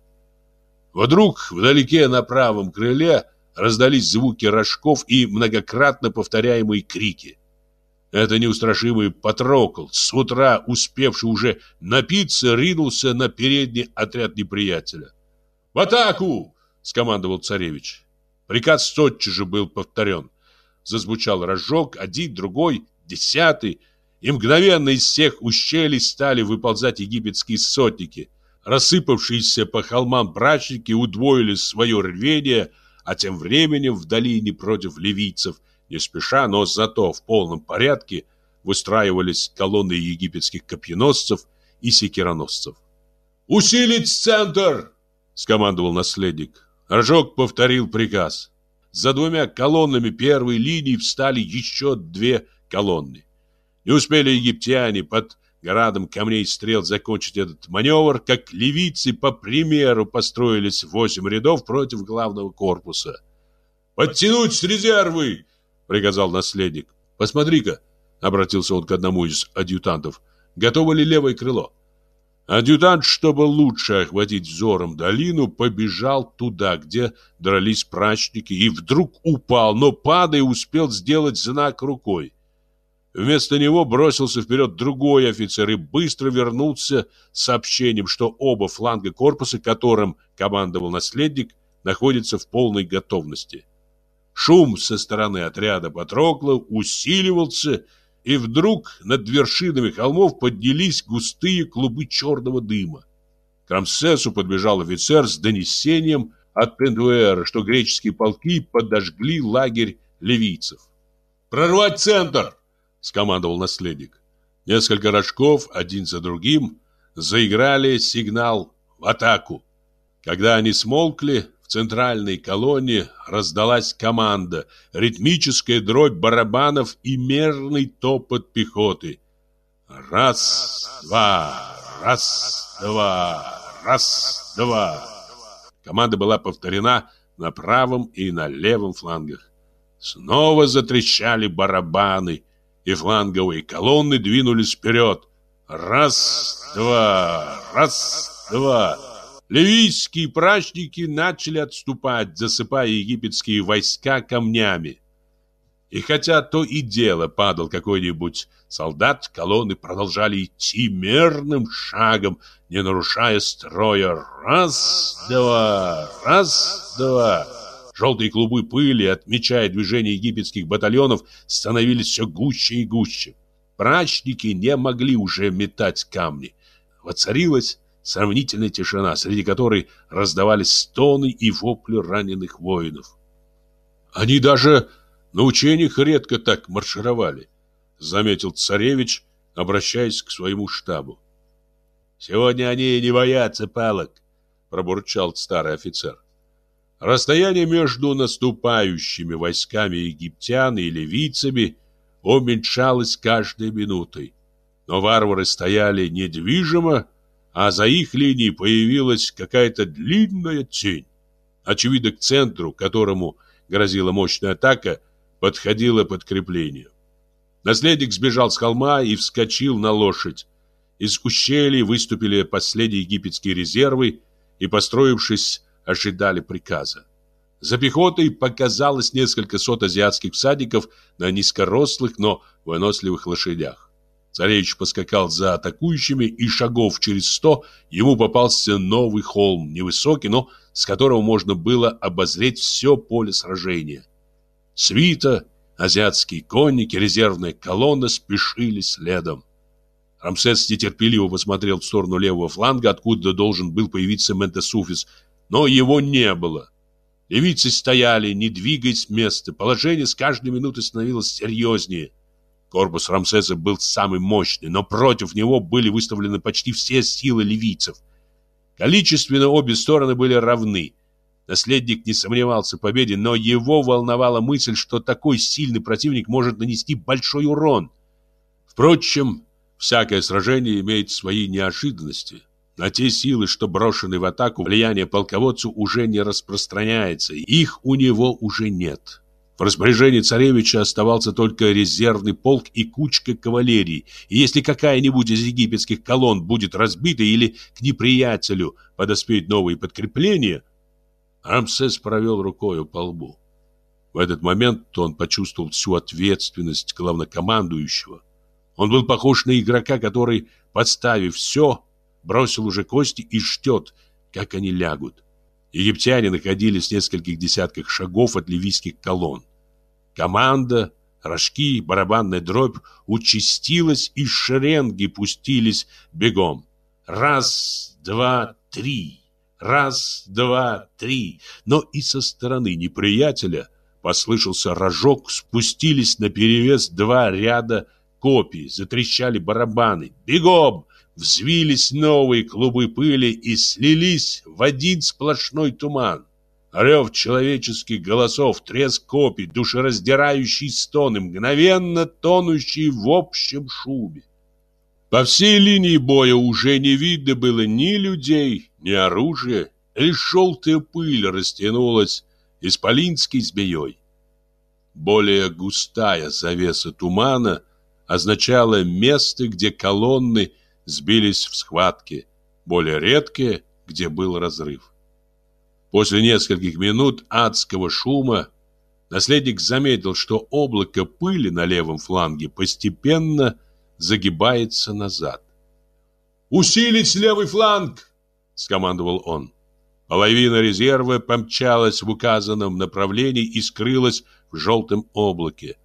Вдруг вдалеке на правом крыле раздались звуки рожков и многократно повторяемые крики. Это неустрашимый Патрокл, с утра успевший уже напиться, ринулся на передний отряд неприятеля. «В атаку!» — скомандовал царевич. Приказ тотчас же был повторен. Зазвучал рожок, один, другой, десятый и мгновенно из всех ущелий стали выползать египетские сотники. Рассыпавшиеся по холмам брачники удвоили свое рвение, а тем временем в долине против ливийцев, не спеша, но зато в полном порядке, выстраивались колонны египетских копьеносцев и секироносцев. «Усилить центр!» — скомандовал наследник. Рожок повторил приказ. За двумя колоннами первой линии встали еще две колонны. Не успели египтяне под градом камней и стрел закончить этот маневр, как ливийцы по примеру построились в восемь рядов против главного корпуса. «Подтянуть резервы!» — приказал наследник. «Посмотри-ка!» — обратился он к одному из адъютантов. «Готово ли левое крыло?» Адъютант, чтобы лучше охватить взором долину, побежал туда, где дрались прачники, и вдруг упал, но, падая, успел сделать знак рукой. Вместо него бросился вперед другой офицер и быстро вернулся с сообщением, что оба фланга корпуса, которым командовал наследник, находятся в полной готовности. Шум со стороны отряда Патрокла усиливался, и вдруг над вершинами холмов поднялись густые клубы черного дыма. К Рамсесу подбежал офицер с донесением от Пендуэра, что греческие полки подожгли лагерь ливийцев. «Прорвать центр!» — скомандовал наследник. Несколько рожков, один за другим, заиграли сигнал в атаку. Когда они смолкли, в центральной колонне раздалась команда, ритмическая дробь барабанов и мерный топот пехоты. Раз, два, раз, два, раз, два. Команда была повторена на правом и на левом флангах. Снова затрещали барабаны, и фланговые колонны двинулись вперед. Раз, два, раз, два. Ливийские прачники начали отступать, засыпая египетские войска камнями. И хотя то и дело падал какой-нибудь солдат, колонны продолжали идти мерным шагом, не нарушая строя. Раз, два, раз, два. Желтые клубы пыли, отмечая движение египетских батальонов, становились все гуще и гуще. прачники не могли уже метать камни. Воцарилась сравнительная тишина, среди которой раздавались стоны и вопли раненых воинов. Они даже на учениях редко так маршировали, заметил царевич, обращаясь к своему штабу. Сегодня они не боятся палок, пробурчал старый офицер. Расстояние между наступающими войсками египтян и ливийцами уменьшалось каждой минутой. Но варвары стояли недвижимо, а за их линией появилась какая-то длинная тень. Очевидно, к центру, которому грозила мощная атака, подходило подкрепление. Наследник сбежал с холма и вскочил на лошадь. Из ущелий выступили последние египетские резервы и, построившись, ожидали приказа. За пехотой показалось несколько сот азиатских всадников на низкорослых, но выносливых лошадях. Царевич поскакал за атакующими, и шагов через сто ему попался новый холм, невысокий, но с которого можно было обозреть все поле сражения. Свита, азиатские конники, резервная колонна спешили следом. Рамсес нетерпеливо посмотрел в сторону левого фланга, откуда должен был появиться Ментесуфис, но его не было. Левицы стояли, не двигаясь с места. Положение с каждой минутой становилось серьезнее. Корпус Рамсеса был самый мощный, но против него были выставлены почти все силы ливийцев. Количественно обе стороны были равны. Наследник не сомневался в победе, но его волновала мысль, что такой сильный противник может нанести большой урон. Впрочем, всякое сражение имеет свои неожиданности. На те силы, что брошены в атаку, влияние полководцу уже не распространяется, их у него уже нет. В распоряжении царевича оставался только резервный полк и кучка кавалерии, и если какая-нибудь из египетских колонн будет разбита или к неприятелю подоспеют новые подкрепления, Рамсес провел рукою по лбу. В этот момент он почувствовал всю ответственность главнокомандующего. Он был похож на игрока, который, подставив все, бросил уже кости и ждет, как они лягут. Египтяне находились в нескольких десятках шагов от ливийских колонн. Команда, рожки, барабанная дробь участилась, и шеренги пустились бегом. Раз, два, три. Раз, два, три. Но и со стороны неприятеля послышался рожок, спустились на перевес два ряда копий, затрещали барабаны. Бегом! Взвились новые клубы пыли и слились в один сплошной туман. Рев человеческих голосов, треск копий, душераздирающие стоны, мгновенно тонущие в общем шубе. По всей линии боя уже не видно было ни людей, ни оружия, лишь желтая пыль растянулась исполинской змеей. Более густая завеса тумана означала место, где колонны сбились в схватке, более редкие, где был разрыв. После нескольких минут адского шума наследник заметил, что облако пыли на левом фланге постепенно загибается назад. «Усилить левый фланг!» — скомандовал он. Половина резерва помчалась в указанном направлении и скрылась в желтом облаке.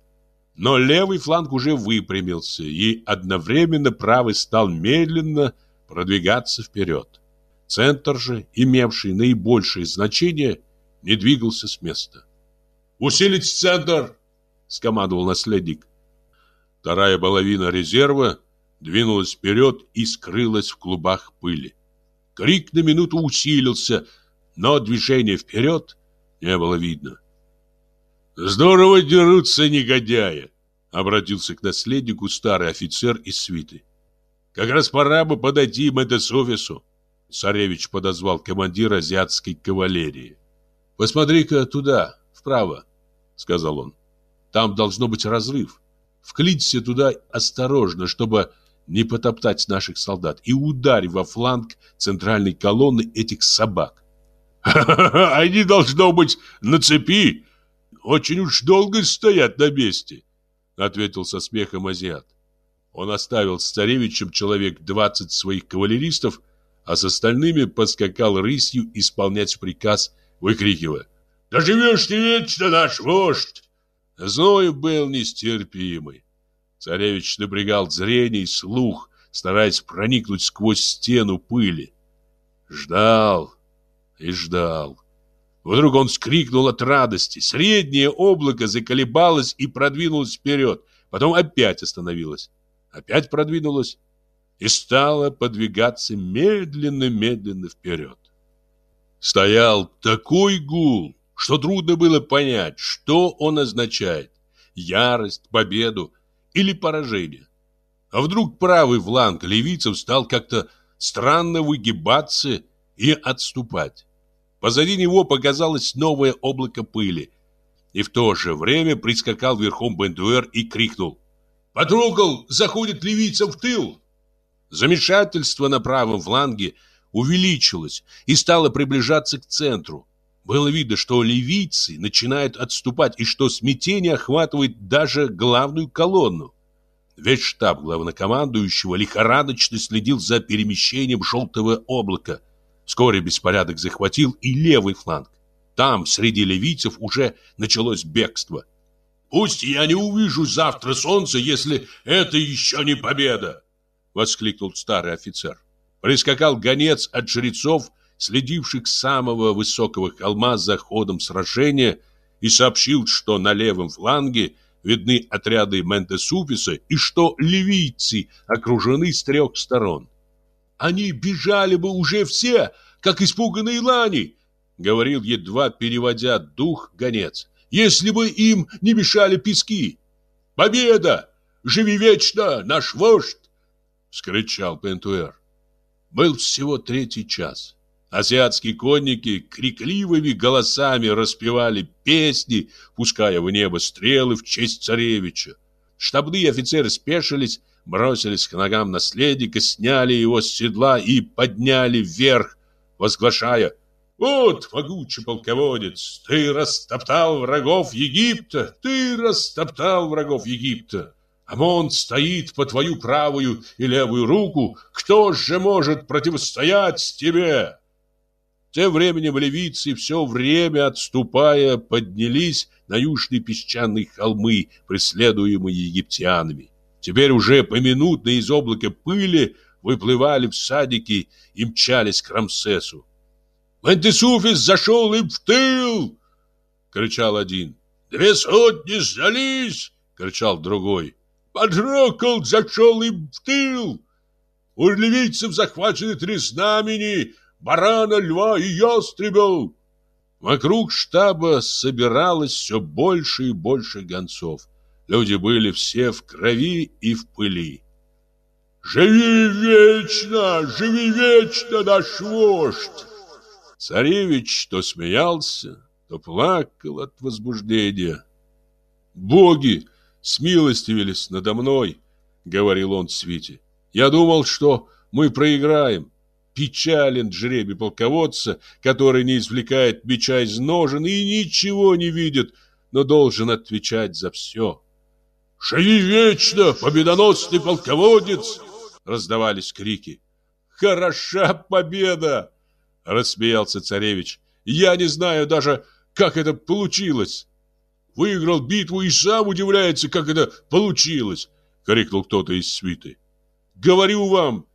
Но левый фланг уже выпрямился, и одновременно правый стал медленно продвигаться вперед. Центр же, имевший наибольшее значение, не двигался с места. «Усилить центр!» — скомандовал наследник. Вторая половина резерва двинулась вперед и скрылась в клубах пыли. Крик на минуту усилился, но движения вперед не было видно. «Здорово дерутся негодяи!» — обратился к наследнику старый офицер из свиты. «Как раз пора бы подойти Мэтесофису!» Царевич подозвал командира азиатской кавалерии. «Посмотри-ка туда, вправо», — сказал он. «Там должно быть разрыв. Вклинься туда осторожно, чтобы не потоптать наших солдат, и ударь во фланг центральной колонны этих собак». «Ха-ха-ха! Они, должно быть, на цепи!» Очень уж долго стоят на месте, ответил со смехом азиат. Он оставил с царевичем человек двадцать своих кавалеристов, а с остальными поскакал рысью исполнять приказ, выкрикивая «Да живешь ты вечно, наш вождь!» Зной был нестерпимый. Царевич напрягал зрение и слух, стараясь проникнуть сквозь стену пыли. Ждал и ждал. Вдруг он скрикнул от радости. Среднее облако заколебалось и продвинулось вперед. Потом опять остановилось. Опять продвинулось и стало подвигаться медленно-медленно вперед. Стоял такой гул, что трудно было понять, что он означает – ярость, победу или поражение. А вдруг правый фланг ливийцев стал как-то странно выгибаться и отступать. Позади него показалось новое облако пыли, и в то же время прискакал верхом Бендуэр и крикнул «Патрукл заходит ливийцам в тыл!» Замешательство на правом фланге увеличилось и стало приближаться к центру. Было видно, что ливийцы начинают отступать и что смятение охватывает даже главную колонну. Весь штаб главнокомандующего лихорадочно следил за перемещением желтого облака. Вскоре беспорядок захватил и левый фланг. Там, среди ливийцев, уже началось бегство. «Пусть я не увижу завтра солнца, если это еще не победа!» — воскликнул старый офицер. Прискакал гонец от жрецов, следивших с самого высокого холма за ходом сражения, и сообщил, что на левом фланге видны отряды Ментесуфиса и что ливийцы окружены с трех сторон. «Они бежали бы уже все, как испуганные лани!» — говорил, едва переводя дух гонец. «Если бы им не мешали пески!» «Победа! Живи вечно, наш вождь!» — скричал Пентуэр. Был всего третий час. Азиатские конники крикливыми голосами распевали песни, пуская в небо стрелы в честь царевича. Штабные офицеры спешились, бросились к ногам наследника, сняли его с седла и подняли вверх, возглашая «Вот, могучий полководец, ты растоптал врагов Египта, ты растоптал врагов Египта!» Амон стоит по твою правую и левую руку. Кто же может противостоять тебе? Тем временем ливийцы, все время отступая, поднялись на южные песчаные холмы, преследуемые египтянами. Теперь уже поминутно из облака пыли выплывали всадники и мчались к Рамсесу. «Мантесуфис зашел им в тыл!» — кричал один. «Две сотни сдались!» — кричал другой. «Патрокол зашел им в тыл!» «У ливийцев захвачены три знамени!» барана, льва и ястреба. Вокруг штаба собиралось все больше и больше гонцов. Люди были все в крови и в пыли. «Живи вечно! Живи вечно, наш вождь!» Царевич то смеялся, то плакал от возбуждения. «Боги смилостивились надо мной!» — говорил он Свите. «Я думал, что мы проиграем. Печален жребий полководца, который не извлекает меча из ножен и ничего не видит, но должен отвечать за все. «Живи вечно, победоносный полководец!» Раздавались крики. «Хороша победа!» Рассмеялся царевич. «Я не знаю даже, как это получилось!» «Выиграл битву и сам удивляется, как это получилось!» Крикнул кто-то из свиты. «Говорю вам,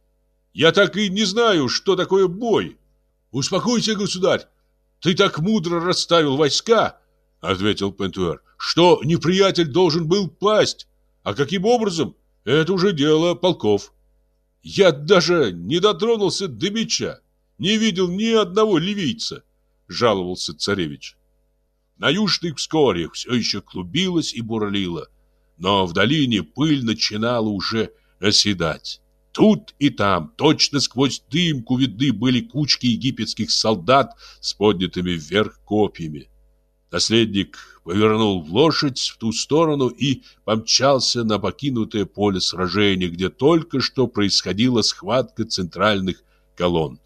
я так и не знаю, что такое бой. Успокойся, государь. Ты так мудро расставил войска, ответил Пентуэр, что неприятель должен был пасть. А каким образом? Это уже дело полков. Я даже не дотронулся до меча, не видел ни одного ливийца, жаловался царевич. На южных вскоре все еще клубилось и бурлило, но в долине пыль начинала уже оседать. Тут и там, точно сквозь дымку видны были кучки египетских солдат с поднятыми вверх копьями. Наследник повернул лошадь в ту сторону и помчался на покинутое поле сражения, где только что происходила схватка центральных колонн.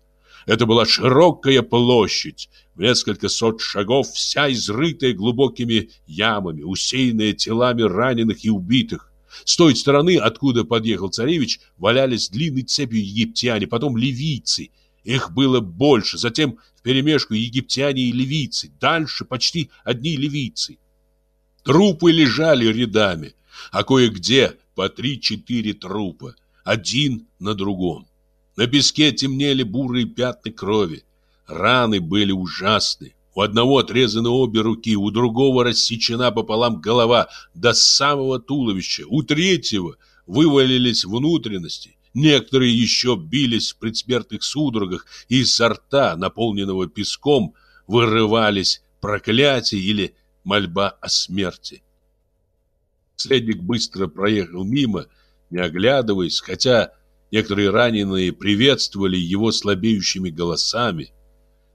Это была широкая площадь, в несколько сот шагов, вся изрытая глубокими ямами, усеянная телами раненых и убитых. С той стороны, откуда подъехал царевич, валялись длинной цепью египтяне, потом ливийцы. Их было больше, затем вперемешку египтяне и ливийцы, дальше почти одни ливийцы. Трупы лежали рядами, а кое-где по три-четыре трупа, один на другом. На песке темнели бурые пятна крови. Раны были ужасны. У одного отрезаны обе руки, у другого рассечена пополам голова до самого туловища, у третьего вывалились внутренности. Некоторые еще бились в предсмертных судорогах, и изо рта, наполненного песком, вырывались проклятия или мольба о смерти. Следник быстро проехал мимо, не оглядываясь, хотя некоторые раненые приветствовали его слабеющими голосами.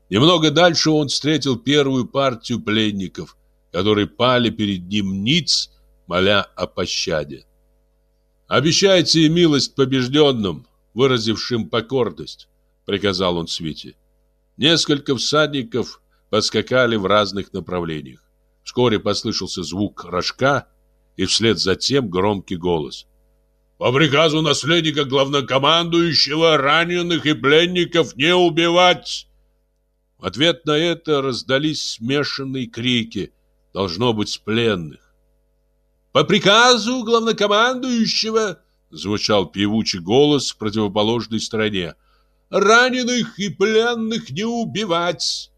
Немного дальше он встретил первую партию пленников, которые пали перед ним ниц, моля о пощаде. «Обещайте милость побежденным, выразившим покорность», — приказал он свите. Несколько всадников подскакали в разных направлениях. Вскоре послышался звук рожка, и вслед за тем громкий голос. «По приказу наследника главнокомандующего раненых и пленников не убивать!» В ответ на это раздались смешанные крики, должно быть, с пленных. «По приказу главнокомандующего!» Звучал певучий голос в противоположной стороне. «Раненых и пленных не убивать!»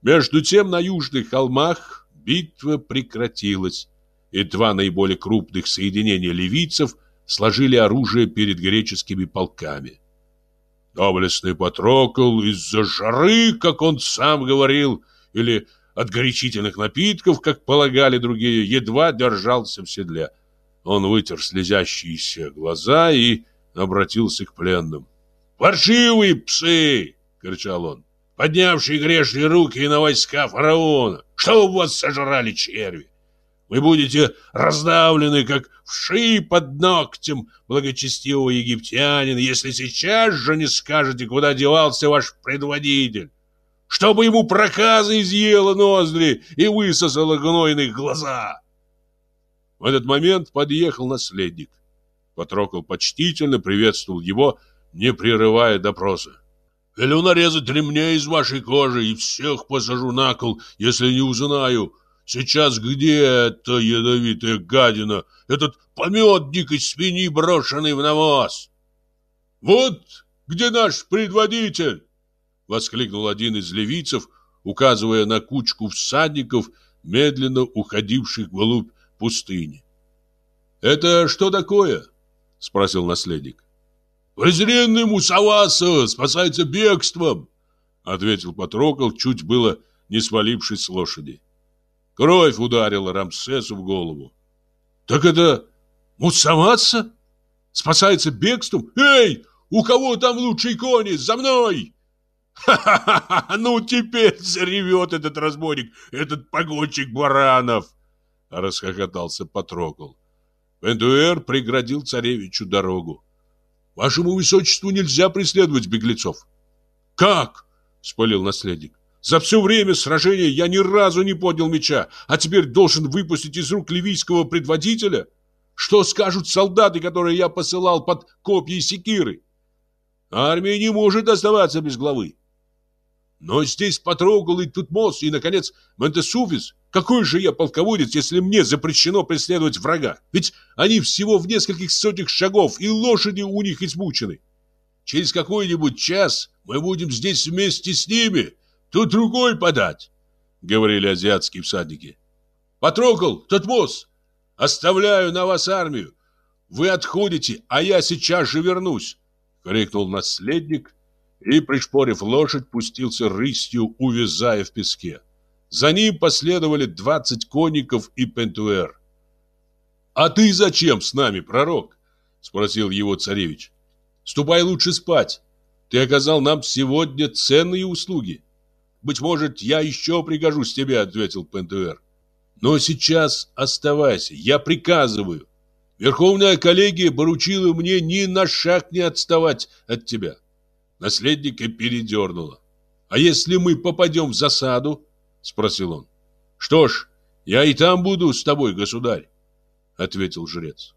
Между тем на южных холмах битва прекратилась, и два наиболее крупных соединения ливийцев сложили оружие перед греческими полками. Доблестный Патрокл из-за жары, как он сам говорил, или от горячительных напитков, как полагали другие, едва держался в седле. Он вытер слезящиеся глаза и обратился к пленным. «Паршивые псы!» — кричал он. «Поднявшие грешные руки на войска фараона! Что у вас сожрали черви? Вы будете раздавлены, как вши под ногтем благочестивого египтянина, если сейчас же не скажете, куда девался ваш предводитель. Чтобы ему проказа изъела ноздри и высосала гнойные глаза. В этот момент подъехал наследник. Патрокол почтительно приветствовал его, не прерывая допроса. «Велю нарезать ремней из вашей кожи и всех посажу на кол, если не узнаю, Сейчас где эта ядовитая гадина, этот помет дикой свиньи, брошенный в навоз? Вот где наш предводитель! Воскликнул один из левицев, указывая на кучку всадников, медленно уходивших вглубь пустыни. «Это что такое?» — спросил наследник. «Презренный Мусаваса спасается бегством!» — ответил Патрокол, чуть было не свалившись с лошади. Кровь ударила Рамсесу в голову. «Так это Муцаматса? Спасается бегством? Эй, у кого там лучшие кони? За мной!» «Ха-ха-ха! Ну теперь заревет этот разбойник, этот погонщик баранов!» Расхохотался Патрокол. Пентуэр преградил царевичу дорогу. «Вашему высочеству нельзя преследовать беглецов!» «Как?» — спалил наследник. За все время сражения я ни разу не поднял меча, а теперь должен выпустить из рук ливийского предводителя? Что скажут солдаты, которые я посылал под копья секиры? Армия не может оставаться без главы. Но здесь Патрогал и Тутмос, и, наконец, Монтесуфис. Какой же я полководец, если мне запрещено преследовать врага? Ведь они всего в нескольких сотнях шагов, и лошади у них измучены. Через какой-нибудь час мы будем здесь вместе с ними, Тут другой подать, говорили азиатские всадники. Потрогал, Тотмос, оставляю на вас армию. Вы отходите, а я сейчас же вернусь, крикнул наследник и, пришпорив лошадь, пустился рысью, увязая в песке. За ним последовали двадцать конников и пентуэр. «А ты зачем с нами, пророк?» — спросил его царевич. «Ступай лучше спать. Ты оказал нам сегодня ценные услуги». Быть может, я еще пригожусь тебе, ответил Пентуэр. Но сейчас оставайся, я приказываю. Верховная коллегия поручила мне ни на шаг не отставать от тебя. Наследника передернуло. А если мы попадем в засаду? Спросил он. Что ж, я и там буду с тобой, государь, ответил жрец.